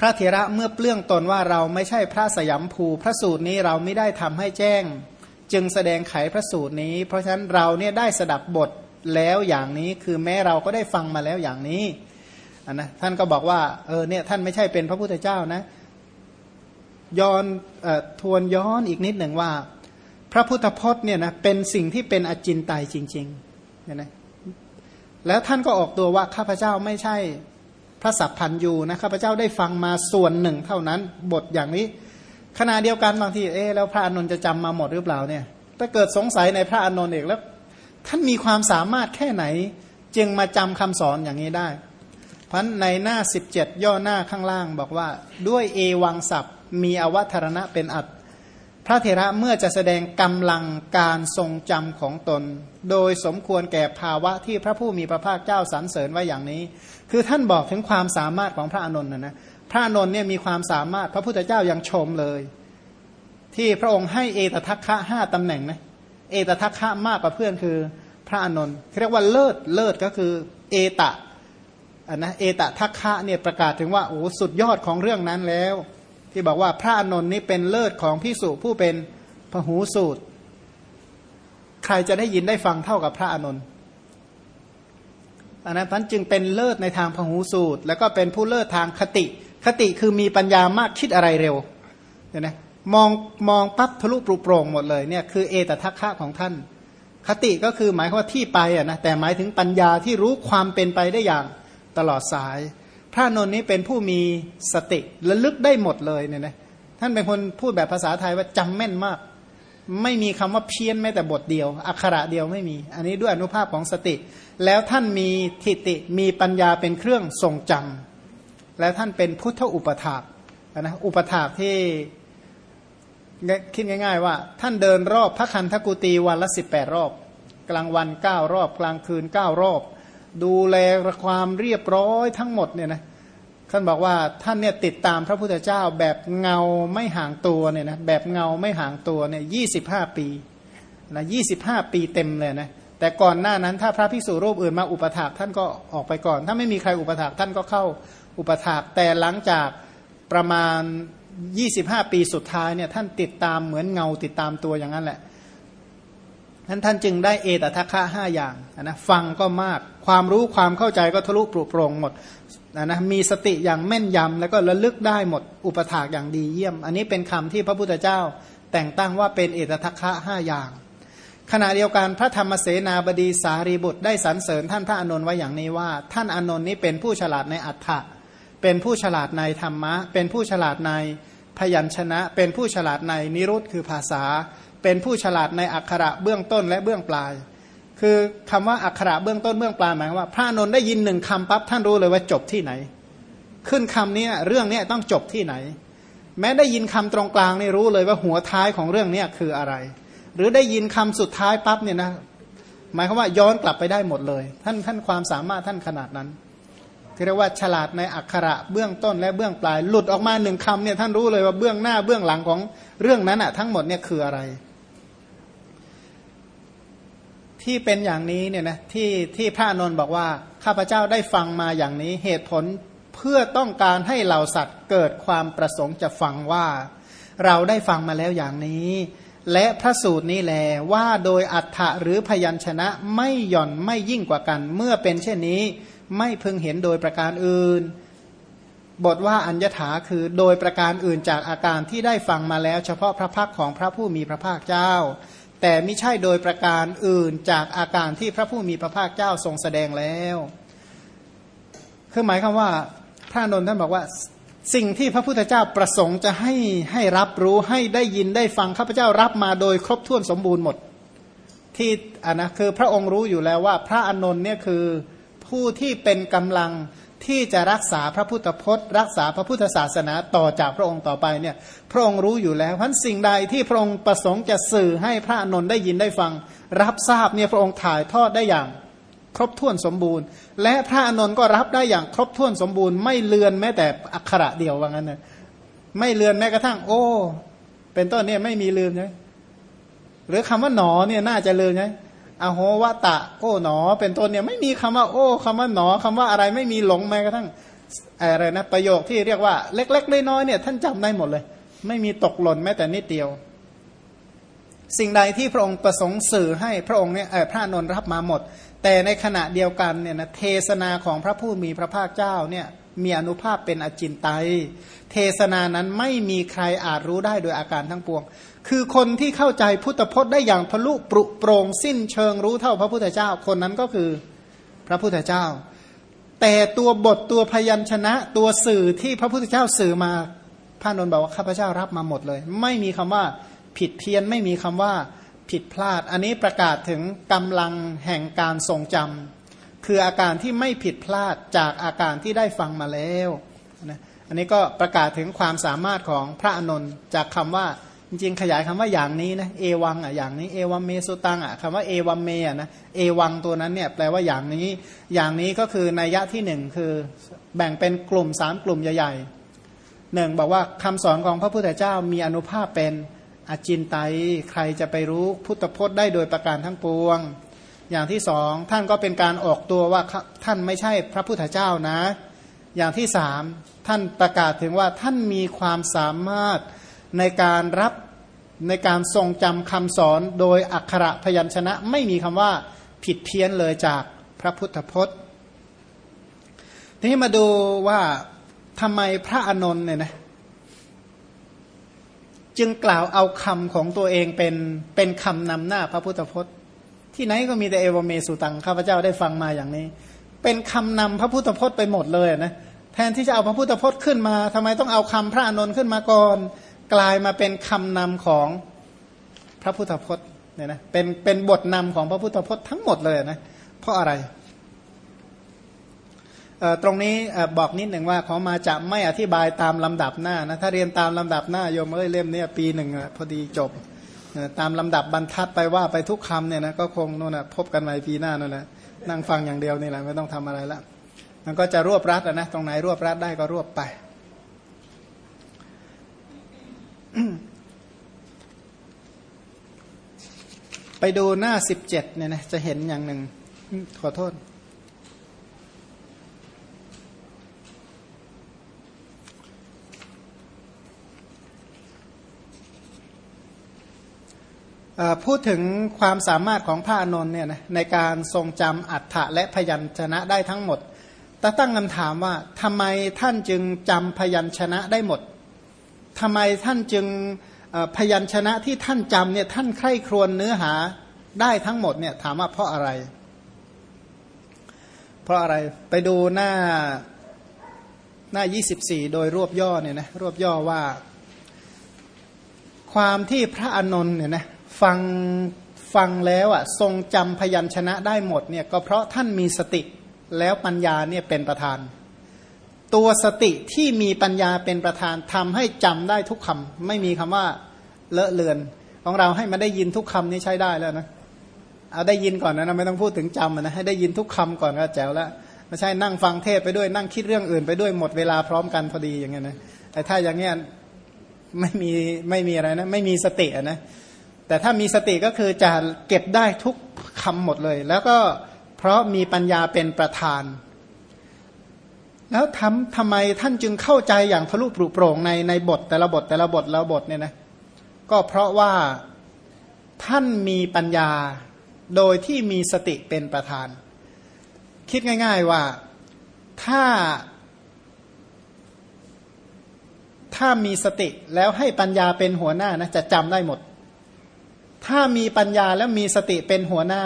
พระเถระเมื่อเปลื้องตนว่าเราไม่ใช่พระสยามภูพระสูตรนี้เราไม่ได้ทำให้แจ้ง จึงแสดงไขพระสูตรนี้ เพราะฉะนั้นเราเนี่ยได้สดับบทแล้วอย่างนี้คือแม้เราก็ได้ฟังมาแล้วอย่างนี้ นนะท่านก็บอกว่าเออเนี่ยท่านไม่ใช่เป็นพระพุทธเจ้านะย้อนอทวนย้อนอีกนิดหนึ่งว่า พระพุทธพจน์เนี่ยนะเป็นสิ่งที่เป็นอจินไตยจริงๆเนี่ยนะแล้วท่านก็ออกตัวว่าข้าพเจ้าไม่ใช่พระสัพพันยูนะข้าพเจ้าได้ฟังมาส่วนหนึ่งเท่านั้น บทอย่างนี้ขณะเดียวกันบางทีเอ๊แล้วพระอานนท์จะจำมาหมดหรือเปล่าเนี่ยถ้าเกิดสงสัยในพระอานนท์เองแล้ว ท่านมีความสามารถแค่ไหน จึงมาจำคำสอนอย่างนี้ได้ พราะในหน้า 17 ย่อหน้าข้างล่างบอกว่า ด้วยเอวังศัพท์ มีอวัธรณะเป็นอัดพระเถระเมื่อจะแสดงกำลังการทรงจำของตน โดยสมควรแก่ภาวะที่พระผู้มีพระภาคเจ้าสรรเสริญไว้อย่างนี้ คือท่านบอกถึงความสามารถของพระอานนท์นะนะพระอานนท์เนี่ยมีความสามารถพระพุทธเจ้ายังชมเลย ที่พระองค์ให้เอตทัคคะห้าตำแหน่งนะเอตทัคคะมากกว่าเพื่อนคือพระอานนท์เรียกว่าเลิศเลิศก็คือเอตะ อันนะเอตทัคคะเนี่ยประกาศถึงว่าโอ้สุดยอดของเรื่องนั้นแล้ว ที่บอกว่าพระอนนท์นี้เป็นเลิศของพิสุผู้เป็นพหูสูตร ใครจะได้ยินได้ฟังเท่ากับพระอนนท์อันนั้นท่านจึงเป็นเลิศในทางพหูสูตร แล้วก็เป็นผู้เลิศทางคติ คติคือมีปัญญามากคิดอะไรเร็วเห็นไหมมองมองปั๊บทะลุปรุโปร่งหมดเลยเนี่ยคือเอตทัคคะของท่าน คติก็คือหมายว่าที่ไปอะนะแต่หมายถึงปัญญาที่รู้ความเป็นไปได้อย่าง ตลอดสาย พระนนท์นี้เป็นผู้มีสติระลึกได้หมดเลยเนี่ยนะท่านเป็นคนพูดแบบภาษาไทยว่าจำแม่นมาก ไม่มีคำว่าเพี้ยนแม้แต่บทเดียว อักขระเดียวไม่มี อันนี้ด้วยอนุภาพของสติ แล้วท่านมีทิฏฐิมีปัญญาเป็นเครื่องทรงจำแล้วท่านเป็นพุทธอุปถากนะอุปถากที่คิดง่าย ๆ ว่า ท่านเดินรอบพระคันธกุตีวันละสิบแปดรอบ กลางวันเก้ารอบ กลางคืนเก้ารอบ ดูแลความเรียบร้อยทั้งหมดเนี่ยนะท่านบอกว่าท่านเนี่ยติดตามพระพุทธเจ้าแบบเงาไม่ห่างตัวเนี่ยนะแบบเงาไม่ห่างตัวเนี่ยยี่สิบห้าปีนะยี่สิบห้าปีเต็มเลยนะแต่ก่อนหน้านั้นถ้าพระภิกษุรูปอื่นมาอุปถากท่านก็ออกไปก่อน ถ้าไม่มีใครอุปถากท่านก็เข้าอุปถากแต่หลังจากประมาณ 25 ปีสุดท้ายเนี่ยท่านติดตามเหมือนเงาติดตามตัวอย่างนั้นแหละ ท่านท่านจึงได้เอตทัคคะห้าอย่างนะฟังก็มาก ความรู้ความเข้าใจก็ทะลุปรุโปร่งหมดนะมีสติอย่างแม่นยำแล้วก็ระลึกได้หมดอุปถากอย่างดีเยี่ยม อันนี้เป็นคำที่พระพุทธเจ้าแต่งตั้งว่าเป็นเอตทัคคะห้าอย่าง ขณะเดียวกันพระธรรมเสนาบดีสารีบุตรได้สรรเสริญท่านพระอานนท์ไว้อย่างนี้ว่า ท่านอานนท์นี้เป็นผู้ฉลาดในอัฏฐะเป็นผู้ฉลาดในธรรมะ เป็นผู้ฉลาดในพยัญชนะ เป็นผู้ฉลาดในนิรุตคือภาษา เป็นผู้ฉลาดในอักขระเบื้องต้นและเบื้องปลาย คือคำว่าอักขระเบื้องต้นเบื้องปลายหมายว่า พระนนท์ได้ยินหนึ่งคำปั๊บท่านรู้เลยว่าจบที่ไหน ขึ้นคำนี้เรื่องนี้ต้องจบที่ไหน แม้ได้ยินคำตรงกลางนี่รู้เลยว่าหัวท้ายของเรื่องนี้คืออะไร หรือได้ยินคำสุดท้ายปั๊บเนี่ยนะหมายความว่าย้อนกลับไปได้หมดเลย ท่านท่านความสามารถท่านขนาดนั้นเรียกว่าฉลาดในอักขระเบื้องต้นและเบื้องปลาย หลุดออกมาหนึ่งคำเนี่ยท่านรู้เลยว่าเบื้องหน้าเบื้องหลังของเรื่องนั้นอะทั้งหมดเนี่ยคืออะไร ที่เป็นอย่างนี้เนี่ยนะที่ที่พระนนท์บอกว่า ข้าพเจ้าได้ฟังมาอย่างนี้เหตุผลเพื่อต้องการให้เหล่าสัตว์เกิดความประสงค์จะฟังว่า เราได้ฟังมาแล้วอย่างนี้ และพระสูตรนี้แลว่าโดยอัฏฐะหรือพยัญชนะไม่หย่อนไม่ยิ่งกว่ากัน เมื่อเป็นเช่นนี้ ไม่พึงเห็นโดยประการอื่น บทว่าอัญญถาคือโดยประการอื่นจากอาการที่ได้ฟังมาแล้ว เฉพาะพระพักของพระผู้มีพระภาคเจ้า แต่ไม่ใช่โดยประการอื่นจากอาการที่พระผู้มีพระภาคเจ้าทรงแสดงแล้วคือหมายความว่าพระนนท์ท่านบอกว่าสิ่งที่พระพุทธเจ้าประสงค์จะให้ให้รับรู้ให้ได้ยินได้ฟังข้าพเจ้ารับมาโดยครบถ้วนสมบูรณ์หมด ที่อะนะคือพระองค์รู้อยู่แล้วว่าพระอนนท์เนี่ยคือผู้ที่เป็นกำลัง ที่จะรักษาพระพุทธพจน์ รักษาพระพุทธศาสนาต่อจากพระองค์ต่อไปเนี่ยพระองค์รู้อยู่แล้วพันสิ่งใดที่พระองค์ประสงค์จะสื่อให้พระอนนท์ได้ยินได้ฟัง รับทราบเนี่ยพระองค์ถ่ายทอดได้อย่างครบถ้วนสมบูรณ์ และพระอนนท์ก็รับได้อย่างครบถ้วนสมบูรณ์ไม่เลือนแม้แต่อักขระเดียวว่างั้นนะไม่เลือนแม้กระทั่ง โอ้ เป็นต้นเนี่ยไม่มีลืมใช่หรือคำว่าหนอเนี่ยน่าจะลืมใช่ อโหวตะ โอ้หนอ เป็นต้นเนี่ยไม่มีคำว่า โอ้คำว่าหนอคำว่าอะไรไม่มีหลงแม้กระทั่งอะไรนะประโยคที่เรียกว่า เล็กๆน้อยๆเนี่ย ท่านจำได้หมดเลย ไม่มีตกหล่นแม้แต่นิดเดียว สิ่งใดที่พระองค์ประสงค์สื่อให้พระองค์เนี่ยพระนนรับมาหมด แต่ในขณะเดียวกันเนี่ยนะเทศนาของพระผู้มีพระภาคเจ้าเนี่ยมีอนุภาพเป็นอจินไตยเทศนานั้นไม่มีใครอาจรู้ได้โดยอาการทั้งปวง คือคนที่เข้าใจพุทธพจน์ได้อย่างทะลุปรุโปรงสิ้นเชิงรู้เท่าพระพุทธเจ้า คนนั้นก็คือพระพุทธเจ้า แต่ตัวบทตัวพยัญชนะตัวสื่อที่พระพุทธเจ้าสื่อมาพระนนท์บอกว่าข้าพเจ้ารับมาหมดเลย ไม่มีคำว่าผิดเพี้ยนไม่มีคำว่าผิดพลาด อันนี้ประกาศถึงกำลังแห่งการทรงจำคืออาการที่ไม่ผิดพลาดจากอาการที่ได้ฟังมาแล้วนะอันนี้ก็ประกาศถึงความสามารถของพระอนนท์จากคำว่า จริงขยายคำว่าอย่างนี้นะเอวังอะอย่างนี้เอวัมเมสุตังอะคำว่าเอวัมเมอะนะเอวังตัวนั้นเนี่ยแปลว่าอย่างนี้ อย่างนี้ก็คือนัยยะที่หนึ่งคือแบ่งเป็นกลุ่มสามกลุ่มใหญ่ๆหนึ่งบอกว่าคำสอนของพระพุทธเจ้ามีอนุภาพเป็นอจินไตยใครจะไปรู้พุทธพจน์ได้โดยประการทั้งปวง อย่างที่สองท่านก็เป็นการออกตัวว่าท่านไม่ใช่พระพุทธเจ้านะ อย่างที่สามท่านประกาศถึงว่าท่านมีความสามารถ ในการรับในการทรงจำคำสอนโดยอักขระพยัญชนะไม่มีคำว่าผิดเพี้ยนเลยจากพระพุทธพจน์ ทีนี้มาดูว่าทำไมพระอนนท์เนี่ยนะจึงกล่าวเอาคำของตัวเองเป็นเป็นคำนำหน้าพระพุทธพจน์ ที่ไหนก็มีแต่เอวเมสุตังข้าพเจ้าได้ฟังมาอย่างนี้ เป็นคำนำพระพุทธพจน์ไปหมดเลยนะแทนที่จะเอาพระพุทธพจน์ขึ้นมาทำไมต้องเอาคำพระอนนท์ขึ้นมาก่อน กลายมาเป็นคำนำของพระพุทธพจน์เนี่ยนะเป็นเป็นบทนำของพระพุทธพจน์ทั้งหมดเลยนะเพราะอะไรตรงนี้บอกนิดหนึ่งว่าขามาจะไม่อธิบายตามลำดับหน้านะถ้าเรียนตามลำดับหน้าโยมเอ้ยเล่มนี้ปีหนึ่งพอดีจบตามลำดับบรรทัดไปว่าไปทุกคำเนี่ยนะก็คงนู่นนะพบกันในปีหน้านั่นแหละนั่งฟังอย่างเดียวนี่แหละไม่ต้องทำอะไรละมันก็จะรวบรัดนะตรงไหนรวบรัดได้ก็รวบไป ไปดูหน้าสิบเจ็ดเนี่ยนะจะเห็นอย่างหนึ่ง ขอโทษ พูดถึงความสามารถของพระอนนท์เนี่ยนะในการทรงจำอัฏฐะและพยัญชนะได้ทั้งหมดแต่ตั้งคำถามว่าทำไมท่านจึงจำพยัญชนะได้หมด ทำไมท่านจึงพยัญชนะที่ท่านจำเนี่ยท่านใคร่ครวญเนื้อหาได้ทั้งหมดเนี่ยถามว่าเพราะอะไร เพราะอะไรไปดูหน้าหน้า 24 โดยรวบย่อเนี่ยนะรวบย่อว่า ความที่พระอนนท์เนี่ยนะฟังฟังแล้วอะทรงจำพยัญชนะได้หมดเนี่ยก็เพราะท่านมีสติแล้วปัญญาเนี่ยเป็นประธาน ตัวสติที่มีปัญญาเป็นประธานทำให้จำได้ทุกคำไม่มีคำว่าเลอะเลือน ของเราให้มาได้ยินทุกคำนี้ใช้ได้แล้วนะเอาได้ยินก่อนนะไม่ต้องพูดถึงจำนะให้ได้ยินทุกคำก่อนก็แจ๋วแล้วไม่ใช่นั่งฟังเทศไปด้วยนั่งคิดเรื่องอื่นไปด้วยหมดเวลาพร้อมกันพอดีอย่างเงี้ยนะแต่ถ้าอย่างเงี้ยไม่มีไม่มีอะไรนะไม่มีสตินะแต่ถ้ามีสติก็คือจะเก็บได้ทุกคำหมดเลย แล้วก็เพราะมีปัญญาเป็นประธาน แล้วทำทำไมท่านจึงเข้าใจอย่างทะลุปรุโปร่งในในบทแต่ละบทแต่ละบทแล้วบทเนี่ยนะก็เพราะว่าท่านมีปัญญาโดยที่มีสติเป็นประธาน คิดง่าย ๆว่าถ้า ถ้ามีสติแล้วให้ปัญญาเป็นหัวหน้านะจะจำได้หมด ถ้ามีปัญญาแล้วมีสติเป็นหัวหน้า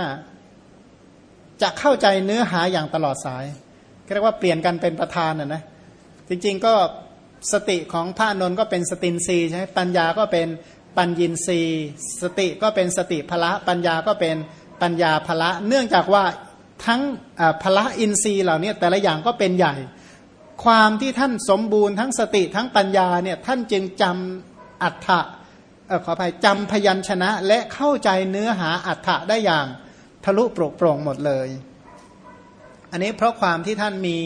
จะเข้าใจเนื้อหาอย่างตลอดสาย เรียกว่าเปลี่ยนกันเป็นประธานนะนะจริงๆก็สติของพระนนท์ก็เป็นสตินรีใช่ไหมปัญญาก็เป็นปัญญินรีสติก็เป็นสติพละ ปัญญาก็เป็นปัญญาพละ เนื่องจากว่าทั้งพละอินทรีย์เหล่านี้แต่ละอย่างก็เป็นใหญ่ ความที่ท่านสมบูรณ์ทั้งสติทั้งปัญญาเนี่ยท่านจึงจำอัฏฐะขออภัยจำพยัญชนะและเข้าใจเนื้อหาอัฏฐะได้อย่างทะลุโปร่งหมดเลย อันนี้เพราะความที่ท่านมี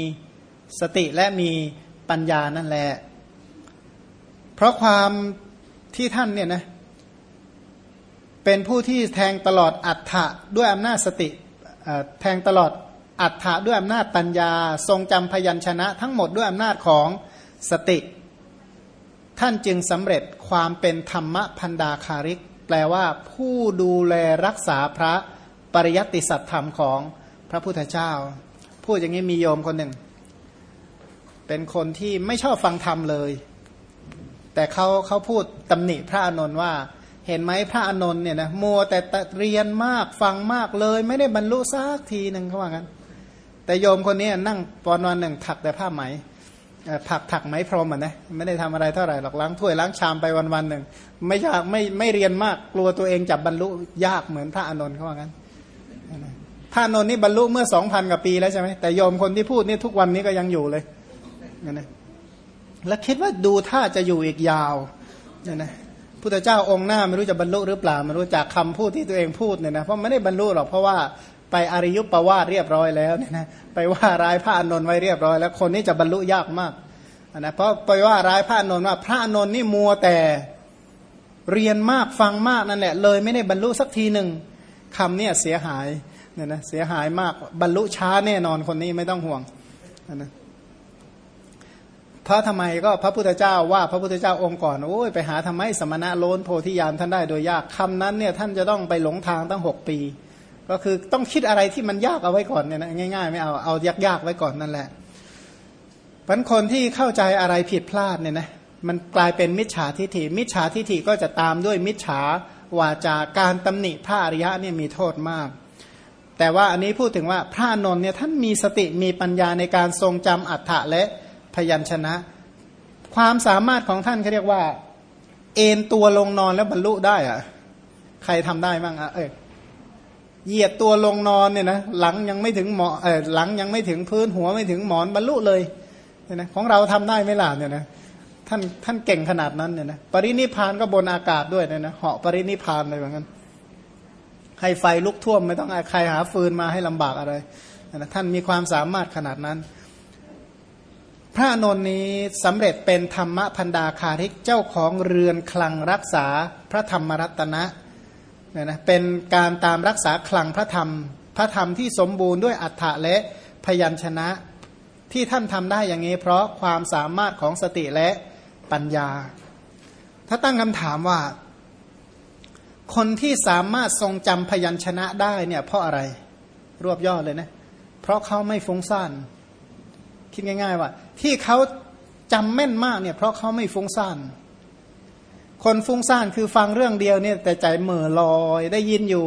สติและมีปัญญานั่นแหละ เพราะความที่ท่านเนี่ยนะเป็นผู้ที่แทงตลอดอัฏฐะด้วยอำนาจสติแทงตลอดอัฏฐะด้วยอำนาจปัญญา ทรงจำพยัญชนะ ทั้งหมดด้วยอำนาจของสติ ท่านจึงสำเร็จความเป็นธรรมพันดาคาริก แปลว่าผู้ดูแลรักษาพระปริยัติสัตธรรมของพระพุทธเจ้า พูดอย่างนี้มีโยมคนหนึ่ง เป็นคนที่ไม่ชอบฟังธรรมเลย แต่เขาเขาพูดตำหนิพระอนนท์ว่า เห็นไหมพระอนนท์เนี่ยนะมัวแต่เรียนมากฟังมากเลย ไม่ได้บรรลุสักทีหนึ่งเขาว่างั้นแต่โยมคนนี้นั่งปอนวันหนึ่งถักแต่ผ้าไหมผักถักไหมพรมอะนะไม่ได้ทำอะไรเท่าไหร่หรอกล้างถ้วยล้างชามไปวันๆหนึ่งไม่ยากไม่ไม่เรียนมากกลัวตัวเองจับบรรลุยากเหมือนพระอานนท์เขาว่างั้น พระอานนท์นี่บรรลุเมื่อสองพันกว่าปีแล้วใช่ไหมแต่โยมคนที่พูดนี่ทุกวันนี้ก็ยังอยู่เลยนะแล้วคิดว่าดูถ้าจะอยู่อีกยาวเนี่ยนะพุทธเจ้าองค์หน้าไม่รู้จะบรรลุหรือเปล่าไม่รู้จากคำพูดที่ตัวเองพูดเนี่ยนะเพราะไม่ได้บรรลุหรอกเพราะว่าไปอริยุปปวาดเรียบร้อยแล้วเนี่ยนะไปว่าร้ายพระอนนท์ไว้เรียบร้อย แล้วคนนี้จะบรรลุยากมากนะเพราะไปว่าร้ายพระอนนท์ว่าพระอนนท์นี่มัวแต่เรียนมากฟังมากนั่นแหละเลยไม่ได้บรรลุสักทีหนึ่งคำเนี่ยเสียหาย เนี่ยนะเสียหายมากบรรลุช้าแน่นอนคนนี้ไม่ต้องห่วงนะเพราะทำไมก็พระพุทธเจ้าว่าพระพุทธเจ้าองค์ก่อนโอ้ยไปหาทำไมสมณะโลนโพธิญาณท่านได้โดยยากคำนั้นเนี่ยท่านจะต้องไปหลงทางตั้งหกปี ก็คือต้องคิดอะไรที่มันยากเอาไว้ก่อนเนี่ยนะง่ายๆ ไม่เอาเอายากๆไว้ก่อนนั่นแหละพันคนที่เข้าใจอะไรผิดพลาดเนี่ยนะมันกลายเป็นมิจฉาทิฏฐิ มิจฉาทิฏฐิก็จะตามด้วยมิจฉาวาจาการตำหนิพระอริยะเนี่ยมีโทษมาก แต่ว่าอันนี้พูดถึงว่าพระนนท์เนี่ยท่านมีสติมีปัญญาในการทรงจำอัฏฐะและพยัญชนะ ความสามารถของท่านเขาเรียกว่า เอนตัวลงนอนแล้วบรรลุได้อะใครทำได้บ้างอะเออเหยียดตัวลงนอนเนี่ยนะหลังยังไม่ถึงหมอเออหลังยังไม่ถึงพื้นหัวไม่ถึงหมอนบรรลุเลยเนี่ยนะของเราทำได้ไหมล่ะเนี่ยนะท่านท่านเก่งขนาดนั้นเนี่ยนะปรินิพานก็บนอากาศด้วยเนี่ยนะเหาะปรินิพานเลยเหมือนกัน ให้ไฟลุกท่วมไม่ต้องใครหาฟืนมาให้ลำบากอะไรนะท่านมีความสามารถขนาดนั้น พระนนนี้สำเร็จเป็นธรรมพันดาคาริกเจ้าของเรือนคลังรักษาพระธรรมรัตนะเนี่ยนะเป็นการตามรักษาคลังพระธรรม พระธรรมที่สมบูรณ์ด้วยอัฏฐะและพยัญชนะที่ท่านทำได้อย่างนี้ เพราะความสามารถของสติและปัญญา ถ้าตั้งคำถามว่า คนที่สามารถทรงจำพยัญชนะได้เนี่ยเพราะอะไร รวบยอดเลยนะ เพราะเขาไม่ฟุ้งซ่าน คิดง่าย ๆ ว่า ที่เขาจำแม่นมากเนี่ยเพราะเขาไม่ฟุ้งซ่าน คนฟุ้งซ่านคือฟังเรื่องเดียวเนี่ยแต่ใจเหม่อลอยได้ยินอยู่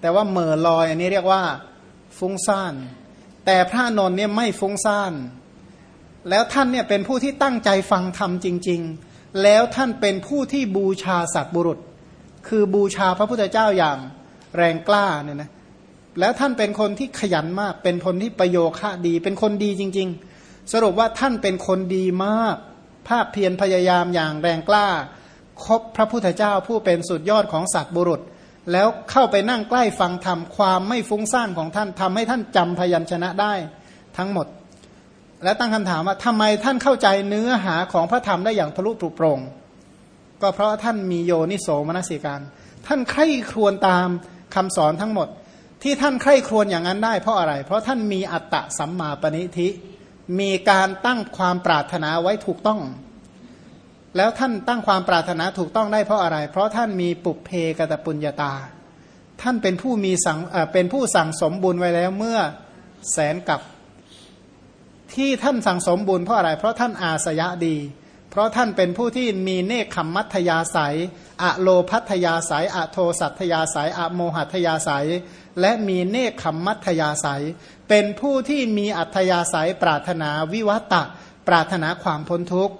แต่ว่าเหม่อลอย อันนี้เรียกว่าฟุ้งซ่าน แต่พระนนท์เนี่ยไม่ฟุ้งซ่าน แล้วท่านเนี่ยเป็นผู้ที่ตั้งใจฟังธรรมจริง ๆ แล้วท่านเป็นผู้ที่บูชาสัตบุรุษ คือบูชาพระพุทธเจ้าอย่างแรงกล้าเนี่ยนะแล้วท่านเป็นคนที่ขยันมาก เป็นคนที่ประโยคะดี เป็นคนดีจริง ๆ สรุปว่าท่านเป็นคนดีมาก ภาคเพียรพยายามอย่างแรงกล้า คบพระพุทธเจ้าผู้เป็นสุดยอดของสัตว์บุรุษ แล้วเข้าไปนั่งใกล้ฟังธรรมความไม่ฟุ้งซ่านของท่านทำให้ท่านจำพยัญชนะได้ทั้งหมด และตั้งคำถามว่าทำไมท่านเข้าใจเนื้อหาของพระธรรมได้อย่างทะลุปรุโปร่ง ก็เพราะท่านมีโยนิโสมนสิการ ท่านใคร่ครวญตามคำสอนทั้งหมด ที่ท่านใคร่ครวญอย่างนั้นได้เพราะอะไร เพราะท่านมีอัตตะสัมมาปณิธิ มีการตั้งความปรารถนาไว้ถูกต้อง แล้วท่านตั้งความปรารถนาถูกต้องได้เพราะอะไร เพราะท่านมีปุเพกตปุญญาตา ท่านเป็นผู้มีสังเป็นผู้สั่งสมบุญไว้แล้วเมื่อแสนกับที่ท่านสั่งสมบุญเพราะอะไร เพราะท่านอาสยะดี เพราะท่านเป็นผู้ที่มีเนคขมมัธยาศัยอะโลพัทยาศัยอะโทสัตยาศัยอะโมหัตยาศัย และมีเนคขมมัธยาศัย เป็นผู้ที่มีอัธยาศัยปรารถนาวิวัตะ ปรารถนาความพ้นทุกข์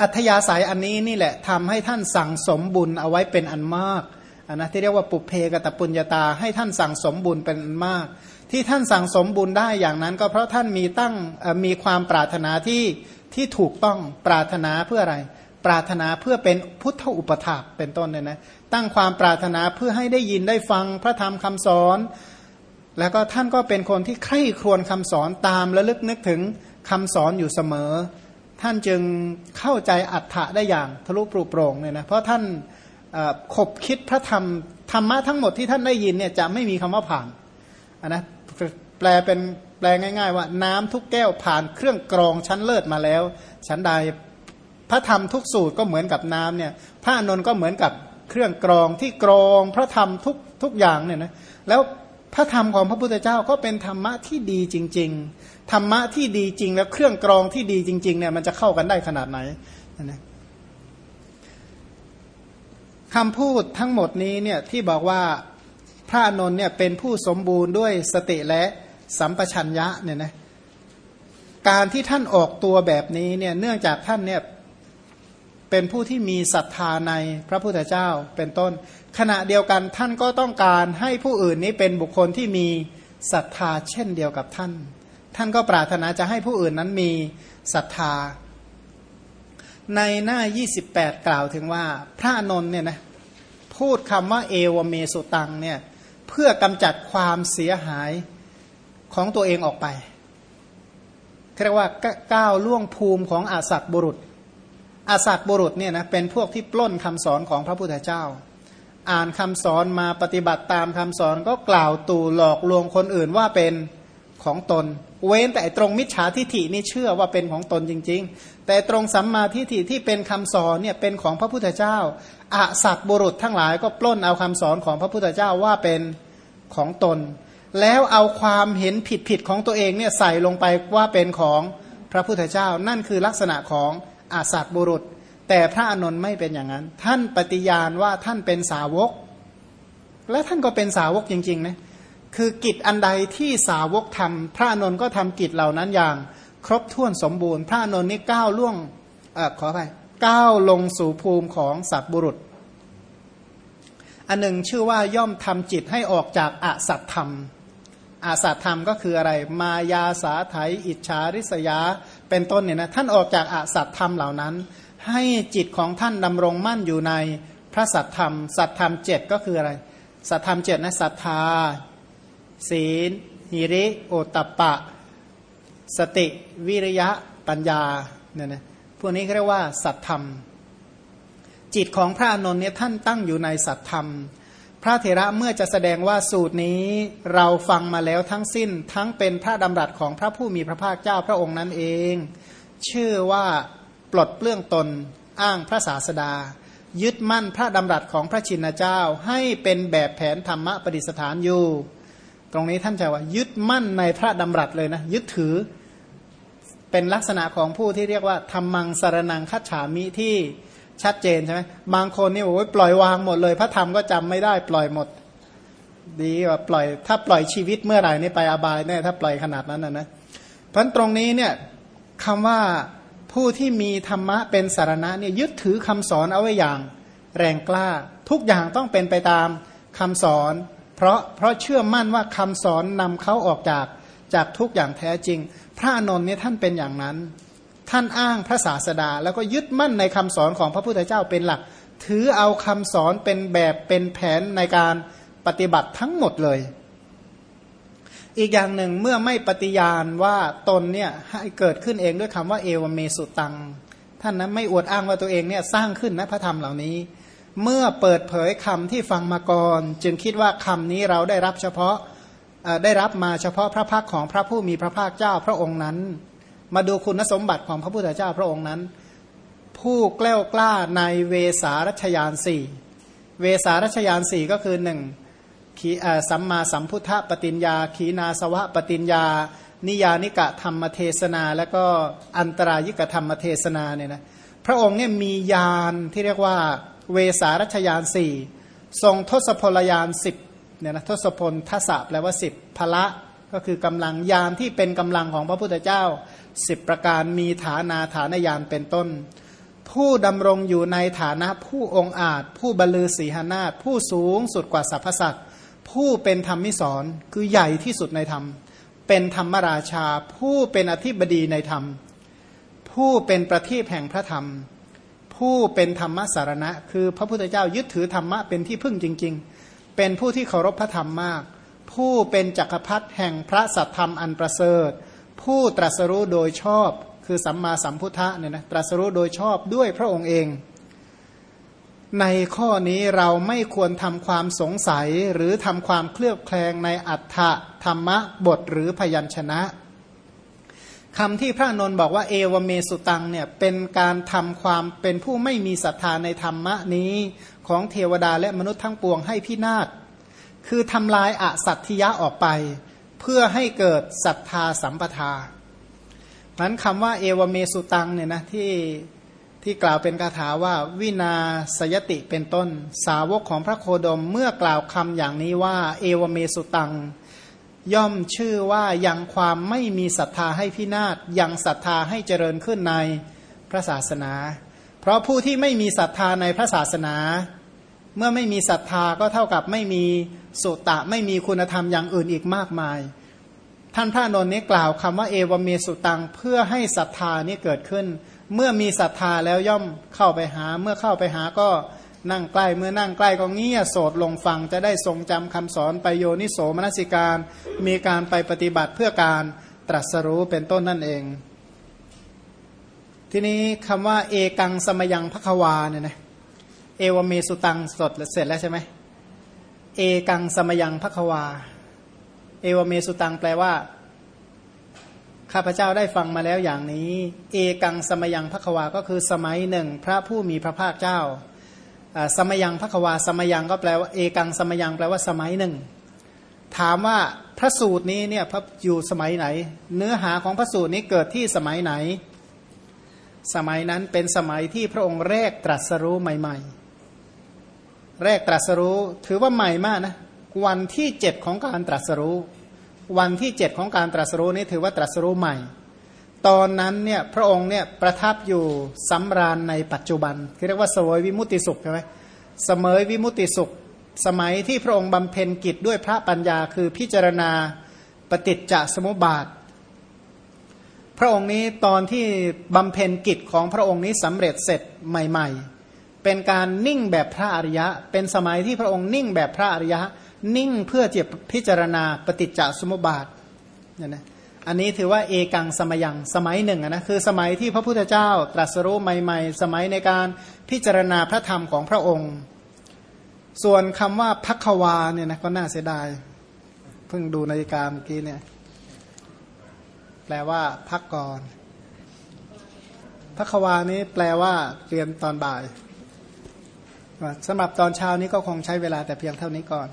อัธยาศัยอันนี้นี่แหละทำให้ท่านสั่งสมบุญเอาไว้เป็นอันมากนนะที่เรียกว่าปุเพกตปุญญาตาให้ท่านสั่งสมบุญเป็นอันมาก ที่ท่านสั่งสมบุญได้อย่างนั้น ก็เพราะท่านมีตั้งมีความปรารถนาที่ ที่ถูกต้องปรารถนาเพื่ออะไร ปรารถนาเพื่อเป็นพุทธอุปถากเป็นต้นเนี่ยนะตั้งความปรารถนาเพื่อให้ได้ยินได้ฟังพระธรรมคำสอน แล้วก็ท่านก็เป็นคนที่ใคร่ครวญคำสอนตามและลึกนึกถึงคำสอนอยู่เสมอ ท่านจึงเข้าใจอัฏฐะได้อย่างทะลุปรุโปร่งเนี่ยนะเพราะท่านขบคิดพระธรรมธรรมะทั้งหมดที่ท่านได้ยินเนี่ยจะไม่มีคำว่าผ่านนนะแปลเป็น แปลง่าย ๆ ว่าน้ำทุกแก้วผ่านเครื่องกรองชั้นเลิศมาแล้วชั้นใดพระธรรมทุกสูตรก็เหมือนกับน้ำเนี่ยพระนนท์ก็เหมือนกับเครื่องกรองที่กรองพระธรรมทุกทุกอย่างเนี่ยนะแล้วพระธรรมของพระพุทธเจ้าก็เป็นธรรมะที่ดีจริง ๆ ธรรมะที่ดีจริง แล้วเครื่องกรองที่ดีจริงๆเนี่ยมันจะเข้ากันได้ขนาดไหนนะคำพูดทั้งหมดนี้เนี่ยที่บอกว่าพระนนท์เนี่ยเป็นผู้สมบูรณ์ด้วยสติและ สัมปชัญญะเนี่ยนะการที่ท่านออกตัวแบบนี้เนี่ยเนื่องจากท่านเนี่ยเป็นผู้ที่มีศรัทธาในพระพุทธเจ้าเป็นต้น ขณะเดียวกันท่านก็ต้องการให้ผู้อื่นนี้เป็นบุคคลที่มีศรัทธาเช่นเดียวกับท่าน ท่านก็ปรารถนาจะให้ผู้อื่นนั้นมีศรัทธา ในหน้า 28 กล่าวถึงว่าพระนนเนี่ยนะพูดคำว่าเอวเมสุตังเนี่ยเพื่อกำจัดความเสียหาย ของตัวเองออกไปเรียกว่าก้าวล่วงภูมิของอาสัตบุรุษ อาสัตบุรุษเนี่ยนะเป็นพวกที่ปล้นคำสอนของพระพุทธเจ้า อ่านคำสอนมาปฏิบัติตามคำสอนก็กล่าวตู่หลอกลวงคนอื่นว่าเป็นของตน เว้นแต่ตรงมิจฉาทิฐินี่เชื่อว่าเป็นของตนจริง ๆ แต่ตรงสัมมาทิฏฐิที่เป็นคำสอนเนี่ยเป็นของพระพุทธเจ้าอาสัตบุรุษทั้งหลายก็ปล้นเอาคำสอนของพระพุทธเจ้าว่าเป็นของตน แล้วเอาความเห็นผิดผิดของตัวเองเนี่ยใส่ลงไปว่าเป็นของพระพุทธเจ้า นั่นคือลักษณะของอาสัตบุรุษ แต่พระอนนท์ไม่เป็นอย่างนั้น ท่านปฏิญาณว่าท่านเป็นสาวก และท่านก็เป็นสาวกจริงๆนะคือกิจอันใดที่สาวกทำพระอนนท์ก็ทำกิจเหล่านั้นอย่าง ครบถ้วนสมบูรณ์ พระอนนท์นี่ก้าวล่วงอขอไปก้าวลงสู่ภูมิของสัตบุรุษอันหนึ่งชื่อว่าย่อมทำจิตให้ออกจากอสัตธรรม อาสัตธรรมก็คืออะไร มายาสาไถอิจฉาริษยา เป็นต้นเนี่ยนะท่านออกจากอาสัตธรรมเหล่านั้น ให้จิตของท่านดำรงมั่นอยู่ในพระสัตธรรม สัตธรรมเจ็ดก็คืออะไร สัตธรรมเจ็ดนะศรัทธา ศีลหิริ โอตตปะ สติวิริยะปัญญาเนี่ยนะพวกนี้เรียกว่าสัตธรรม จิตของพระอนนท์เนี่ยท่านตั้งอยู่ในสัตธรรม พระเถระเมื่อจะแสดงว่าสูตรนี้เราฟังมาแล้วทั้งสิ้นทั้งเป็นพระดำรัสของพระผู้มีพระภาคเจ้าพระองค์นั้นเอง ชื่อว่าปลดเปลื้องตนอ้างพระศาสดา ยึดมั่นพระดำรัสของพระชินเจ้าให้เป็นแบบแผนธรรมะปฏิสถานอยู่ ตรงนี้ท่านจะว่ายึดมั่นในพระดำรัสเลยนะ ยึดถือเป็นลักษณะของผู้ที่เรียกว่าธรรมังสารนังคัจฉามิที่ ชัดเจนใช่ไหมบางคนนี่โอ้ยปล่อยวางหมดเลย พระธรรมก็จำไม่ได้ปล่อยหมด ดีว่าปล่อยถ้าปล่อยชีวิตเมื่อไหร่นี่ไปอบายแน่ถ้าปล่อยขนาดนั้นนะนะเพราะตรงนี้เนี่ยคำว่าผู้ที่มีธรรมะเป็นสารณะเนี่ยยึดถือคำสอนเอาไว้อย่าง แรงกล้า ทุกอย่างต้องเป็นไปตามคำสอน เพราะเพราะเชื่อมั่นว่าคำสอนนำเขาออกจากจากทุกอย่างแท้จริง พระอนนท์เนี่ยท่านเป็นอย่างนั้น ท่านอ้างพระศาสดา แล้วก็ยึดมั่นในคำสอนของพระพุทธเจ้าเป็นหลัก ถือเอาคำสอนเป็นแบบเป็นแผนในการปฏิบัติทั้งหมดเลย อีกอย่างหนึ่งเมื่อไม่ปฏิญาณว่าตนเนี่ยให้เกิดขึ้นเองด้วยคำว่าเอวเมสุตัง ท่านนั้นไม่อวดอ้างว่าตัวเองเนี่ยสร้างขึ้นนะพระธรรมเหล่านี้ เมื่อเปิดเผยคำที่ฟังมาก่อน จึงคิดว่าคำนี้เราได้รับเฉพาะได้รับมาเฉพาะพระพักของพระผู้มีพระภาคเจ้าพระองค์นั้น มาดูคุณสมบัติของพระพุทธเจ้าพระองค์นั้น ผู้แกล้วกล้าในเวสารัชยานสี่เวสารัชยานสี่ก็คือหนึ่งขีสัมมาสัมพุทธปฏิญญา ขีนาสวะปฏิญญา นิยานิกะธรรมเทศนา แล้วก็อันตรายิกธรรมเทศนาเนี่ยนะพระองค์เนี่ยมียานที่เรียกว่าเวสารัชยานสี่ทรงทศพลยานสิบเนี่ยนะทศพลทัศแปลว่าสิบพละก็คือกำลังยานที่เป็นกำลังของพระพุทธเจ้า สิบประการมีฐานาฐานยานเป็นต้น ผู้ดำรงอยู่ในฐานะผู้องอาจ ผู้บลือศีหานาถผู้สูงสุดกว่าสรรพสัตว์ผู้เป็นธรรมิสอนคือใหญ่ที่สุดในธรรม เป็นธรรมราชา ผู้เป็นอธิบดีในธรรม ผู้เป็นประทีปแห่งพระธรรม ผู้เป็นธรรมสารณะ คือพระพุทธเจ้ายึดถือธรรมะเป็นที่พึ่งจริง ๆ เป็นผู้ที่เคารพพระธรรมมาก ผู้เป็นจักรพรรดิแห่งพระสัทธรรมอันประเสริฐ ผู้ตรัสรู้โดยชอบคือสัมมาสัมพุทธะเนี่ยนะตรัสรู้โดยชอบด้วยพระองค์เอง ในข้อนี้เราไม่ควรทำความสงสัยหรือทำความเคลือบแคลงในอัฏฐธรรมะบทหรือพยัญชนะคำที่พระนนท์บอกว่าเอวเมสุตังเนี่ยเป็นการทำความเป็นผู้ไม่มีศรัทธาในธรรมะนี้ของเทวดาและมนุษย์ทั้งปวงให้พินาศคือทำลายอสัตถิยะออกไป เพื่อให้เกิดศรัทธาสัมปทานั้นคำว่าเอวเมสุตังเนี่ยนะที่ที่กล่าวเป็นคาถาว่าวินาสยติเป็นต้น สาวกของพระโคดมเมื่อกล่าวคำอย่างนี้ว่า เอวเมสุตัง ย่อมชื่อว่ายังความไม่มีศรัทธาให้พินาศยังศรัทธาให้เจริญขึ้นในพระศาสนา เพราะผู้ที่ไม่มีศรัทธาในพระศาสนา เมื่อไม่มีศรัทธาก็เท่ากับไม่มีสุตะไม่มีคุณธรรมอย่างอื่นอีกมากมาย ท่านพระนนท์นี้กล่าวคำว่าเอวเมสุตังเพื่อให้ศรัทธานี้เกิดขึ้น เมื่อมีศรัทธาแล้วย่อมเข้าไปหา เมื่อเข้าไปหาก็นั่งใกล้เมื่อนั่งใกล้ก็เงี่ยโสดลงฟังจะได้ทรงจำคำสอนไปโยนิโสมนสิการ มีการไปปฏิบัติเพื่อการตรัสรู้เป็นต้นนั่นเอง ทีนี้คำว่าเอกังสมยังพควาเนี่ยนะ เอวเมสุตังสดเสร็จแล้วใช่ไหมเอกังสมยังพัควา เอวเมสุตังแปลว่า ข้าพเจ้าได้ฟังมาแล้วอย่างนี้ เอกังสมยังพัควาก็คือสมัยหนึ่ง พระผู้มีพระภาคเจ้าสมยังพระควา สมยังก็แปลว่าเอกังสมยังแปลว่าสมัยหนึ่ง ถามว่าพระสูตรนี้เนี่ยพระอยู่สมัยไหน เนื้อหาของพระสูตรนี้เกิดที่สมัยไหน สมัยนั้นเป็นสมัยที่พระองค์แรกตรัสรู้ใหม่ ๆ แรกตรัสรู้ถือว่าใหม่มากนะวันที่เจ็ดของการตรัสรู้ วันที่เจ็ดของการตรัสรู้นี้ถือว่าตรัสรู้ใหม่ ตอนนั้นเนี่ยพระองค์เนี่ยประทับอยู่สำราญในปัจจุบันเรียกว่าสวยวิมุติสุขใช่ไหมสมยวิมุติสุข สมัยที่พระองค์บำเพ็ญกิจด้วยพระปัญญาคือพิจารณาปฏิจจสมุปบาท พระองค์นี้ตอนที่บำเพ็ญกิจของพระองค์นี้สำเร็จเสร็จใหม่ ๆ เป็นการนิ่งแบบพระอริยะ เป็นสมัยที่พระองค์นิ่งแบบพระอริยะ นิ่งเพื่อจะพิจารณาปฏิจจสมุปบาทเนี่ยนะอันนี้ถือว่าเอกังสมัยังสมัยหนึ่งนะคือสมัยที่พระพุทธเจ้าตรัสรู้ใหม่ ๆ สมัยในการพิจารณาพระธรรมของพระองค์ ส่วนคำว่าพักวาเนี่ยนะก็น่าเสียดาย เพิ่งดูนาฬิกาเมื่อกี้เนี่ยแปลว่าพักก่อนพักวานี้แปลว่าเรียนตอนบ่าย สำหรับตอนเช้านี้ก็คงใช้เวลาแต่เพียงเท่านี้ก่อน